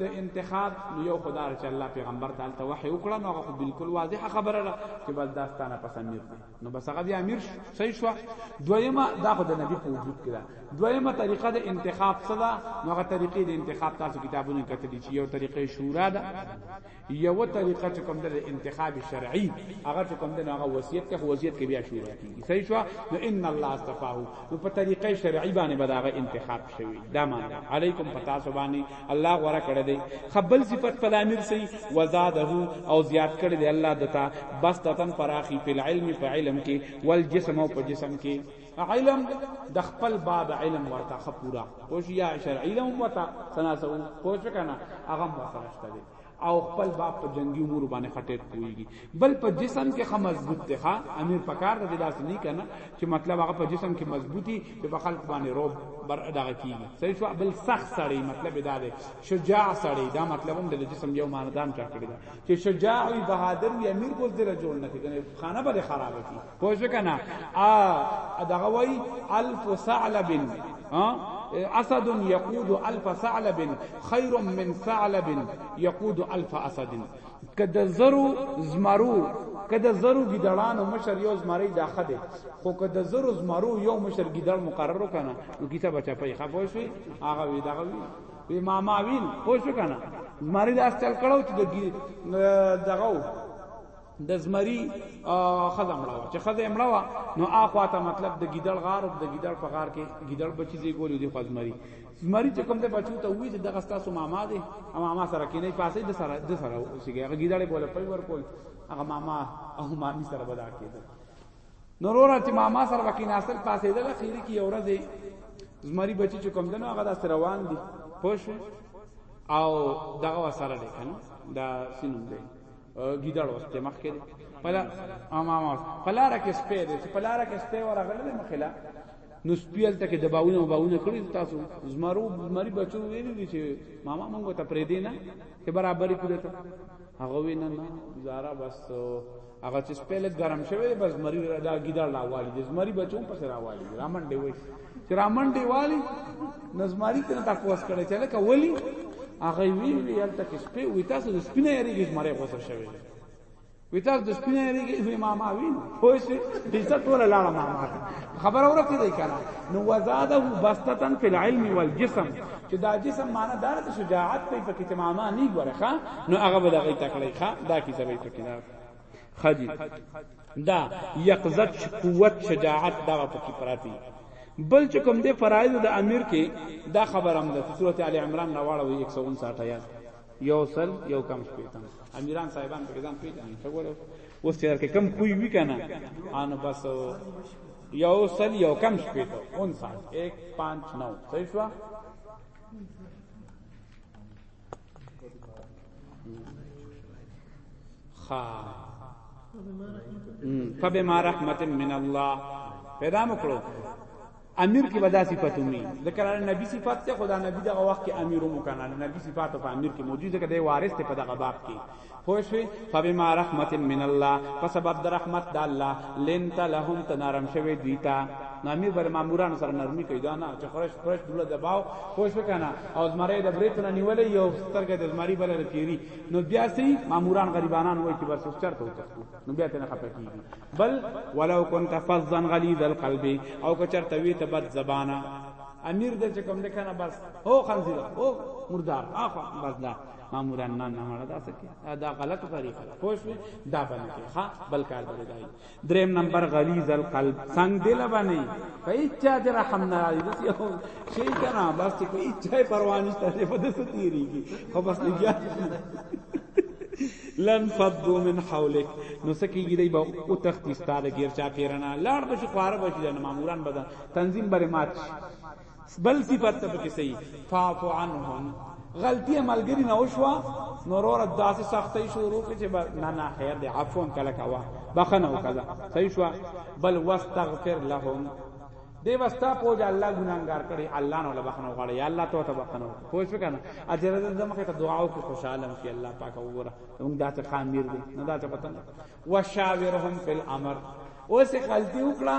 د انتخاب نو یو خدا چې الله پیغمبر تعالی ته وحی وکړه نو هغه بالکل واضحه خبره ده چې بس دا ستانه پس امیر دی نو بس هغه بیا امیر صحیح شو دویمه دا خو د نبی په وجود کې ده دویمه طریقه د انتخاب څه ده نو هغه طریقې د انتخاب تاسو کتابونو کې کتلی چې یو طریقې شورا ده یو طریقه چې کوم د انتخاب شرعي هغه چې کوم د هغه وصیت ته وصیت کې بیا شروع کیږي صحیح شو نو ان الله استفاه نو په طریقې شرعي باندې به هغه انتخاب شوی دا معنی علیکم پتا سو باندې الله غوړه کړی دی خپل صفت په امیر سي وزاده او زیات کړی دی الله دتا بس تن فراخي په علم په علم کې والجسم او په جسم کې علم د خپل باب علم ورته خپورا پوش یا شرعی علم ورته سناسو پوش کنه هغه ورته نشته دی او خپل باب په جنگي امور باندې خټیټ کویږي بل په جسم کې خه مضبوط دی ښا امیر پکار د دلاس نه کنه چې مطلب هغه په جسم کې مضبوطی چې په خلق باندې روب بر اداغه کیږي صحیح شو بل سخت سړی مطلب دا دی شجاع سړی دا مطلب هم د جسم یو ماندام چا کړی دا چې شجاع او بهادر وي امیر کو زره جوړ نه کیږي خانه به خراب کی پوه شو کنه ا دغه وای الف ثعلب اسد یقود الف ثعلب خیر من ثعلب یقود الف اسد کده زرو زمرو کده زرو ګیدړانو مشر یو زمری داخه دی خو کده زرو زمرو یو مشر ګیدړ مقرر کنه نو کیسه بچا پي خپوي شي هغه وی دغه وی وی ماما ویل پوه شو کنه زمری داس چل کړو چې دغه د زمری خزه مړه چې خزه مړه وا نو اخوا ته مطلب د ګیدړ غار او د ګیدړ په غار کې ګیدړ بچی زی ګولې دی خو زمری زمری چې کوم د بچو ته وی چې دغه تاسو ماما دی او ماما سره کې نه پاسې د سره د سره اوسېږي هغه ګیدړ بوله پي ور کول هغه ماما او مامي سره بدا کېدل نورور چې ماما سره وکي ناصر پاسې د اخیر کې اورځ زمری بچی چې کوم دنو هغه د روان دي پوه او دغه سره دی کنه دا سینوم دی ګیدړ اوس ته مخ کړي پلا امام اوس پلا را کې سپې دې چې پلا را کې سپې ورغله دې مخلا نو سپیل ته کې دباونه باونه کړی تاسو زمارو مری بچو ویل دي چې ماما مونږ ته پرې دې نه چې برابرې کړې ته هغه وینا نه زارا بس هغه چې سپیل ګرم شوی بس مری را دا ګیدړ لا والی دې زمری بچو پس را والی رامن دی وایي چې را منډې والی نظماری ته تا پوس کړی چې لکه ولی هغه وی وی هلته کې سپی وی تاسو د سپینه یریږي چې مړې غوسه شوی وی تاسو د سپینه یریږي وی ماما وی پوه شي دې ټول لاړه ماما خبره ورته دی کنه نو وزاده بسطتن فی العلم والجسم چې دا جسم معنی دار ته شجاعت په کې چې ماما نه ګورخه نو هغه به دغه تکړه ښه دا کیسه به پکې نه خدي دا یقظت قوت شجاعت دا پکې پراتی بل چې کوم دی فرایض د امیر کې دا خبر هم ده سورته ال عمران راوړوي 159 آیات یو سل یو کم شپیتم امیران صاحبان په ځان پیژنې څه وره اوس چې درکې کم خوې وی کنه ان بس یو سل یو کم شپیتم 59 159 صحیح شو خا فبما رحمت من الله پیدا مکړو امیر کې ودا صفاتومي ذکر نبی صفات ته خدا نبی دغه وخت کې امیر مو کنه نبی صفات په امیر کې موجود ځکه د وارث ته په دغه باب کې پوه شوي فبما رحمت من الله په سبب د رحمت د الله لنت لهم ته نرم شوی دوی ته نو امیر بل ماموران سره نرمي کوي دا نه چې قریش قریش دوله دباو پوه شو کنه او زمری د بریتونه نیولې یو سترګه د زمری بل لپیری نو بیا سي ماموران غریبانان وای چې بس اوس چرته وتښتو نو بیا ته نه خپه کیږي بل ولو كنت فظا غليظ القلب او که چرته وی ته بد زبانه امیر د چکم د کنه بس او خنزیر او مردار اخو بس دا ماموران نه نه مړه دا سکه دا غلط طریقه خوش دا باندې ها بل کار باندې دی دریم نمبر غلیظ القلب څنګه دل باندې په اچا دې رحم نه راځي دسی هو شي کنه بس چې په اچا پروا نشته په دې ستیریږي خو بس لګیا لن فضو من حولک نو سکیږي دی به او تخت استاد غیر چا پیرنا لاړ بشي خواره بشي د ماموران بدن تنظیم بر مات شي بل صفت ته پکې صحیح فاعف عنهم غلطی ملګری نه وشوا نورور داسې سختي شروع کې چې نه نه خیر دی عفو کله کوا بخنه وکړه صحیح شو بل واستغفر لهم دی واستا پوجا الله ګناګار کړي الله نو لبخنه غړي یا الله تو ته بخنه پوه شو کنه اجر د مخه ته دعا او خوشاله شي الله پاک وګوره موږ داسې خامیر دي نه داسې پتن وشاورهم فی الامر اوس غلطی وکړه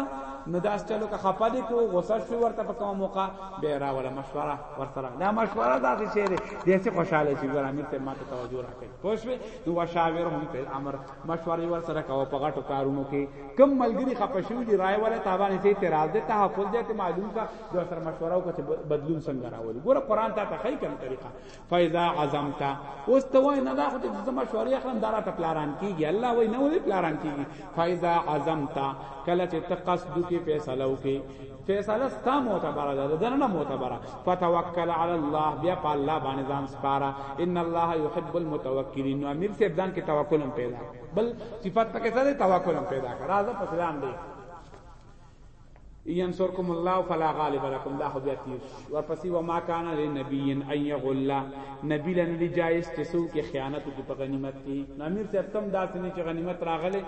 نو داس چلو که خپه دي کو غوسه شو ورته په کوم موقع به را ولا مشوره ورسره دا مشوره دا څه شي دي چې خوشاله شي ګور امیر ته ماته توجه راکړي پوښوي نو وشاورهم فی الامر مشوره ورسره کوو په غټو کارونو کې کم ملګری خپه شو دي رائے ولا تابانه سي اعتراض دي تحفظ دي معلوم کا د سره مشوره او کته بدلون څنګه راوړي ګور قران ته تخی کم طریقه فاذا عزمت اوس ته وای نه دا خو چې زما شوري اخلم دا راته پلاران کیږي الله وای نه وای پلاران کیږي فاذا عزمت کله چې تقصد کې فیصله وکي فیصله ستا معتبره ده دنه نه معتبره فتوکل علی الله بیا په الله باندې ځان سپاره ان الله يحب المتوکلین نو امیر صاحب ځان کې توکل پیدا بل صفات پکې سره توکل پیدا کړه راځه پسلام دی ینصرکم الله فلا غالب لكم دا خو بیا تیر ورپسې و ما کان لنبی ان یغل نبی لن دی جایز چې سو کې خیانت کې په غنیمت کې امیر صاحب تم داسې نه چې غنیمت راغله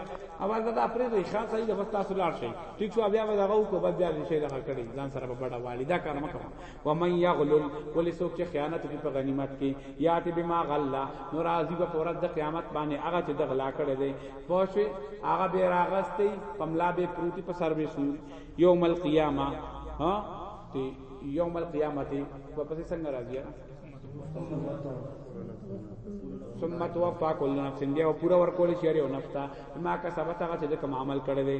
اواز دا پرې دی خاص ای د تاسو لاړ شي ټیک شو بیا به دغه کو بد بیا شي دغه کړي ځان سره په بڑا والدا کار مکه و من یغل ولې سو کې خیانت کې په غنیمت کې یاتی بما غلا نو راضی به پورا د قیامت باندې هغه چې دغلا کړي پوښوي هغه به راغستې پملا به پروتي په سر به سو یوم القیامه ها تی یوم القیامه تی په پسې څنګه راځي نه ثم توفى كل نفس بیا پورا ورکول شي یو نفس ته ما کا سبا ته چې کوم عمل کړی دی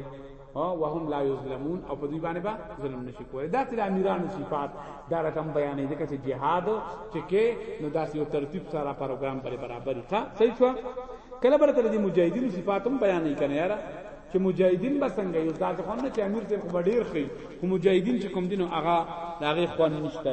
ها وهم لا یظلمون او په دې باندې با ظلم نشي کوی دا تل امیرانو صفات دا رقم بیانې دي چې جهاد چې کې نو داسې یو ترتیب سره پروګرام پر برابرې ښه صحیح شو کله بل تل دې مجاهدینو صفاتم بیانې کنه یاره چې مجاهدین به څنګه یو ځکه خو نه چې امیر ته خو ډیر خي خو مجاهدین چې کوم دینو هغه داغه خوان نشته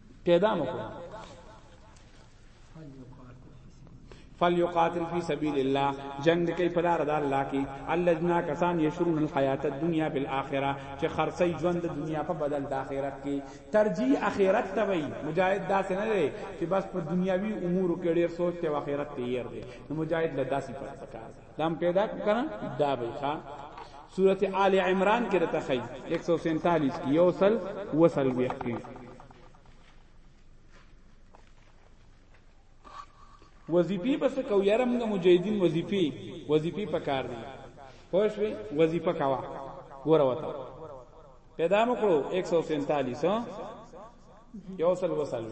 پیدا مکو فليقاتل في سبيل الله جنگ کوي په لار د الله کې الذين كسان يشرون الحياه الدنيا بالاخره چې خرڅي ژوند د دنیا په بدل د اخرت کې ترجیح اخرت ته وي مجاهد داسې نه دی چې بس په دنیاوي امور کې ډېر سوچ ته اخرت ته یې ورته مجاهد له داسې پر پکار دی دام پیدا کنه دا به ښا سورت آل عمران کې رته خی 147 کې یو سل وصل ویخ کې وظیفی بس کو یاره موږ مجاهدین وظیفی وظیفی پکار دي خوش وی وظیفه کوا ګوره وتا پیدا مکړو 147 یو سل وسل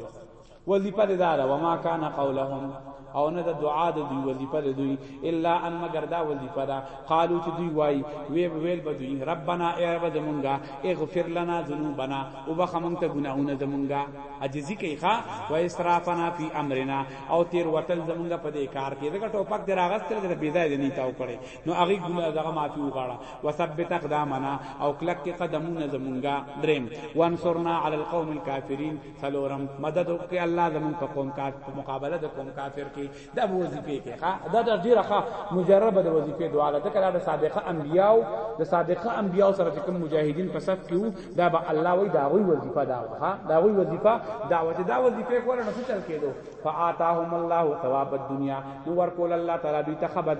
وظیفه دار و ما کان قولهم او نه د دعا د دوی وظیفه د دوی الا ان مگر دا وظیفه دا قالو چې دوی وای وی ویل به دوی ربنا ای رب زمونږه اغفر لنا ذنوبنا او بخ مونږ ته ګناونه زمونږه عجزی کوي ښا و اسرافنا فی امرنا او تیر وتل زمونږه په دې کار کې دغه ټوپک دراغستل د بيځای نه تاو کړي نو هغه ګوله دغه ماتي وغاړه وثبت اقدامنا او کلک کې قدمونه زمونږه دریم وانصرنا علی القوم الكافرین سلورم مدد وکي الله زمون په قوم کا په مقابله د قوم کافر کې د وظیفه کې ښا دا د ډیره ښا مجرب د وظیفه دعا ده کله د سابقه انبیاو د سابقه انبیاو سره چې کوم مجاهدین په صف کې دا به الله وی دا غوي وظیفه دا ښا دا غوي وظیفه دعوت دا وظیفه کوله نو څه چل کېدو فآتاهم الله ثواب الدنيا نو ورکول الله تعالی دوی ته خبر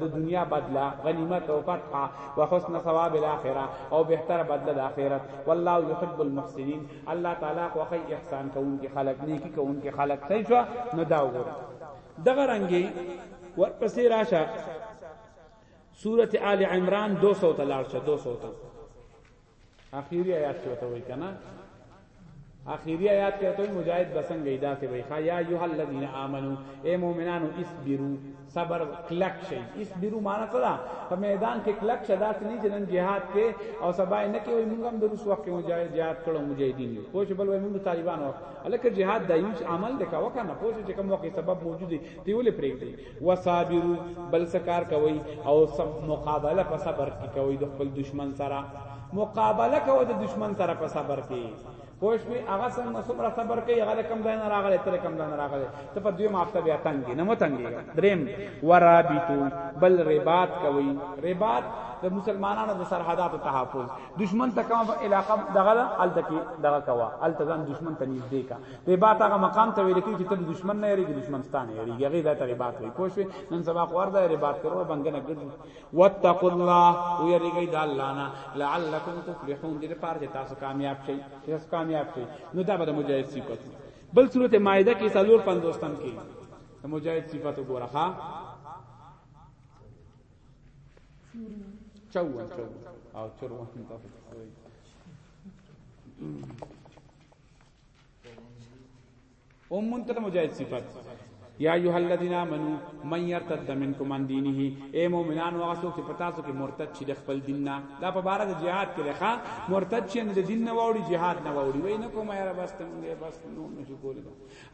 د دنیا بدلا غنیمت او فتح او حسن ثواب الاخره او بهتر بدلا د اخرت والله يحب المحسنين الله تعالی خو خی احسان کوونکي خلق نیکی کوونکي خلق صحیح شو نو دا وګوره دغه رنگي ورپسې راشه سورته آل عمران 200 تلار شه 200 تلار اخیری آیات کې وته وای کنه اخیری آیات کې وته مجاهد بسنګ ایدا ته وای خا یا ایه الذین آمنو اے مؤمنانو اسبرو صبر کلک شي اسبرو معنا څه ده په میدان کې کلک شدا ته نه جنن jihad کې او سبا نه کې وای موږ هم د روس وخت کې مجاهد jihad کړو مجاهدین یو پوه بل وای موږ طالبان وخت الکه jihad دایوش عمل دکا وکنه پوه چې کوم وخت سبب موجود دی ولې پرېږدي وصابرو بل سکار کوي او سب مقابله په صبر کې کوي د خپل دشمن سره مقابله کوي د دشمن سره په صبر کې پوښ می هغه څنګه څومره صبر کوي هغه کم ځای نه راغلی تر کم ځای نه راغلی ته په دوی مافته بیا تنګي نه مو تنګي دریم ورابطو بل رباط کوي رباط د مسلمانانو د سرحداتو تحفظ دشمن ته کوم علاقه دغه التکی دغه کوا التزام دشمن ته نږدې کا رباط هغه مقام ته ویل کی چې ته د دشمن نه یریږي دشمن ستانه یریږي هغه د رباط وی پوه شو نن سبا خو ورده رباط کرو بنګنه ګرځي واتقوا الله او یریږي د الله نه لعلکم تفلحون دې لپاره چې تاسو کامیاب شئ تاسو کامیاب شئ نو دا به مجاهد صفات بل سورته مائده کې سالور 50 تم کې مجاهد صفات وګوره ها 54 54 او 54 تاسو او مونته د مجاهد صفت یا ایها الذین آمنو من یرتد منکم عن دینه اے مومنان او غسو کې پتا سو کې مرتد شي د خپل دین نه دا په بار د جهاد کې لخوا مرتد شي د دین نه ووري جهاد نه ووري وای نه کوم یاره بس ته مونږه بس نو نشو کولی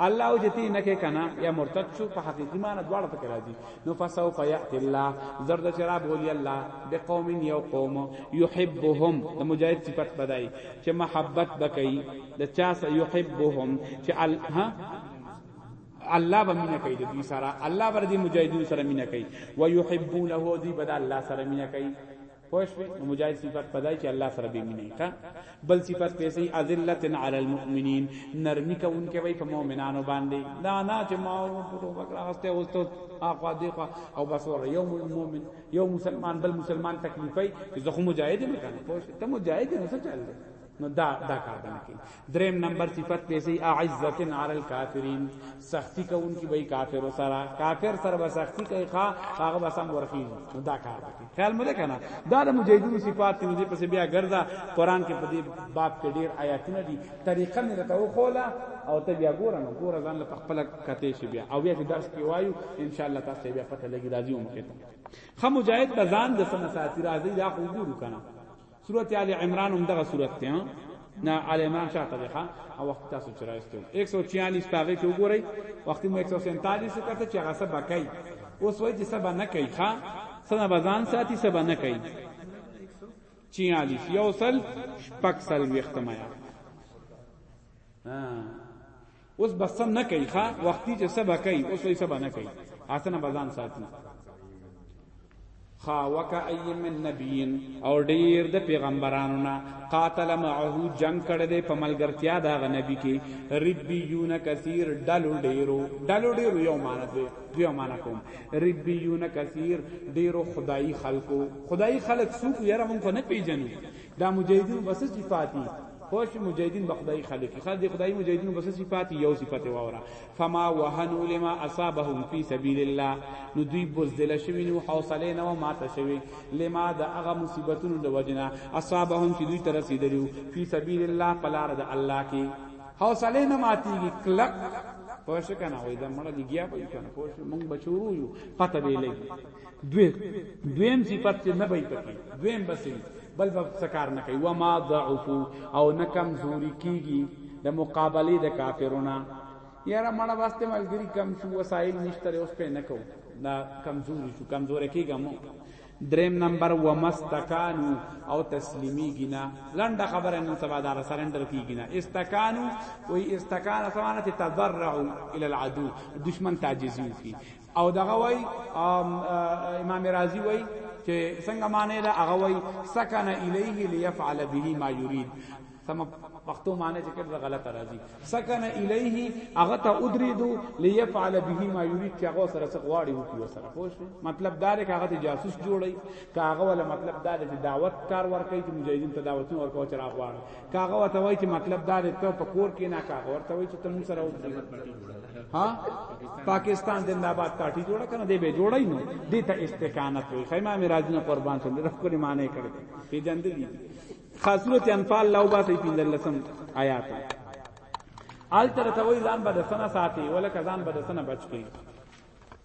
الله او جتی نه کې کنا یا مرتد شو په حقیقی معنی دواړه پکې راځي نو فسو فیات الله زرد چرا بولی الله بقوم یو قوم یحبهم د مجاهد صفت بدای چې محبت بکئی د چا سره یحبهم چې الله الله به مینه کوي د دوی سره الله بر دې مجاهدین سره مینه کوي و یحبونه دی بد الله سره مینه کوي پوش په مجاهد صفات پدای چې الله سره به مینه کا بل صفات پیسې ازلتن علی المؤمنین نرمی کوونکې وای په مؤمنانو باندې دا نه چې ما ورو ورو وکړه هسته اوسته اخوا دی خوا او بس ور یوم المؤمن یو مسلمان بل مسلمان تکلیفای چې زه خو مجاهد یم کنه پوه ته مجاهد یې څه چل دی نو دا دا کار باندې کوي دریم نمبر صفت پیسې اعزتن علی الکافرین سختی کوونکی به کافر سره کافر سره به سختی کوي ښا هغه به سم ورخی نو دا کار کوي خیال مله کنه دا د مجاهدینو صفات دي دې پسې بیا ګرځا قران کې په دې باب کې ډیر آیاتونه دي طریقه مې راته وخوله او ته بیا ګور نو ګور ځان له خپل کته شي بیا او بیا چې درس کې وایو ان شاء الله تاسو بیا پته لګی راځي مو خو مجاهد ته ځان د سم ساتي راځي دا خو ګورو کنه سورۃ آل عمران هم دغه سورۃ ته نه آل عمران شاته ده او وخت تاسو چرایستو 146 پاګه کې وګورئ وخت مو 147 وکړه چې هغه سبا کوي اوس وایي چې سبا نه کوي ښا سبا بزان ساتي سبا نه کوي 46 یو سل شپږ سل وختمه یا ها اوس به سم نه کوي ښا وختي چې سبا کوي اوس وي سبا نه کوي حسن بزان ساتي خا وک ایم من نبیین او ډیر د پیغمبرانو نه قاتل معه جنگ کړه دې په ملګرتیا دا غ نبی کې ربیون کثیر ډلو ډیرو ډلو ډیرو یو مان دې دیو مان کوم ربیون کثیر ډیرو خدای خلقو خدای خلق سوق یره مونږ نه پیژنو دا مجاهدین بس صفاتی خوش مجاهدین به خدای خالق خدای دی خدای مجاهدین بس صفاتی یو صفت واورا فما وهنوا لما اصابهم فی سبیل الله نو دوی بوزدل شوی نو حوصله نه ماته شوی لما د هغه مصیبتونو د وجنه اصابهم چې دوی تر رسیدلو فی سبیل الله پلار د الله کې حوصله نه ماتیږي کلک پوه شو کنه وای دا مړه لګیا پوه شو کنه پوه شو مونږ بچورو یو پته به لګي دوی دویم صفت چې نه بې پکې دویم بسوي بل به څه کار نه کوي وما ضعفو او نه کمزوري کیږي د مقابله د کافرونه یاره مړه واسطه ملګری کم شو وسایل نشته اوس په نه کو دا کمزوري شو کمزوري کیږم دریم نمبر ومستکانو او تسلیمی گینا لنډه خبره نن سبا دار سرندر کی گینا استکانو وی استکان سمانه تضرعوا الى العدو دشمن تعجزیو کی او دغه وای امام رازی وای چې څنګه معنی دا هغه وای سکن الیه ليفعل به ما یرید سم پښتو معنی چې کله غلط راځي سکن الیه هغه ته ادریدو ليفعل به ما یرید چې هغه سره څه غواړي وکړي سره پوه مطلب دا دی چې هغه ته جاسوس جوړي کاغه ولا مطلب دا دی چې دعوت کار ورکړي چې مجاهدین ته دعوتونه ورکوي چې راغواړي کاغه وته وای چې مطلب دا دی ته په کور کې نه کاغه ورته وای چې ته موږ سره وځي ها پاکستان زنده‌باد پارټي جوړه کنه دی به جوړای نو دې ته استقامت وای خیمه مې راځنه قربان شم رب کو نه معنی کړی په جند دي خاصورت انفال لو با سي پیندل لسم آیات آل تر ته وای ځان بد سنه ساتي ولکه ځان بد سنه بچ کی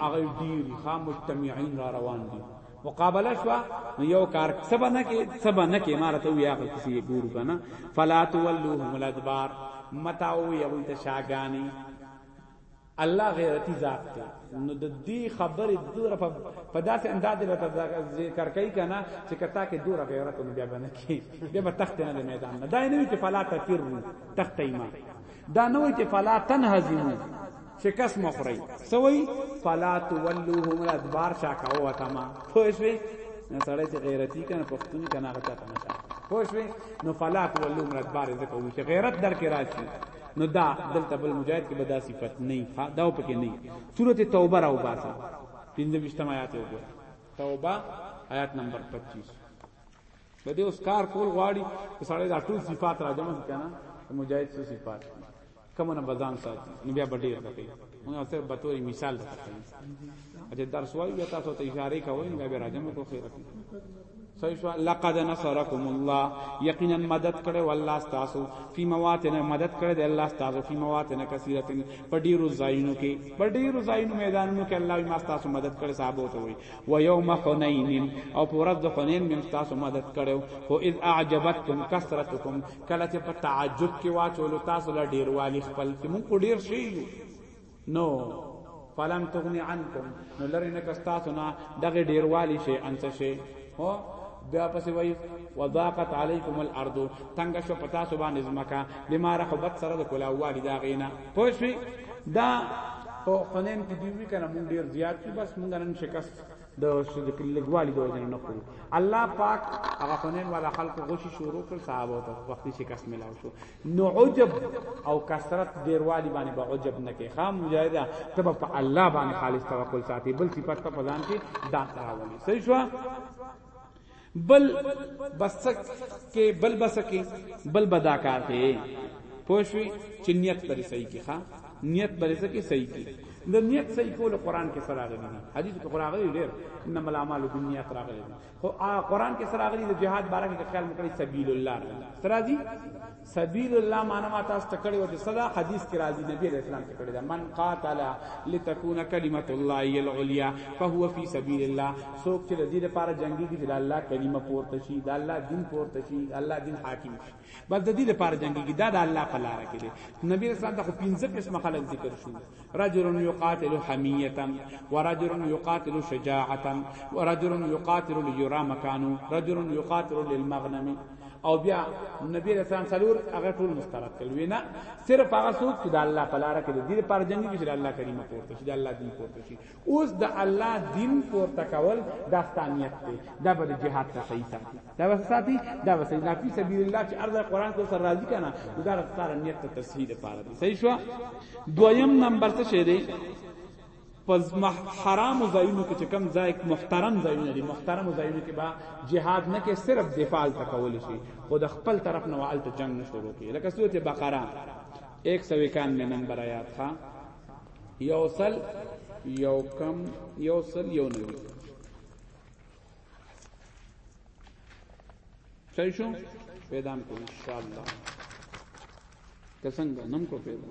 هغه ډیر ښه مجتمعین را روان دي مقابله شو نو یو کار سبا نه کې سبا نه کې امارت وی هغه کسی ګورو کنه فلا تولوهم الادبار متاو یو ته شاګانی الله غیرتی ذات ته نو د دې خبرې دوره په داسې انداز له ذکر کوي کنه چې کتا کې دوره غیرت نو بیا باندې کې بیا به تخت نه د میدان نه دا نه وي چې فلا تفروا تخت ایمان دا نه وي چې فلا تنهزموا شکست مخری سوی فلا تولوهم الادبار چا کاو وتما پوښوي نو سړی چې غیرتی کنه پښتون کنه هغه ته نه پوښوي نو فلا تولوهم الادبار ځکه وی چې غیرت در کې راشي نو دا دلته بل مجاهد کې به دا صفت نه ها دا پکې نه سورته توبه راو باسه 25 آیات وګوره توبه آیات نمبر 25 د دې اوس کار کول غواړي چې سړی دا ټول صفات راجمع کړي نه مجاهد څه صفات کومه نه بزان ساتي نو بیا به ډیر دکې موږ صرف به توري مثال درکړو چې درس وایي بیا تاسو ته اشاره کوئ نو بیا راځم کو خیر صحیح شو لقد نصرکم الله یقینا مدد کړي والله تاسو فی مواطن مدد کړي د الله تاسو فی مواطن کثیره په ډیرو ځایونو کې په ډیرو ځایونو میدانونو کې الله ما تاسو مدد کړي صحابه ته وي و یوم حنین او پر ورځ د حنین مم تاسو مدد کړي او اذ اعجبتکم کثرتکم کله چې په تعجب کې واچولو تاسو لا ډیروالی خپل کې مونږ کو ډیر شي یو نو فلم تغنی عنکم نو لری نه کستاسو نه دغه ډیروالی شي انڅ شي هو بیا پسې وای وضاقت علیکم الارض تنگ شو پتا سو باندې زمکا بما رحبت سره د کلا والی دا غینا پوښی دا او حنین کې دیوی کنه مونږ ډیر زیات بس مونږ نن شکست د صدق لګوالي د وجنه نه کړو الله پاک هغه خنن والا خلق غوشي شروع کړ صحابه ته وختي شکست ملاو شو نو عجب او کثرت ډیروالي باندې به عجب نه کې خام مجاهده تب په الله باندې خالص توکل ساتي بل صفات په ځان کې دا تراولي صحیح شو بل به څه کې بل به څه کې بل به دا کار کې پوه شوې چې نیت به صحیح کې ښا نیت به څه کې صحیح کې د نیت صحیح کول قران کې سره راغلي دي حدیث کې قران غلي ډېر انما الاعمال بالنیات راغلي دي خو قران کې سره راغلي د جهاد باره کې خیال مکړي سبیل الله سره دي سبیل الله معنا ما تاسو ته کړی و چې صدا حدیث کې راځي نبی علیہ السلام ته کړی دا من قاتل لتكون کلمت الله هي العليا فهو في سبيل الله څوک چې د دې لپاره جنگي کې د الله کلمه پورته شي د الله دین پورته شي د الله دین حاکم شي بس د دې لپاره جنگي کې دا د الله په لار کې دی نبی رسول الله خو 15 قسم خلک ذکر شو رجل يقاتل حمية ورجل يقاتل شجاعة ورجل يقاتل ليرى مكانه رجل يقاتل للمغنم او بیا نبی رسول الله سلور هغه ټول مسترد کړ وینا صرف هغه څوک چې د الله په لار کې د دې پر جنگي چې د الله کریمه پورته شي د الله دین پورته شي اوس د الله دین پورته کول دا ستانیت دی دا به جهاد ته صحیح ساتي دا به ساتي دا به صحیح نافي سبیل الله چې ارزه قران ته سر راضی کنه دا ستاره نیت ته تصحیح لپاره دی صحیح شو دویم نمبر څه شه دی پس حرام زایونو کې چې کم ځای محترم زایونه دي محترم زایونو کې با جهاد نه کې صرف دفاع تکول شي خود خپل طرف نه وعلت جنگ شروع کی لکه سورته بقره 191 نمبر آیات ها یو سل یو کم یو سل یو نوی صحیح شو پیدا کو ان شاء الله کسنګ نم کو پیدا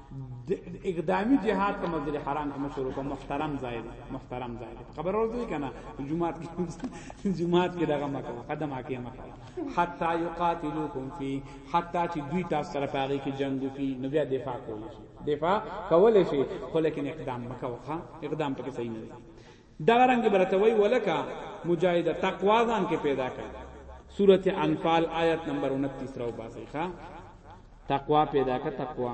اقدامی جهاد په مسجد حرام کې مشهور کوم محترم زائد محترم زائد خبر اورته کنه جمعات کې جمعات کې دغه مکو قدم اکی مکو حتا یقاتلوکم فی حتا چې دوی تاسو سره پاږي کې جنگ وکي نو بیا دفاع کولی شي دفاع کولی شي خو لیکن اقدام مکو ها اقدام پکې صحیح نه دغه رنګ برته وی ولکا مجاهد تقوا ځان کې پیدا کړه سورت انفال آیت نمبر 29 راو باسي ښا تقوا پیدا کا تقوا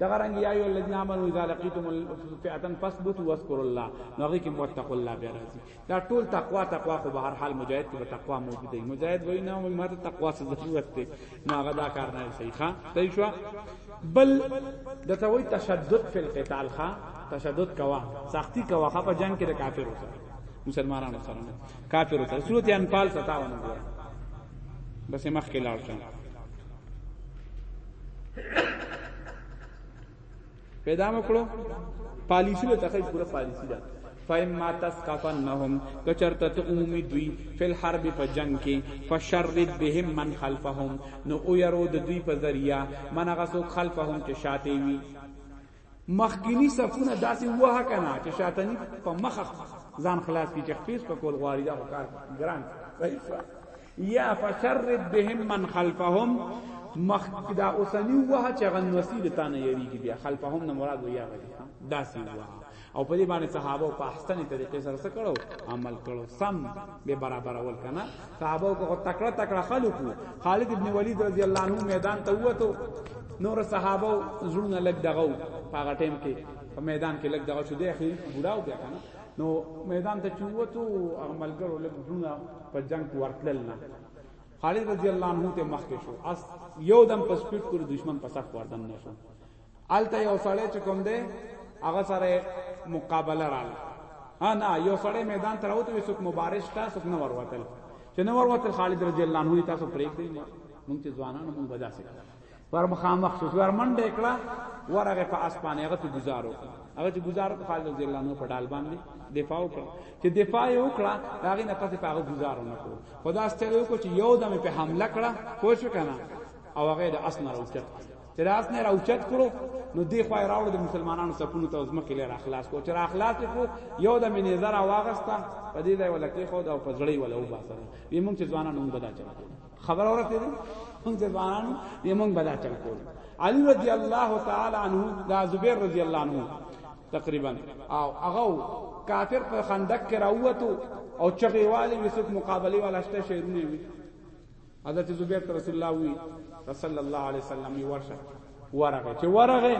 دغه رنګ یا ایو الذین آمنو اذا لقیتم فئه فثبتوا واذکروا الله نو هغه کې متقوا الله بیا راځي دا ټول تقوا تقوا خو به هر حال مجاهد کې به تقوا موجود دی مجاهد وای نه ما ته تقوا څه ضرورت دی نو هغه دا کار نه صحیح ښا صحیح شو بل د توي تشدد فی القتال ښا تشدد کوا سختی کوا ښا په جنگ کې د کافرو سره مسلمانانو سره کافر سره سورته انفال 57 وګوره بس مخ کې لاړ شه پیدا مکړو پالیسی له تخیل پورا پالیسی ده فایم ما تسقفنهم کچرت تو عمومی دوی فل حرب په جنگ کې فشرد بهم من خلفهم نو او يرو د دوی په ذریعہ من غسو خلفهم چې شاته وي مخکینی صفونه داسې وه کنه چې شاتنی په مخ ځان خلاص کی چې خپل په کول غواړي دا کار ګران یا فشرد بهم من خلفهم مخ دا اوسنی وه چې غن وسیله تانه یریږي بیا خلفهم نه مراد ویا غدي داسې وه او په دې باندې صحابه په احسن طریقې سره سره کړو عمل کړو سم به برابر اول کنه صحابه کو تکړه تکړه خلکو خالد ابن ولید رضی الله عنه میدان ته وته نور صحابه زړه لګ دغو پاغه ټیم کې په میدان کې لګ دغه شو دی اخی بډاو بیا کنه نو میدان ته چوتو عملګرو لګ زړه په جنگ کې ورتلل نه خالد رضی الله عنه ته مخ کې شو اس یو دم په سپیډ پر دشمن په صف وردن نه شو الته یو سړی چې کوم دی هغه سره مقابله رااله ها نه یو سړی میدان ته راوته وسوک مبارش تا سوک نه وروتل چې نه وروتل خالد رضی الله عنه تاسو پرېږ دی مونږ چې ځوانانو مونږ ودا سي پر مخامخ شو ور منډه کړه ورغه په اسپانه هغه ته گزارو هغه چې گزارو خالد رضی الله عنه په ډال باندې دفاع وکړه چې دفاع یې وکړه هغه نه پاتې په هغه گزارو نه کړو خدا ستړي وکړو چې یو دمه په حمله کړه پوه شو کنه او هغه د اسنه راوچت چراس نه راوچت کړو نو دی خو راوړو د مسلمانانو سپونو ته ځمکې لري اخلاص کو چر اخلاص کو یو د منې زر واغستا په دې ځای ولکه خو دا په زړی ولا وباسره به مونږ چې ځوانانو مونږ بدا چل خبر اورته دي مونږ چې ځوانانو به مونږ بدا چل کو علی رضی الله تعالی عنہ دا زبیر رضی الله عنہ تقریبا او هغه کافر په خندق کې راووتو او چغې والي وسوک مقابله والا شته شعرونه وي حضرت زبیر ته رسول الله وی رسول الله علیه وسلم یې ورشه ورغه چې ورغه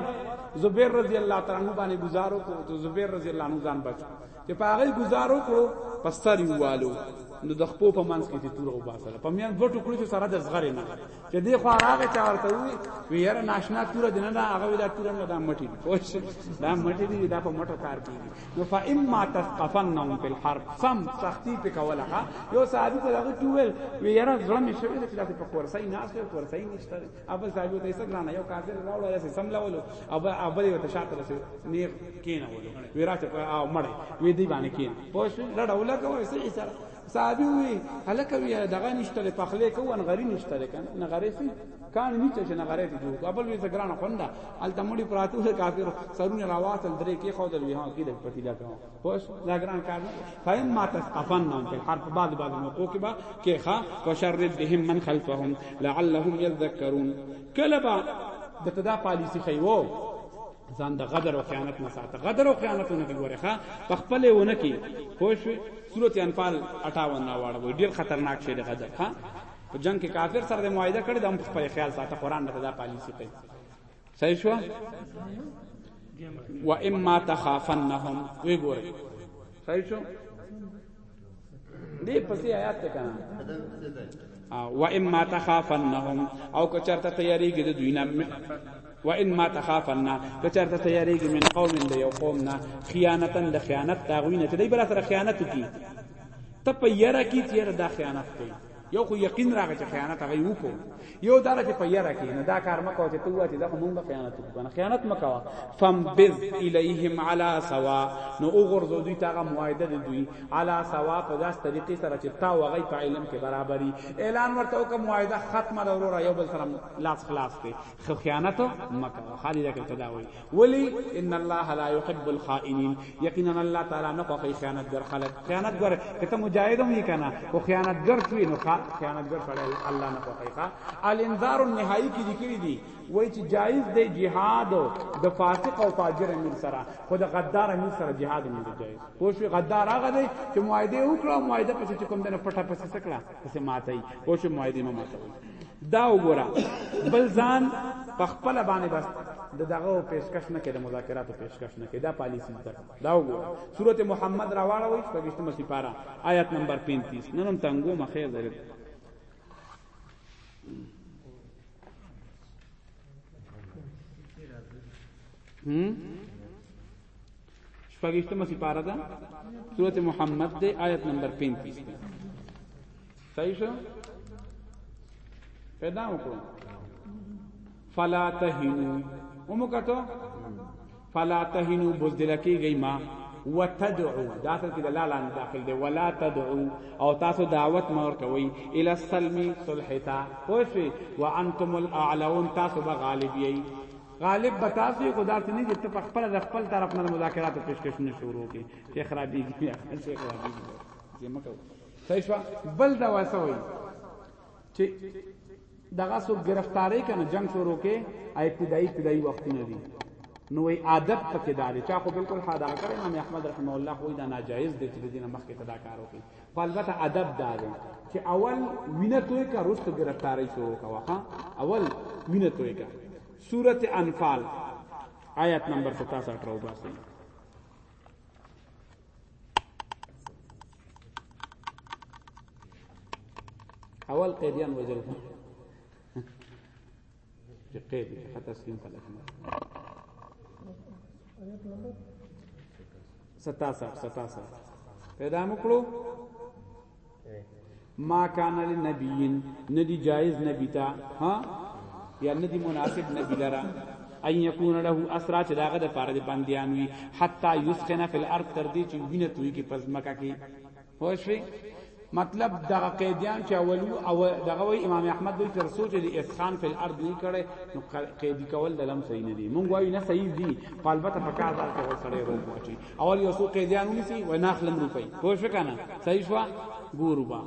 زبیر رضی الله تعالی عنہ باندې گزارو کو ته زبیر رضی الله عنہ ځان بچ چې په هغه گزارو کو پستر یوالو نو د خپو په منځ کې تور او باسره په میان دوه ټوکړي چې سره د زغره نه چې دی خو راغه چا ورته وی ویره ناشنا تور دینه دا هغه ویلا تور نه دا مټی دی دا مټی دی دا په مټه کار کوي نو فاما تثقفنهم فی الحرب سم سختی په کوله ها یو صحابي ته هغه چوول وی یاره زړه مې شوی چې داسې په کورسای نه اسه کورسای نشته اول صاحب ته یې څنګه نه یو کافر راوړل داسې سم لاولو اول اول یو تشاته رسې نه کینه ولو وی راته او مړ وی دی باندې کین پوه شو لړ اوله کوي سې سره صحابي وی هلکه وی دغه نشته له پخلې کو ان غری نشته له کنه نه غری سي کان نشته چې نه غری ته جوړ ابل وی زګران خوندا الته مړي پراتو له کافر سرونه راواتل درې کې خو دل وی ها کې د پتیلا کوم پوش زګران کار نه فهم ما تسقفن نوم په حرف بعد بعد موقو کې با کې خا وشرد بهم من خلفهم لعلهم يذكرون کلبا دته دا پالیسی خیو ځان د غدر او خیانت نه ساته غدر او خیانت نه ګوره ښا په خپل ونه کې خوش صورت انفال 58 نه واړه ډیر خطرناک شی د غدر ښا په جنگ کې کافر سره د معاهده کړی د هم خپل خیال ساته قران ته دا پالیسی کوي صحیح شو و اما تخافنهم وی ګوره صحیح شو دې پسې آیات ته کنه و اما تخافنهم او که چرته تیاریږي د دوی نه و ان ما تخافنا کچرته تیاریږي من قوم د یو قوم نه خیانتن د خیانت تاغوینه چې دای بل سره خیانت کی ته په یره کی تیر دا خیانت کوي یو خو یقین راغی چې خیانت هغه یو کو یو دره چې په یره کې نه دا کار مکو چې تو چې دا مونږ به خیانت وکړو نه خیانت مکو فم بز الیهم علی سوا نو وګورځو دوی تاغه معاهده د دوی علی سوا په داس طریقې سره چې تا وغی په علم کې برابرۍ اعلان ورته وکړه معاهده ختمه ده وروره یو بل سره لاس خلاص دی خو خیانت مکو خالي دا کړه دا وایي ولی ان الله لا يحب الخائنين یقینا الله تعالی نه خوښي خیانتګر خلک خیانتګر کته مجاهد هم یې کنه او خیانتګر شوی نو خیانتګر سره الله نه خوښي ښا الانذار النهایی کې لیکلي دي وای چې جایز دی جهاد د فاسق او فاجر امیر سره خو د غدار امیر سره جهاد نه دی جایز پوه شو غدار هغه دی چې معاهده وکړه معاهده پسې کوم دنه پټه پسې سکړه پسې ماتای او چې معاهده مو ماتوي دا وګوره بل ځان په خپل باندې بس د دغه پیشکش نه کړي د مذاکراتو پیشکش نه کړي دا پالیسی ده دا وګوره سورته محمد راواړوي پاکستان سپاره آیت نمبر 35 نن هم تنګو مخیر درې هم شپږشتمه سپاره ده سورته محمد ده آیت نمبر 35 ده صحیح شو پیدا وکړو فلا تهنو اومو کټو فلا تهنو بوزدل کیږي ما وتدعو دا اصل کې د لاله داخل دی ولا تدعو او تاسو دعوت مور کوي ال السلم صلحتا پوښي وانتم الاعلون تاسو به غالب یی غالب به تاسو یې خدا ته نه دي ته په خپل د خپل طرف نه مذاکرات او پیشکشونه شروع کړي چې خرابېږي بیا چې خرابېږي چې مکو صحیح شو بل دا واسوي چې دغه سو گرفتاری کنه جنگ شروع کې ابتدایي ابتدایي وختونه دي نو ای عادت پکې داري چا خو بالکل حدا کړ امام احمد رحمه الله خو دا ناجایز دي چې دینه مخکې تدا کار وکړي خو البته ادب دا دی چې اول وینه توی کا رستو گرفتاری شروع کا وخا اول وینه توی کا سورت انفال آیت نمبر 67 راو باسي اول قیدیان وجل چې قید دي خط تسلیم کړه آیت نمبر 77 77 پیدا مکړو ما کان لنبیین ندی جایز نبی تا ها یا ندی مناسب نبی لرا ان یکون له اسرا چې داغه د پاره د بندیان وی حتا یسخن فی الارض تر دې چې وینه توی کې پزمکه کې پوه شئ مطلب دغه قیدیان چې اولو او دغه وی امام احمد دوی تر سوچ دی اسخان فی الارض نه کړي نو قیدی کول د لم صحیح نه دی مونږ وایو نه صحیح دی قالبت په کار دار کې سړی روم واچي اول یو سو قیدیان ونیسی و ناخلم روپی پوه شو کنه صحیح شو ګورو با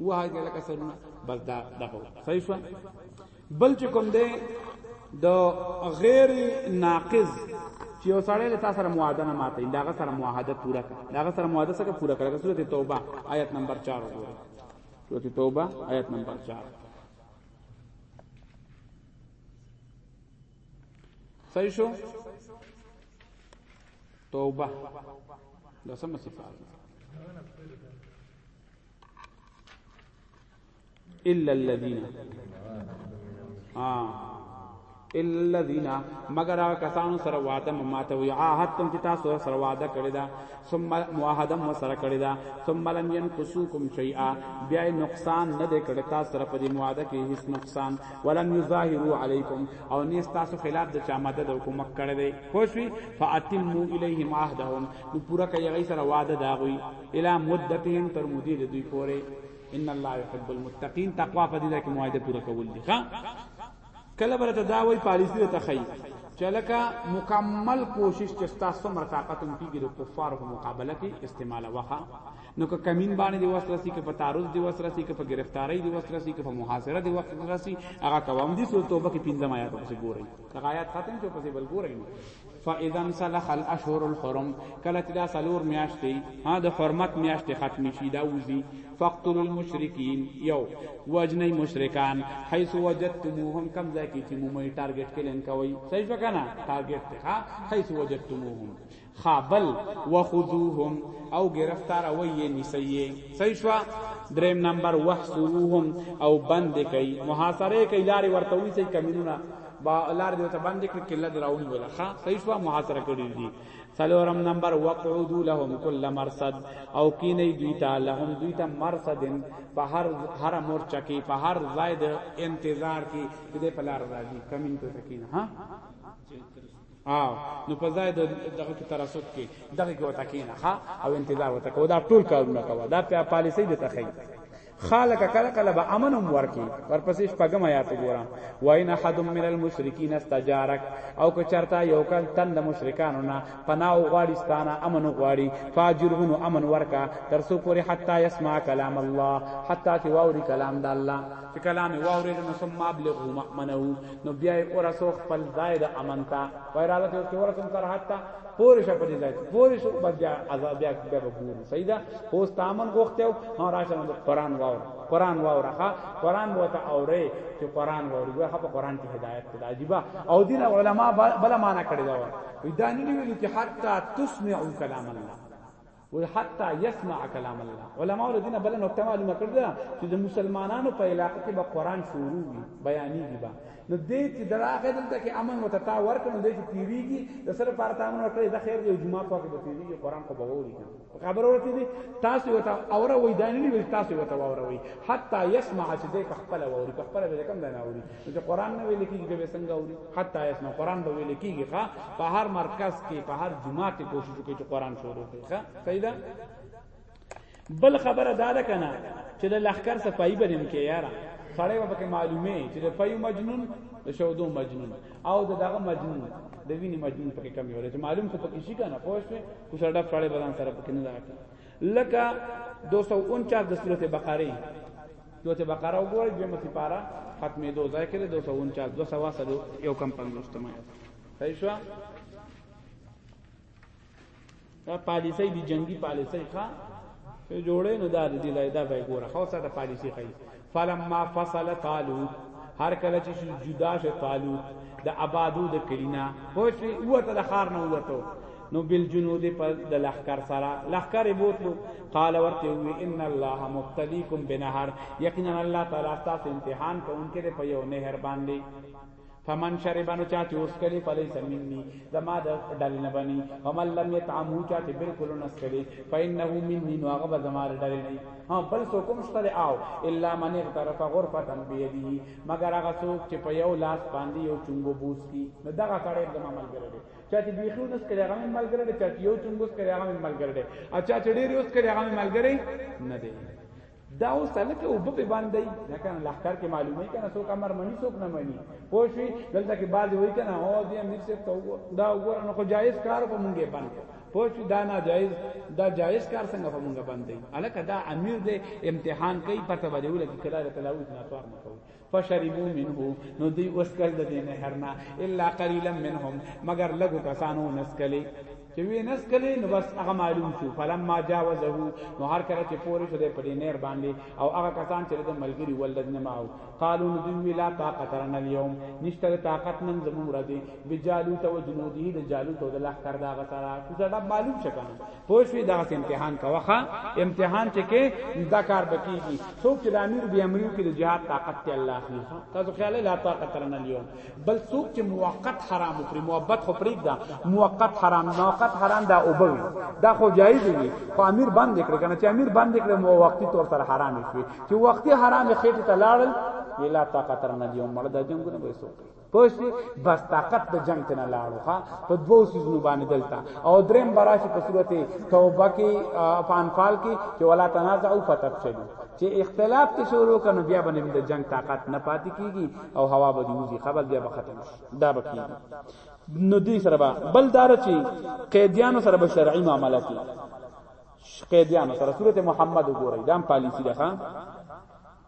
وه هغه لکه سرونه بس دا دغه صحیح شو بل چې کوم دی د غیر ناقض چې یو سړی له تاسو سره معاهده نه ماته دا غ سره معاهده پوره کړه دا غ سره معاهده سره پوره کړه سورته توبه آیت نمبر 4 وګوره سورته توبه آیت نمبر 4 صحیح شو توبه لسمه صفات الا الذين ها الا الذين مگر هغه کسانو سره وعده ماته وی عهد تم چې تاسو سره وعده کړی دا ثم معاهده مو سره کړی دا ثم لم ينقصوكم شيئا بیا نقصان نه دې کړی تاسو سره په دې معاهده کې هیڅ نقصان ولم يظاهروا عليكم او نه تاسو خلاف د چا مدد او کومک کړی دی خوشوي فاتموا اليهم عهدهم نو پورا کوي سره وعده دا غوي الی مدتهم تر مدې دوی پوره ان الله يحب المتقين تقوا په دې کې معاهده پوره کول دي ها کله برته دا وای پالیسی ته خی چلکه مکمل کوشش چې تاسو مر طاقت هم پیګره کفار په مقابله کې استعمال وخا نو که کمین باندې دی وسره سی که په تعرض دی وسره سی که په گرفتاری دی وسره سی که په محاصره دی وسره سی هغه کوم دي سو توبه کې پینځه آیات پسې ګورئ هغه آیات ختم شو پسې بل ګورئ فاذا انسلخ الاشهر الحرم کله چې دا سلور میاشتې ها د حرمت میاشتې ختم شي دا وزي فقتل المشرکین یو وجنی مشرکان حيث وجدتموهم کم ځای کې چې مومي ټارګټ کې لن کوي صحیح وکنا ټارګټ ته ها حيث وجدتموهم خابل وخذوهم او گرفتار او یې نسیه صحیح شو دریم نمبر وحصروهم او بند کوي محاصره کوي لاري ورته وي چې کمینونه با لار دی ته باندې کړ کله دراونی ولا ښا صحیح شو محاصره کړی دی څلورم نمبر وقعدو لهم کل مرصد او کینې دوی ته لهم دوی ته مرصدن په هر هر مورچه کې په هر ځای د انتظار کې دې په لار راځي کمین ته کینه ها ها نو په ځای دغه کې ترسوب کې دغه کې وتا کې نه ها او انتظار وتا کو دا ټول کارونه کوا دا په پالیسي د تخی خالق کله کله به امن هم ورکی ورپسې شپږم آیات ګورم وای نه حد من المشرکین استجارک او که چرتا یو کل تن د مشرکانو نه پناه غواړي ستانه امن غواړي فاجرهن امن ورکا ترسو پوری حتا یسمع کلام الله حتا تی واوري کلام د الله چې کلام یې واورېد نو ثم ابلغو مأمنه نو بیا یې ورسو خپل ځای د امن ته په اراده کې چې ورسوم تر حتی پورې شه په دې ځای پورې شو بس بیا عذاب بیا بیا وګورو صحیح ده اوس تامن غوښته او ها راشه نو قرآن واور قرآن واور ها قرآن وته اورې چې قرآن واور وای په قرآن کې هدایت ده عجیبه او دین علما بل معنا کړی دا وای دا نه ویل چې حتی تسمعوا کلام الله وی حتی یسمع کلام الله علماء الذين بل نقطه معلومه کړل چې د مسلمانانو په علاقه کې به قران شروع وي بیانېږي به نو دې چې دراغه دلته کې امن وتتا ورکنه دې چې تیریږي د سره پاره تامن ورکړي د خیر دی جمعه په کې به تیریږي قران خو به ووري خبر ورته دي تاسو وتا اوره وې دانلی وې تاسو وتا اوره وې حتی یسمع چې دې په خپل ووري په خپل به کم دانه ووري نو چې قران نه ویل کیږي به څنګه اوري حتی اس نو قران به ویل کیږي ښا په هر مرکز کې په هر جمعه کې کوشش وکړي چې قران شروع کړي ښا صحیح ده بل خبره دا ده کنه چې د لخر صفائی بنم کې یارا سړی به پکې معلومه چې د پيو مجنون د شودو مجنون او د دغه مجنون د ویني مجنون پکې کمی ولې چې معلوم خو پکې شي کنه پوه شئ کو سره ډب سړی بدن سره پکې نه راکړي لکه 249 د سورته بقره دوته بقره وګورئ د متی پارا ختمې دو ځای کې 249 دو سوا سره یو کم پنځوستم آیات صحیح شو دا پالیسي دی جنگي پالیسي ښا چې جوړې نه دار دی لای دا به ګوره خو سره پالیسي خي فلما فصل طالوت هر کله چې جدا شه طالوت د آبادو د کلینا پوه شي وته د خار نه وته نو بل جنود په د لخر سره لخر بوتلو قال ورته وی ان الله مبتليكم بنهر یقینا الله تعالی تاسو امتحان کوونکې په یو نهر باندې فمن شربانو چا چې اوس کړي فلیس مني زما د ډل نه بني ومن لم يطعمه چا چې بالکل نه سکړي فإنه مني نو هغه به زما ډل نه ها بل سو کوم شتل آو الا من اغترف غرفه بيده مگر هغه څوک چې په یو لاس باندې یو چنګو بوس کی نو دغه سړی زما ملګری دی چا چې بیخي ونس کړي هغه مې ملګری دی چا چې یو چنګ اوس کړي هغه مې ملګری دی او چا چې ډېر اوس کړي هغه مې ملګری نه دی دا اوس هلکه اوبه پې باندې نه که نه لښکر کې معلومه که نه څوک امر مني څوک نه مني پوه شوي دلته کې بعضې وایي که نه هو دې امیر صاحب ته دا وګوره نو خو جایز کار په مونږ یې بند پوه شوي دا ناجایز دا جایز کار څنګه په مونږ بند دی هلکه دا امیر دی امتحان کوي پته به دې ولګي که دا د تلاوت نه توار نه کوي فشربو منه نو دی وسکل د دې نهر نه الا قليلا منهم مگر لګو کسانو نسکلي چې وی نسکلي نو بس هغه معلوم شو فلما جاوزه نو هر کله چې پورې شو د پدې نهر باندې او هغه کسان چې د ملګری ولدنه ماو قالو نو دی لا طاقت رن اليوم نشته طاقت نن زموږ راځي بجالوت او جنودي د جالوت او د لخر دا غسرا کوزه معلوم شکنه پوه شوې دا امتحان کوخه امتحان چې کې دا کار بکیږي څوک چې د امیر بیا امریو کې د جهاد طاقت ته الله اخلي تاسو خیال لا طاقت رنه لیو بل څوک چې موقت حرام پر محبت خو پریک دا موقت حرام موقت حرام دا او بوي دا خو جایز وي خو امیر بند کړ کنه چې امیر بند کړ مو وقتی طور سره حرام شي چې وقتی حرام خېټه ته لاړل لا طاقت رنه لیو مړ د جنگونه به څوک پښې بس طاقت د جنگ ته نه لاړو ها په دوو سيزونو باندې دلته او دریم براشي په صورت توبه کې په انفال کې چې ولا تنازع او فتفشلوا چې اختلاف ته شروع کنو بیا باندې د جنگ طاقت نه پاتې کیږي او هوا به دیوزي خبر بیا به ختم شي دا به کیږي نو دې سره به بل دار چې قیدیانو سره به شرعي معاملې کوي قیدیانو سره سورته محمد وګورئ دا پالیسی ده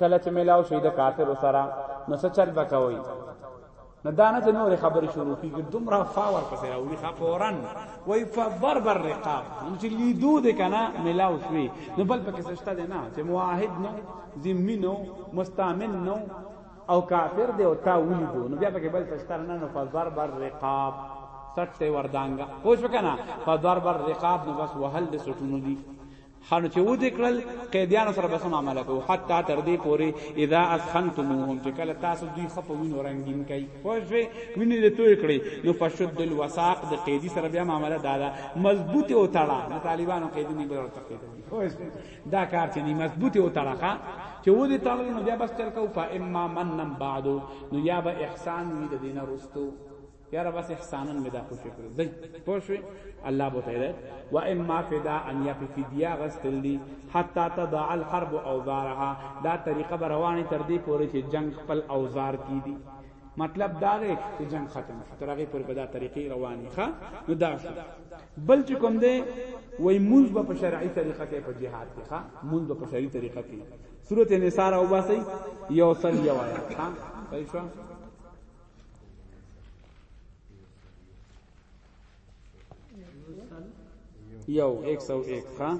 کله چې ملاو شي د کافر سره نو څه چل بکوي نو دا نه چې نور خبرې شروع کیږي دومره فاور پسې راوړي ښه فورن وای فبر بر رقاب نو چې لیدو دې کنه ملاو شوي نو بل پکې سشته ده نه چې معاهد نو ذمي نو مستعمل نو او کافر دی او تا ولیدو نو بیا پکې بل سشته نه نو فبر بر رقاب سټ ته وردانګه پوښ وکنه فبر بر رقاب نو بس وهل د سټونو دي خانو چې و دې کړل قیدیانو سره به سم معامله کوو حتی تر دې پورې اذا اسخنتموهم چې کله تاسو دوی خپو وینو رنگین کوي خو شوې وینې دې توې کړې نو فشد الوثاق د قیدی سره بیا معامله دادا مضبوط او تړه د طالبانو قیدی نه بلور تقید دا کار چې نه مضبوط او تړه چې و دې تړل نو بیا بس چل کو فاما منن بعدو نو یا به احسان وی د دینه رستو یاره بس احسانن می دا خوشی کړو دی پوښوی الله بو ته دی و اما فدا ان یفی فدیا غستل دی حتا تضع الحرب اوزارها دا طریقه روانه تر دې پورې چې جنگ خپل اوزار کی دی مطلب دا دی چې جنگ ختم شو تر هغه پر بدا طریقې رواني ښه نو دا شو بل چې کوم دی وای مونږ به په شرعي طریقه کې په جهاد کې ښه مونږ به په شرعي طریقه کې سورته نساء او باسي یو سل یو آیات ښه صحیح شو یو 101 ها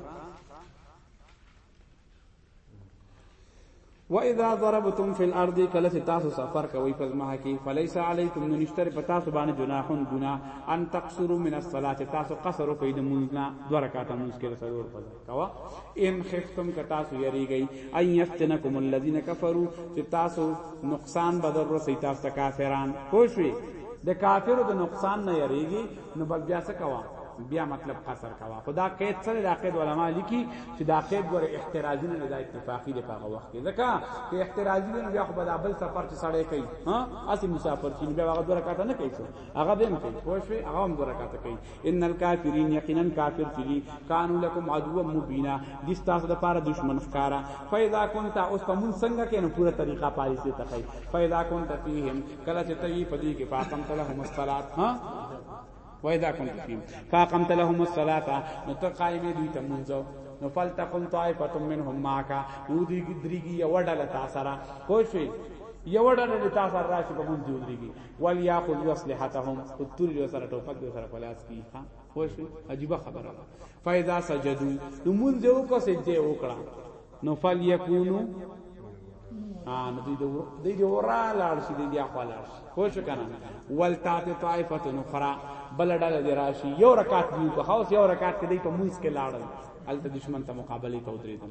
و اذا ضربتم في الارض کله چې تاسو سفر کوئ په ځمکه کې فليس عليكم نو نشتر په تاسو باندې جناحون ګنا ان تقصروا من الصلاه تاسو قصر کوئ د مونږ نه دوه رکعاته مونږ کې سلور فضل کوا ان خفتم ک تاسو یریږي ان یفتنکم الذین کفروا چې تاسو نقصان بدر رسي تاسو ته کافران پوښوي د کافرو د نقصان نه یریږي نو بس بیا څه کوا بیا مطلب قصر کوا خدا قید سره دا قید علما لیکي چې دا قید ګور احترازی نه دا اتفاقی دی په هغه وخت کې ځکه چې احترازی نه بیا خو به بل سفر چې سړی کوي ها اسی مسافر چې بیا هغه دوه رکعات نه کوي هغه به هم کوي پوه شئ هغه هم دوه رکعات کوي ان الکافرین یقینا کافر چې دي کانو لکم عدو مبینا دي تاسو د پاره دشمن ښکارا فیدا کنت اوس په مون څنګه کینو پوره طریقه پالیسي ته کوي فیدا کنت فیهم کله چې ته یې پدی کې پاکم تله هم الصلات ها وایدا کنت فیهم فاقمت لهم الصلاه نو ته قائمې دوی ته مونږ نو فلتقم طائفه منهم معك نو دی دريږي یو ډله تاسو را پوښي یو ډله تاسو راشي په مونږ دی دريږي ولياخذوا اسلحتهم قتل یو سره ټوپک یو سره پلاس کی ها خوش عجیب خبره فاذا سجدوا نو مونږ یو کو سجده وکړه نو فلیکونو ان دې دې دې دې ورا لاړ شي دې دې خپل لاړ شي خو شو کنه ولتات طائفه نخرا بل ډله دې راشي یو رکعت دی کو خاص یو رکعت کې دې په مونږ کې لاړل الته دشمن ته مقابله ته ودرېدم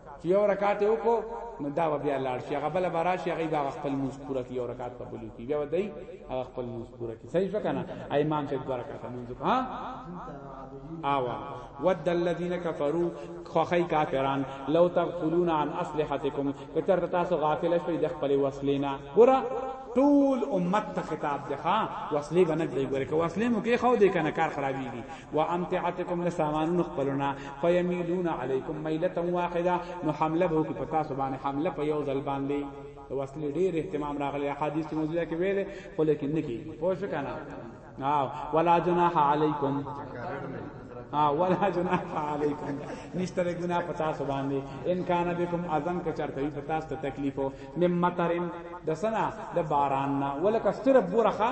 چې یو رکعت وکړو نو دا بیا لاړ شي هغه بل برا شي هغه به خپل موس پوره کی یو رکعت په بلو کی بیا ودی هغه خپل موس پوره کی صحیح وکنه امام ته دوه رکعت مونږ ها آوا ود الذين كفروا خوخی کافران لو تغفلون عن اصلحتكم کتر تاسو غافل شوی د خپل وسلینا ګره ټول امت ته خطاب دی ها وسلې بنک دی ګوره که وسلې مو کې خو دې کنه کار خرابېږي وامتعتکم لسامانون خپلنا فیمیلون علیکم میلتا واحده نو حمله به کی پتا سبحان حمله په یو ځل باندې نو اصلي ډیر اهتمام راغلی احادیث موضوع کې ویل خو لیکن نکی پوه شو کنه ها ولا جناح علیکم ها ولا جناح علیکم نشتر گناہ پتا سو باندې ان کان بكم اذن ک چرته وی پتا ست تکلیف او مم مطرن دسنا د باران نا ولک استر بورخه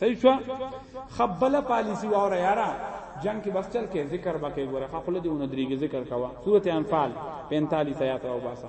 صحیح شو خبل پالیسی واور یارا جنگ کې بس چل کې ذکر بکې ګوره خپل دې اون درېږي ذکر کوا سورته انفال 45 آیات راو باسا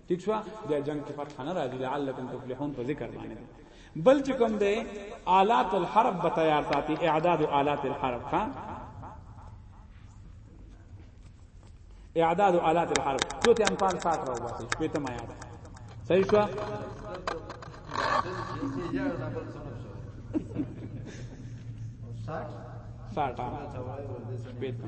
ٹھیک شو د جنگ کې فتح نه راځي لعلکم تفلحون په ذکر باندې بل چې کوم دی آلات الحرب به تیار ساتي اعداد آلات الحرب ها اعداد آلات الحرب څو ته امثال سات راو باسي شپې ته ما یاد صحیح شو ساټ ساټ شپې ته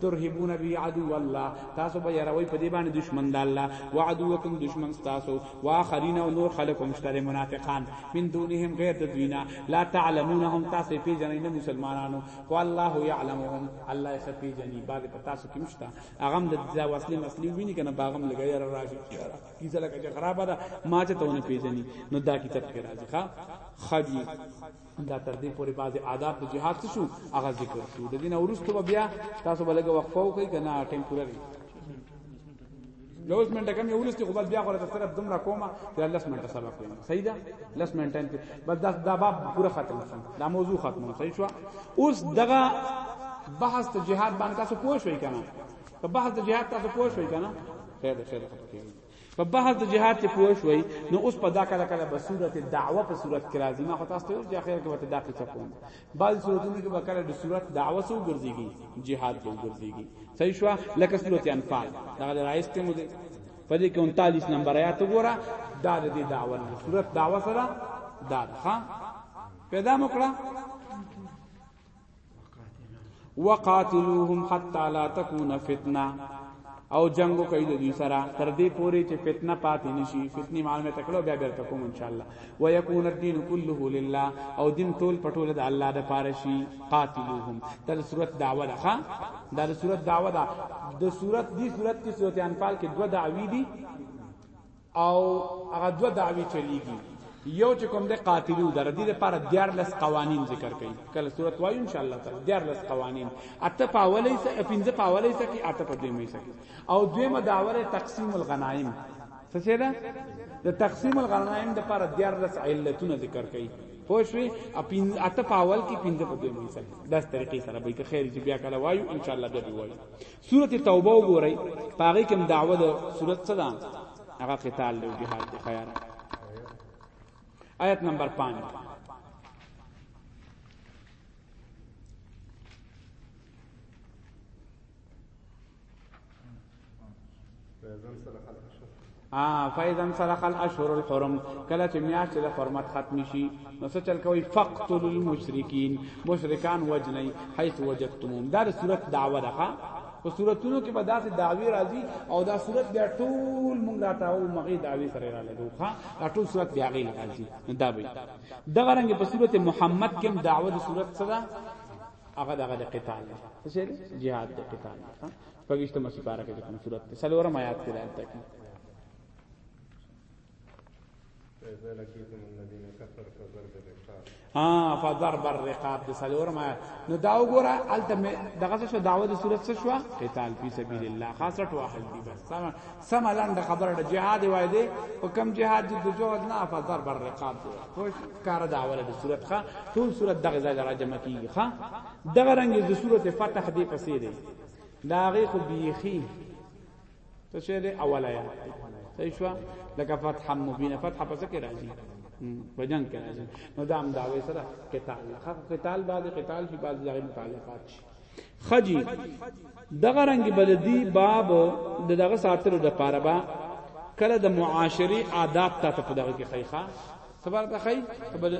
ترهبون به عدو الله تاسو به یروي په دې باندې دشمن د الله وعدوکم دشمن تاسو واخرین او نور خلقم شتره منافقان من دونهم غیر د دوینا لا تعلمونهم تاسو پیژنئ نه مسلمانانو خو الله یعلمهم الله یې پیژني بعد په تاسو کې مشته اغم د ځا وسلې مسلې ویني کنه باغم لګي یاره راشي یاره کیسه لکه چې خراب ده ما چې تونه پیژني نو دا کتاب کې راځي ښا خدي دا تر دې پورې بعض آداب د جهاد څه شو هغه ذکر شو د دین ورستو بیا تاسو بلګه وقفه وکړئ کنه ټیمپورری لوس منټه کم یو لستی خو بس بیا غره صرف دم را کومه چې لس منټه سبق کوم صحیح ده لس منټه ته بس دا دا باب پورا ختم شو دا موضوع ختم صحیح شو اوس دغه بحث ته جهاد باندې تاسو پوه شئ کنه که بحث ته جهاد تاسو پوه شئ کنه خیر ده خیر ده په بحث د جهاد کې پوه شوي نو اوس په دا کله کله به صورت دعوه په صورت کې راځي ما خو تاسو ته چې اخر کې وته دا قصه کوم بعض صورتونو کې به کله د صورت دعوه سو ګرځيږي جهاد به ګرځيږي صحیح شو لکه صورت انفال دا راځي ته مو دې په دې کې 39 نمبر آیات وګوره دا د دې دعوه نه صورت دعوه سره دا ښا پیدا مکړه وقاتلوهم حتا لا تكون فتنه او جنگو کوي د دوی سره تر دې پوري چې فتنه پاتې نشي فتنه معلومه تکړه بیا بیا تکوم ان شاء الله ويكون الدين كله لله او دین ټول پټول د الله د پاره شي قاتلوهم تر صورت دعوه ده ها دا د صورت دعوه ده د صورت دی صورت کې صورت انفال کې دوه دعوی دي او هغه دوه دعوی چلیږي یو چې کوم د قاتلو در دې لپاره دیار لس قوانین ذکر کړي کله صورت وایو ان شاء الله تعالی دیار لس قوانین اته پاولې سه پنځه پاولې سه کې اته په دې مې سه او دویمه داوره تقسیم الغنائم څه شه ده د تقسیم الغنائم د لپاره دیار لس علتونه ذکر کړي پوښوي اپین اته پاول کې پنځه په دې مې سه داس طریقې سره به خیر چې بیا کله وایو ان شاء الله به وایو سورت توبه وګورئ په هغه کې دعوه د سورت څه ده هغه قتال دی جهاد دی خیال آیت نمبر 5 فیضل سره خلق شو ا فاذا انسلخ الاشهر الحرم کله چې میاشت د حرمت ختم شي نو څه چل کوي فقتل المشرکین مشرکان وجنی حيث وجدتمون دا صورت دعوه ده په صورتونو کې به داسې دعوی راځي او دا صورت بیا ټول مونږ راته او مغه دعوی سره را لګو ښا دا ټول صورت بیا غي راځي دا به دا غرنګ په صورت محمد کې دعوه د صورت سره هغه دغه قتال څه جهاد د قتال شپږشتمه سپاره کې کوم صورت ته څلورم آیات کې دالته کې ها فضرب الرقاب د څلورم آیات نو دا وګوره الته دغه څه دعوه د صورت څه شو قتال فی سبیل الله خاصه واحد دی بس سم سم لاند خبره د جهاد وای دی او کم جهاد د جهاد نه فضرب الرقاب دی خو کار دعوه د صورت ښه ټول صورت دغه ځای راجمه کیږي ښه دغه رنګ د صورت فتح دی پسې دی دا غي خو بیخي ته شه دې اول آیات صحیح شو لکه فتح مبین فتح پس کې راځي په جنگ کې راځي نو دا هم داوي سره قتال لخوا قتال بعد قتال شي بعد ځای متعلقات شي خجی دغه رنگ بلدی باب دغه ساتلو د پاره با کله د معاشري آداب ته په دغه کې خیخه صبر ته خی بل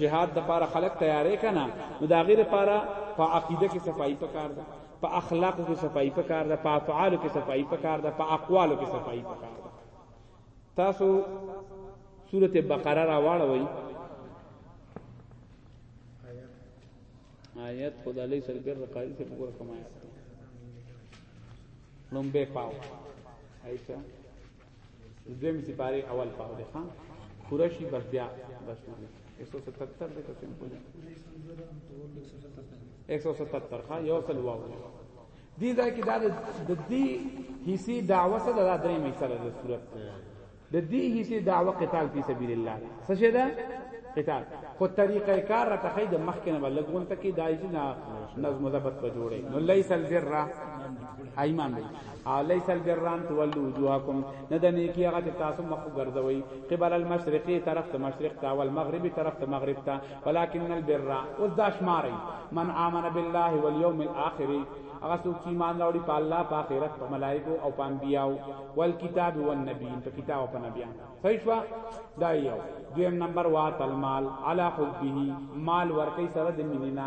جهاد د پاره خلق تیارې کنا نو دا غیر پاره په عقیده کې صفائی پکار ده په اخلاق کې صفائی پکار ده په افعال کې صفائی پکار ده په اقوال کې صفائی پکار ده تاسو سورته بقره را واړوي آیات خدا لې سر بیر قاری سے پکور کمایا لومبه پاو ایسا دویم سپاره اول پاو دی خان پورا شي بس بیا بس 177 د کوم په 177 ښا یو سل واو دي دا کې دا د دې حصے دعوه سره د درې مې سره د صورت د دې حصے دعوه قتال فی سبیل الله څه شه ده قتال خو طریقه کار را تخی د مخ کې نه بلګون ته کې دایې نه نظم ضبط په جوړې نو لیس البر ایمان دی الیس البران تولوا وجوهکم نه د نیکی هغه چې تاسو مخ ګرځوي قبل المشرقی طرف ته مشرق ته او المغربی طرف ته مغرب ته ولکن البر اوس دا شماري من امن بالله والیوم الاخر هغه څوک چې ایمان راوړي په الله په آخرت په ملائکو او په انبیاو والکتاب والنبیین په کتاب او په نبیان صحیح شو دا یو دویم نمبر وات المال علی حبه مال ورکی سره د مینینا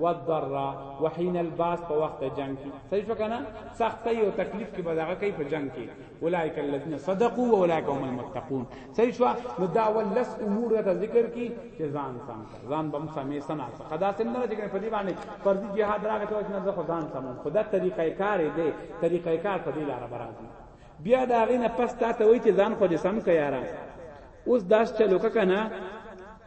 والضرا وحين الباس په وخت جنگ کې صحیح شو کنه سختي او تکلیف کې بداغه کوي په جنگ کې اولئک الذين صدقوا واولئک هم المتقون صحیح شو نو دا ولس امور ته ذکر کی چې ځان سم کا ځان بم سمې سنا خدا سم نه چې په دې باندې فرضي جهاد راغی چې نه ځو ځان سم خدا طریقې کار دې طریقې کار په دې لار برازي بیا دا غینه پس تا ته وای چې ځان خو دې سم کا یارا اوس داس چلو کنه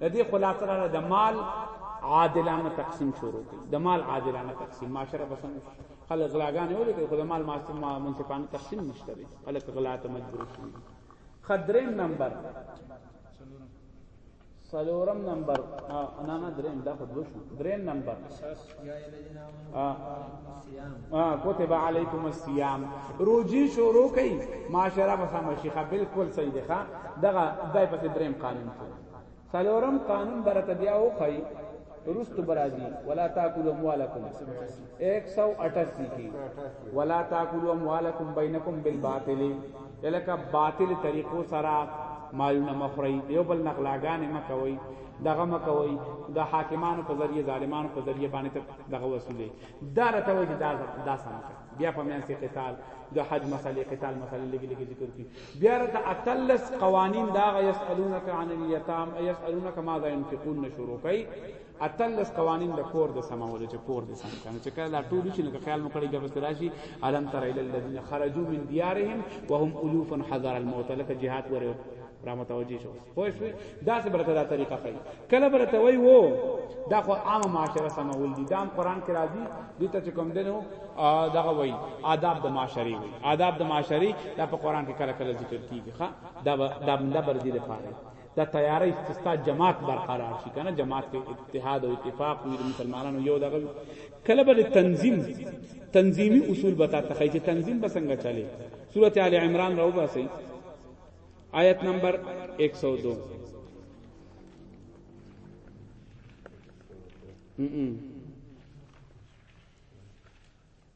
د دې خلاصه را د مال عادلانه تقسیم شروع کړي د مال عادلانه تقسیم معاشره بسنګ خلک غلاګانې ولې کوي خو د مال معاشره منصفانه تقسیم نشته دي خلک غلا ته مجبور شي خدریم نمبر سلورم نمبر نه نه دریم دا خو دوشو دریم نمبر ا کتب علیکم الصیام روجی شروع کئ معاشره په سم شيخه بالکل صحیح ده دغه دای په دریم قانون ته سلورم قانون برته بیا او خی رست برازی ولا تاکلوا اموالکم 188 کی ولا تاکلوا اموالکم بینکم بالباطل الکه باطل طریقو سره مالونه مخری دیو بل نغلاګان مکوي دغه مکوي د حاکمانو په ذریعہ ظالمانو په ذریعہ باندې ته دغه وسولې دا راته وایي چې دا دا سم بیا په میان کې قتال د حج مسلې قتال مسلې لګي لګي ذکر کی بیا راته اتلس قوانین دا غ یسالونک عن الیتام یسالونک ماذا ينفقون شروع کوي اتلس قوانین د کور د سمولو چې کور د سم کنه چې کله لا ټول شي نو خیال مو کړی د بس راشي الم تر ال الذين خرجوا من ديارهم وهم الوف حذر الموت لك جهاد ور را متوجي شو خو شو دا څه برته دا طریقه کوي کله برته وای وو دا خو عام معاشره سمول دي دا قرآن کې راځي دي ته کوم دنو دا وای آداب د معاشري وای آداب د معاشري دا په قرآن کې کله کله ذکر کیږي ښا دا دا بر دي لپاره دا تیاره چې ستا جماعت برقرار شي کنه جماعت کې اتحاد او اتفاق وي د مسلمانانو یو دغه کله به تنظیم تنظیمی اصول به تا تخی چې تنظیم به څنګه چلی سورته ال عمران راو باسي آیت نمبر 102 م -م.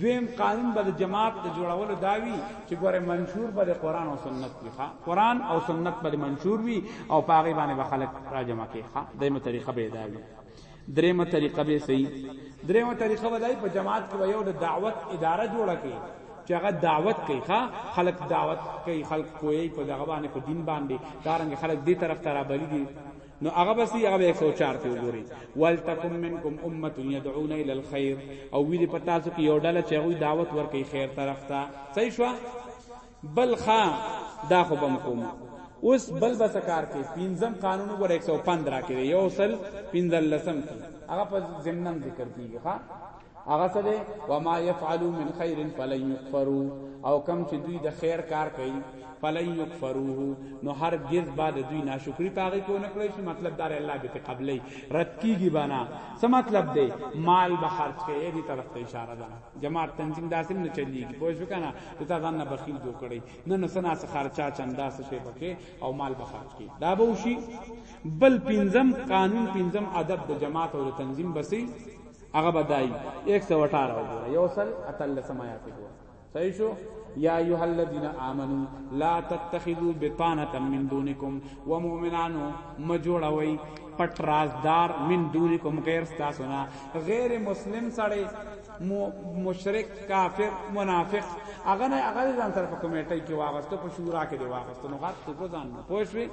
دویم قانون به د جماعت د جوړولو دا وي چې ګوره منشور به د قرآن او سنت وي ښه قرآن او سنت به منشور وي او په هغې باندې به خلک راجمع کوي ښه دریمه طریقه به یې دا وي دریمه طریقه به صحیح دریمه طریقه به دای په جماعت کې یو د دعوت اداره جوړه کړي چې هغه دعوت کوي ښا خلک دعوت کوي خلک کوی په دغه باندې په دین باندې دارنګ خلک دې طرف ته را بلی دي نو هغه بس هغه 104 کې وګوري ولتکم منکم امه يدعون الى الخير او وی دې پتا سو کې یو ډله چې غوي دعوت ورکړي خیر طرف ته صحیح شو بل خا دا خو بم کوم اوس بل بس کار کې پنځم قانون وګور 115 کې یو سل پنځل لسم کې هغه په ضمنن ذکر کیږي ها هغه څه دی وما يفعلوا من خير فلن يكفروا او کم چې دوی د خیر کار کوي فلن يكفروه نو هرگز بعد دوی ناشکری پاغي کو نه کړی شي مطلب دار الله به ته قبلې رد کیږي بنا څه مطلب دی مال به خرج کوي دې طرف ته اشاره ده جماعت تنظیم داسم نه چلیږي پوه شو کنه ته ځان نه بخیل جوړ کړی نه نه سنا څه خرچا چندا څه شی پکې او مال به خرج کوي دا به وشي بل پنځم قانون پنځم ادب د جماعت او تنظیم بسې هغه بدای 118 وګوره یو سل اتل سمایا ته وګوره صحیح شو یا ایها الذین آمنو لا تتخذوا بطانه من دونکم ومؤمنانو مجوړوي پټ رازدار من دونکم غیر تاسو نه غیر مسلم سره مشرک کافر منافق اغه نه اغه ځان سره په کمیټه کې واغستو په شورا کې دی واغستو نو غاټ څه ځان نه پوښوي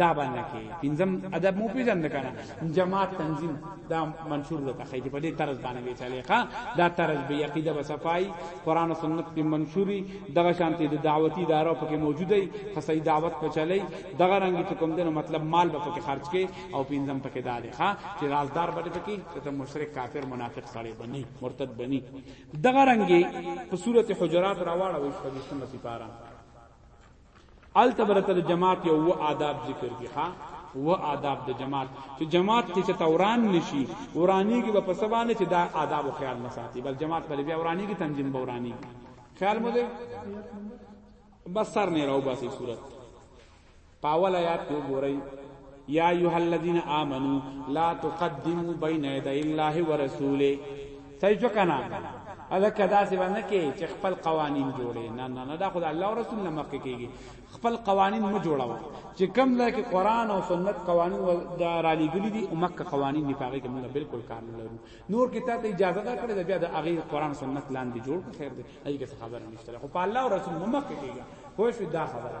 دا باندې کې پنځم ادب مو پیژند کنه جماعت تنظیم دا منشور لته خې په دې طرز باندې وی چلے ښا دا طرز به عقیده به صفائی قران او سنت په منشوري دغه شانتي د دعوتی ادارو پکې موجوده ای خصي دعوت په چلے دغه رنګ ته کوم دنو مطلب مال به پکې خرج کې او پنځم پکې دا دی ښا چې رازدار به پکې ته مشرک کافر منافق سړی بني مرتد بني دغه رنګي په سورته حجرات راواړوي په دې سمه سپاره الته برته د جماعت یو و آداب ذکر کی ها و آداب د جماعت چې جماعت کې چې توران نشي ورانی کې په سبانه چې دا آداب او خیال نه ساتي بل جماعت په بیا ورانی کې تنظیم بورانی خیال مو دې بس سر نه راو باسي صورت پاول آیات یو ګورئ یا ایها الذین آمنو لا تقدموا بین یدی الله ورسوله صحیح شو کنه الکه داسې باندې کې چې خپل قوانین جوړې نه نه نه دا خدای الله او رسول نه مخکې کېږي خپل قوانین مو جوړاو چې کم ځای کې قران او سنت قوانین و را لګلې دي او مکه قوانین نه پاره کې موږ بالکل کار نه لرو نور کې ته اجازه ده کړې بیا د هغه قران سنت لاندې جوړ خیر دې هیڅ خبر نشته خو په الله او رسول نه مخکې کېږي خو شو دا خبره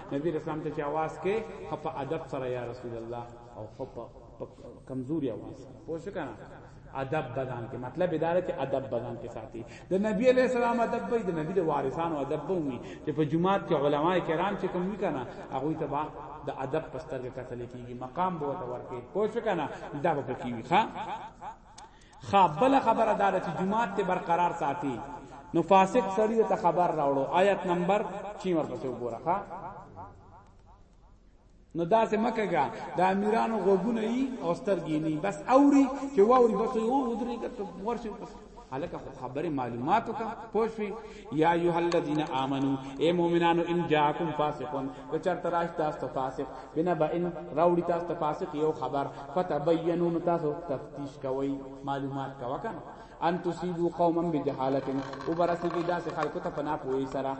نبی رسام ته چې आवाज کې خپ ادب سره یا رسول الله او خپ کمزوري आवाज سره پوه شو کنه ادب بدن کې مطلب اداره چې ادب بدن کې ساتي د نبی علی السلام ادب به د نبی د وارثانو ادب به وي چې په جمعات کې علما کرام چې کوم وکنا هغه ته با د ادب پستر کې کتل کېږي مقام به ورته ورکې پوه شو کنه دا به پکې وي ښا ښه بل خبره دا ده چې جماعت ته برقرار ساتي نو فاسق سړی ته خبر راوړو آیت نمبر 3 ورپسې وګوره ښا نو دا سه مکهګه د امیرانو غوګونه ای او سترګې نه بس اوري چې واوري بس یو ودرېګه ته ورشه بس حالکه خو خبره معلوماتو کا پوښوي یا ایها الذین آمنو اے مومنانو ان جاءکم فاسقون کچر تراش تاسو فاسق بنا با ان راوړی تاسو فاسق یو خبر فتبینوا تاسو تفتیش کوی معلومات کا وکن ان تصیبو قوما بجهالت او برسیږي داسې خلکو ته پنا پوي سره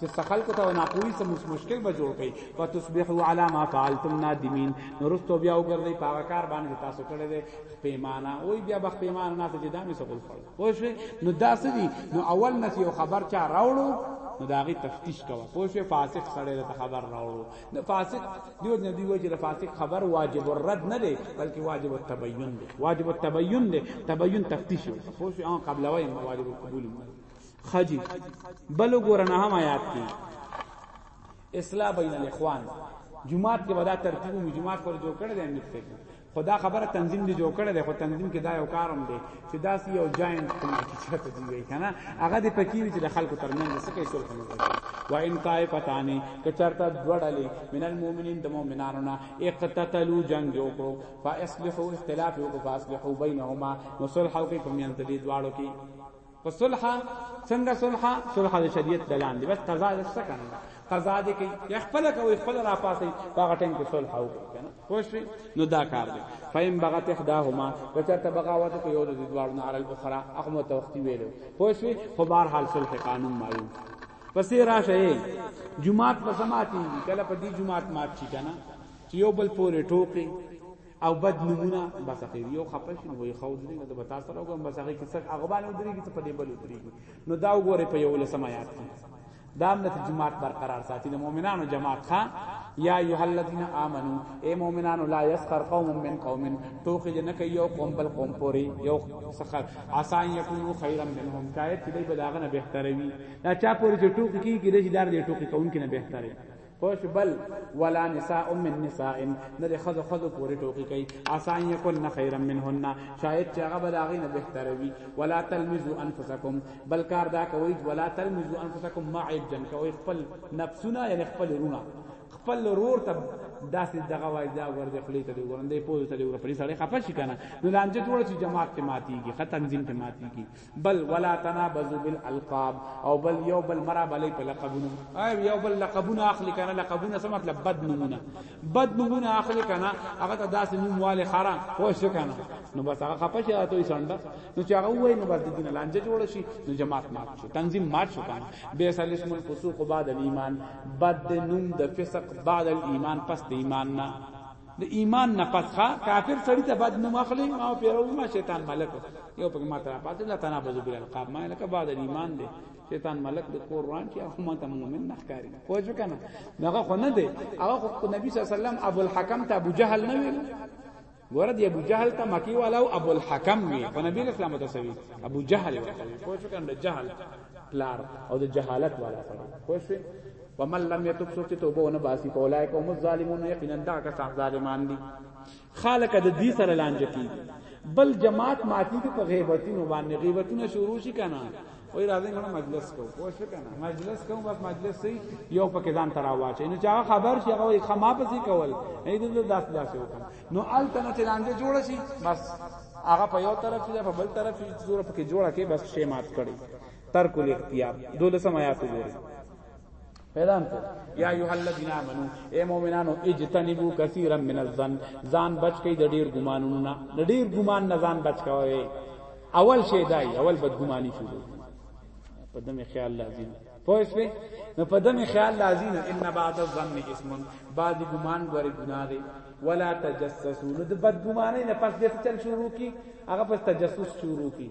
چې خلکو ته نه پوي سم مشکل به جوړ کړي فتصبحوا علی ما فعلتم نادمین نورستو بیا وګرځي پاوکار باندې تاسو کړی دی پیمانه وای بیا بخ پیمانه نه ته چې دامه سقول پوه شئ نو دا څه دي نو اول نه یو خبر چا راوړو نو دا غي تفتیش کوه پوه شئ فاسق سره ته خبر راوړو نو فاسق دیو نه دی وجه فاسق خبر واجب الرد نه دی بلکې واجب التبین دی واجب التبین دی تبین تفتیش وکړه پوه شئ ان قبل وای واجب القبول خجی بل ګورنه هم آیات کی اصلاح بین الاخوان جمعات کې ودا ترتیب می جمعات پر جو کړه دې امید ته خدا خبره تنظیم دی جوړ کړی دی خو تنظیم کې دا یو کارم دی چې دا سی یو جاینټ کومه چې چاته دی وی کنه هغه د پکې چې د خلکو ترمنځ څه کوي سول کوي و ان طائفتانی که چرته دوړلې من المؤمنین د مؤمنانو نه اقتتلوا جنگ یو کړو فاصلحوا اختلاف یو کړو فاصلحوا بینهما نو صلح او کې کوم یان دې دواړو کې په صلح څنګه صلح صلح د شریعت د لاندې بس قضا د څه کنه قضا دې کوي یا خپل کوي خپل را پاسي هغه ټیم کې صلح او کنه خوښ نو دا کار دی فهم بغت احداهما کچته بغاوت کو یو د دوار نه علی الاخرى احمد توختی ویلو خوښ خو بهر حال صلح قانون معلوم پسې راشه جمعات په سماعتي کله په دې جمعات مات شي کنه چې یو بل پورې ټوکې او بد نمونه بس هغه یو خپه شي نو یې خو درې نه به تاسو راغوم بس هغه کې څک هغه باندې درېږي ته په دې بل درېږي نو دا وګوره په یو لسم آیات کې دا امنت جماعت برقرار ساتي د مؤمنانو جماعت ښا یا ایه الذین آمنو اے مؤمنانو لا یسخر قوم من قوم ټوخی جن کوي یو قوم بل قوم پوری یو سخر آسان یکونو خیرا منهم شاید چې دوی بلاغه نه بهتره وي دا چا پوری چې ټوخی کیږي د دې دار دې ټوخی کوونکې نه بهتره پوش بل ولا نساء من نساء نه د خزو خزو پوری ټوکی کوي آسان یکون نه خیر منهن شاید چې هغه بلاغی نه بهتر وي ولا تلمزو انفسکم بل کار دا کوي ولا تلمزو انفسکم ما عیب جن کوي خپل نفسونه یعنی خپل رونه خپل رور ته داسې دغه وای دا ورځ خلی ته دی ورندې پوز ته دی ور پرې سړی خپه شي کنه نو لانجه جوړ شي جماعت ته ماتيږي ختم زم ته ماتيږي بل ولا تنابزو بالالقاب او بل یو بل مرا بلې په لقبونو او یو بل لقبونه اخلي کنه لقبونه څه مطلب بد نمونه بد نمونه اخلي کنه هغه ته داسې نوم والے خرا خو شو کنه نو بس هغه خپه شي ته سنده نو چې هغه وای نو بس د دین لانجه جوړ شي نو جماعت مات شو تنظیم مات شو کنه به سال اسم الفسوق بعد الايمان بد نوم د فسق بعد الايمان پس د ایمان نه د ایمان نه پسخه کافر سړی ته بد نوم اخلي ما پیرو ما شیطان ملک یو په ما تر پاتې لا تنابز بل القاب ما لکه بعد ایمان دی شیطان ملک د کور روان چې هغه ماته مؤمن نه ښکاری پوه شو کنه دغه خو نه دی هغه خو نبی صلی الله علیه وسلم ابو الحکم ته ابو جهل نه ویل ګوره دی ابو جهل ته مکی والا او ابو الحکم وی په نبی اسلام ته سوي ابو جهل پوه شو کنه جهل پلار او د جهالت والا سره پوه شو ومن لم يتب سوچ توبه ونه باسي فولائک هم الظالمون یقینا دا کسان ظالمان دي خالق د دې سره لانجه کی بل جماعت ماتی کې په غیبتونو باندې غیبتونه شروع شي کنه وای راځي موږ مجلس کو پوه شو کنه مجلس کو بس مجلس سي یو پکې ځان ترا واچي نو چا خبر شي هغه خما پسې کول نه دې داس داسې وکم نو ال تنه چې لانجه جوړ شي بس هغه په یو طرف یا په بل طرف چې زور پکې جوړه کې بس شی مات کړي ترک الاختیار دولسم آیات وګورئ پیدا کړ یا ایه الذین آمنو اے مومنانو اجتنبوا کثیرا من الظن ځان بچ کئ د ډیر ګمانونو نه د ډیر ګمان نه ځان بچ کوی اول شی دای اول بدګمانی شروع په دمه خیال لازم پوه شئ نو په دمه خیال لازم ان بعد الظن اسم بعد ګمان غره ګناه دی ولا تجسسوا نو د بدګمانۍ نه پس دې چل شروع کی هغه پس تجسس شروع کی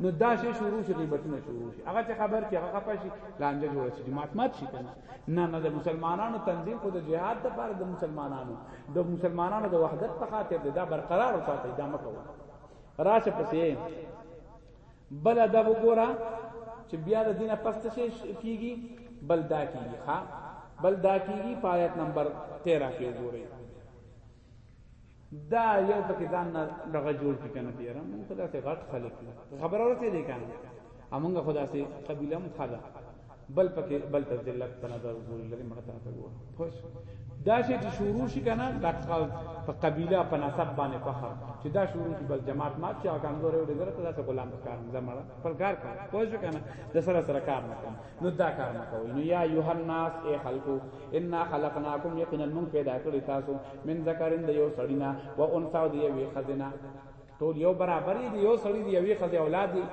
نو دا شی شروع شي غیبتونه شروع شي هغه چې خبر چې هغه خپه شي لانجه جوړ شي جماعت مات شي کنه نه نه د مسلمانانو تنظیم خو د جهاد د پاره د مسلمانانو د مسلمانانو د وحدت په خاطر دی دا برقرار وساتي دا مکو راشه پسې بل ادب وګوره چې بیا د دینه پس څه کیږي بل دا کیږي ها بل دا کیږي پایت نمبر 13 کې وګورئ دا یو پکې ځان نه دغه جوړ کی کنه تیرا مونږ خدا ته غټ خلک خبر اورته دی کنه امونږ خدا ته قبیله مون خلا بل پکې بل ته ذلت په نظر ګور لري مړه ته ګور خوش دا شی چې شروع شي کنه دا په قبیله په نسب باندې فخر چې دا شروع شي بس جماعت مات شي او کمزور یو ډیر ته تاسو غلام کار نه مړه پر کار کار خوش کنه د سره سره کار نه کنه نو دا کار نه کوي نو یا یوهناس ای خلقو انا خلقناکم یقینا من پیدا کړی تاسو من ذکرین د یو سړی نه و انثا د یوې ښځې نه ټول یو برابر دي یو سړی دی یوې ښځې اولاد دي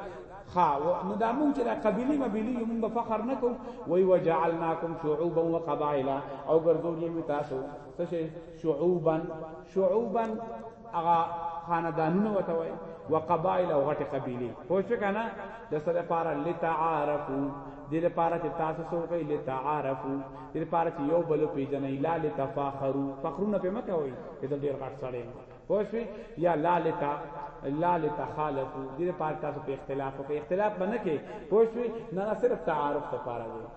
خا نو دا مونږ چې دا قبیلی مبیلی یو مونږ فخر نه کوو وای وجعلناکم شعوبا وقبائل او ګرځولې می تاسو څه شي شعوبا شعوبا اغا خاندانونه وته وای وقبائل او غټه قبیلی پوه شو کنه د سره پارا لتعارفو دې لپاره چې تاسو سره کوي لتعارفو دې لپاره چې یو بل پیژنئ لا لتفاخرو فخرونه په مکه وي چې ته ډیر غټ سړی پوه شوې یا لا لتا لا لتخالفو دې لپاره تاسو په اختلاف او په اختلاف باندې کې پوه شوې نه صرف تعارف لپاره دی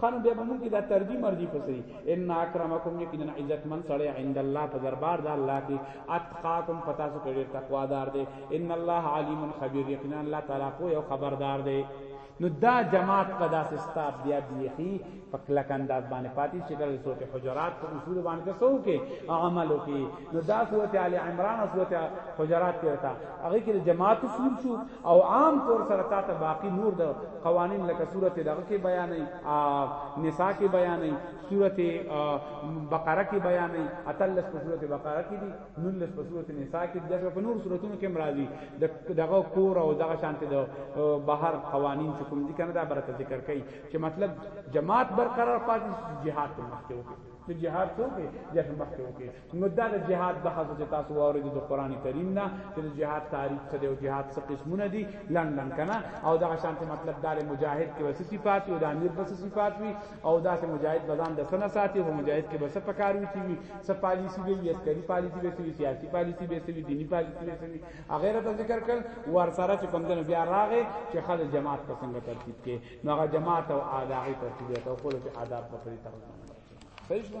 خان بیا به مونږ کې دا ترجی مرجی پسې ان اکرمکم یقینا عزت من سړی عند الله په دربار د الله کې اتقاکم پتا سو کې ډیر تقوا دار دی ان الله علیم خبیر یقینا الله تعالی پوه او خبردار دی نو دا جماعت په داسې ستاب بیا بیخي په کلک انداز باندې پاتې شي کله سورته حجرات په اصول باندې تاسو کې عمل وکي نو دا سورته ال عمران او سورته حجرات کې وتا هغه کې جماعت اصول شو او عام طور سره تا ته باقی نور د قوانین لکه سورته دغه کې بیانې نساء کې بیانې سورته بقره کې بیانې اتلس په سورته بقره کې دي نولس په صورت نساء کې د شپه په نور صورتونو کې مرাজি د دغه کور او دغه شانته د بهر قوانین چې کوم دي کنه دا برته ذکر کوي چې مطلب جماعت برقرار پاتې جهاد ته مخکې وکړي چې جهاد څو کې جهاد مخکې وکړي نو دا د جهاد بحث چې تاسو واورید د قران کریم نه چې د جهاد تعریف څه دی او جهاد څه قسمونه دي لندن کنه او دغه شانته مطلب دار مجاهد کې وسې صفات او د امیر بس صفات وي او دا سه مجاهد بزان د سنه ساتي هو مجاهد کې بس پکار وي چې څه پالیسی به یې عسکري پالیسی به سوي سیاسي پالیسی به سوي دینی پالیسی به سوي هغه ته ذکر کړ ور سره چې کوم دنه بیا راغې چې خل جماعت په څنګه ترتیب کې نو هغه جماعت او اداغي ترتیب ته خپل آداب په طریقه صحیح شو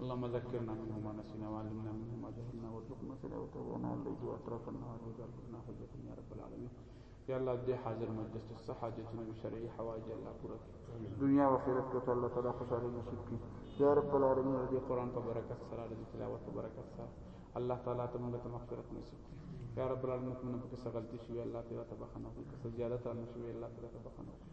اللهم ذكرنا منه ما نسينا وعلمنا منه ما جهلنا وارزقنا تلاوته وانا الليل واطراف النهار واجعل لنا حجة يا رب العالمين يا الله دي حاضر مجلس الصحة حاجتنا بشرعي حوائج الله پورا دنیا و آخرت کو تعالی تعالی خوشحالی نصیب کی یا رب العالمین دې قرآن په برکت سره دې تلاوت په برکت سره الله تعالی ته موږ ته مغفرت نصیب کړي یا رب العالمین موږ په څه غلطي شوې الله تعالی ته بخښنه وکړي که څه زیادت رانه شوې الله تعالی ته بخښنه وکړي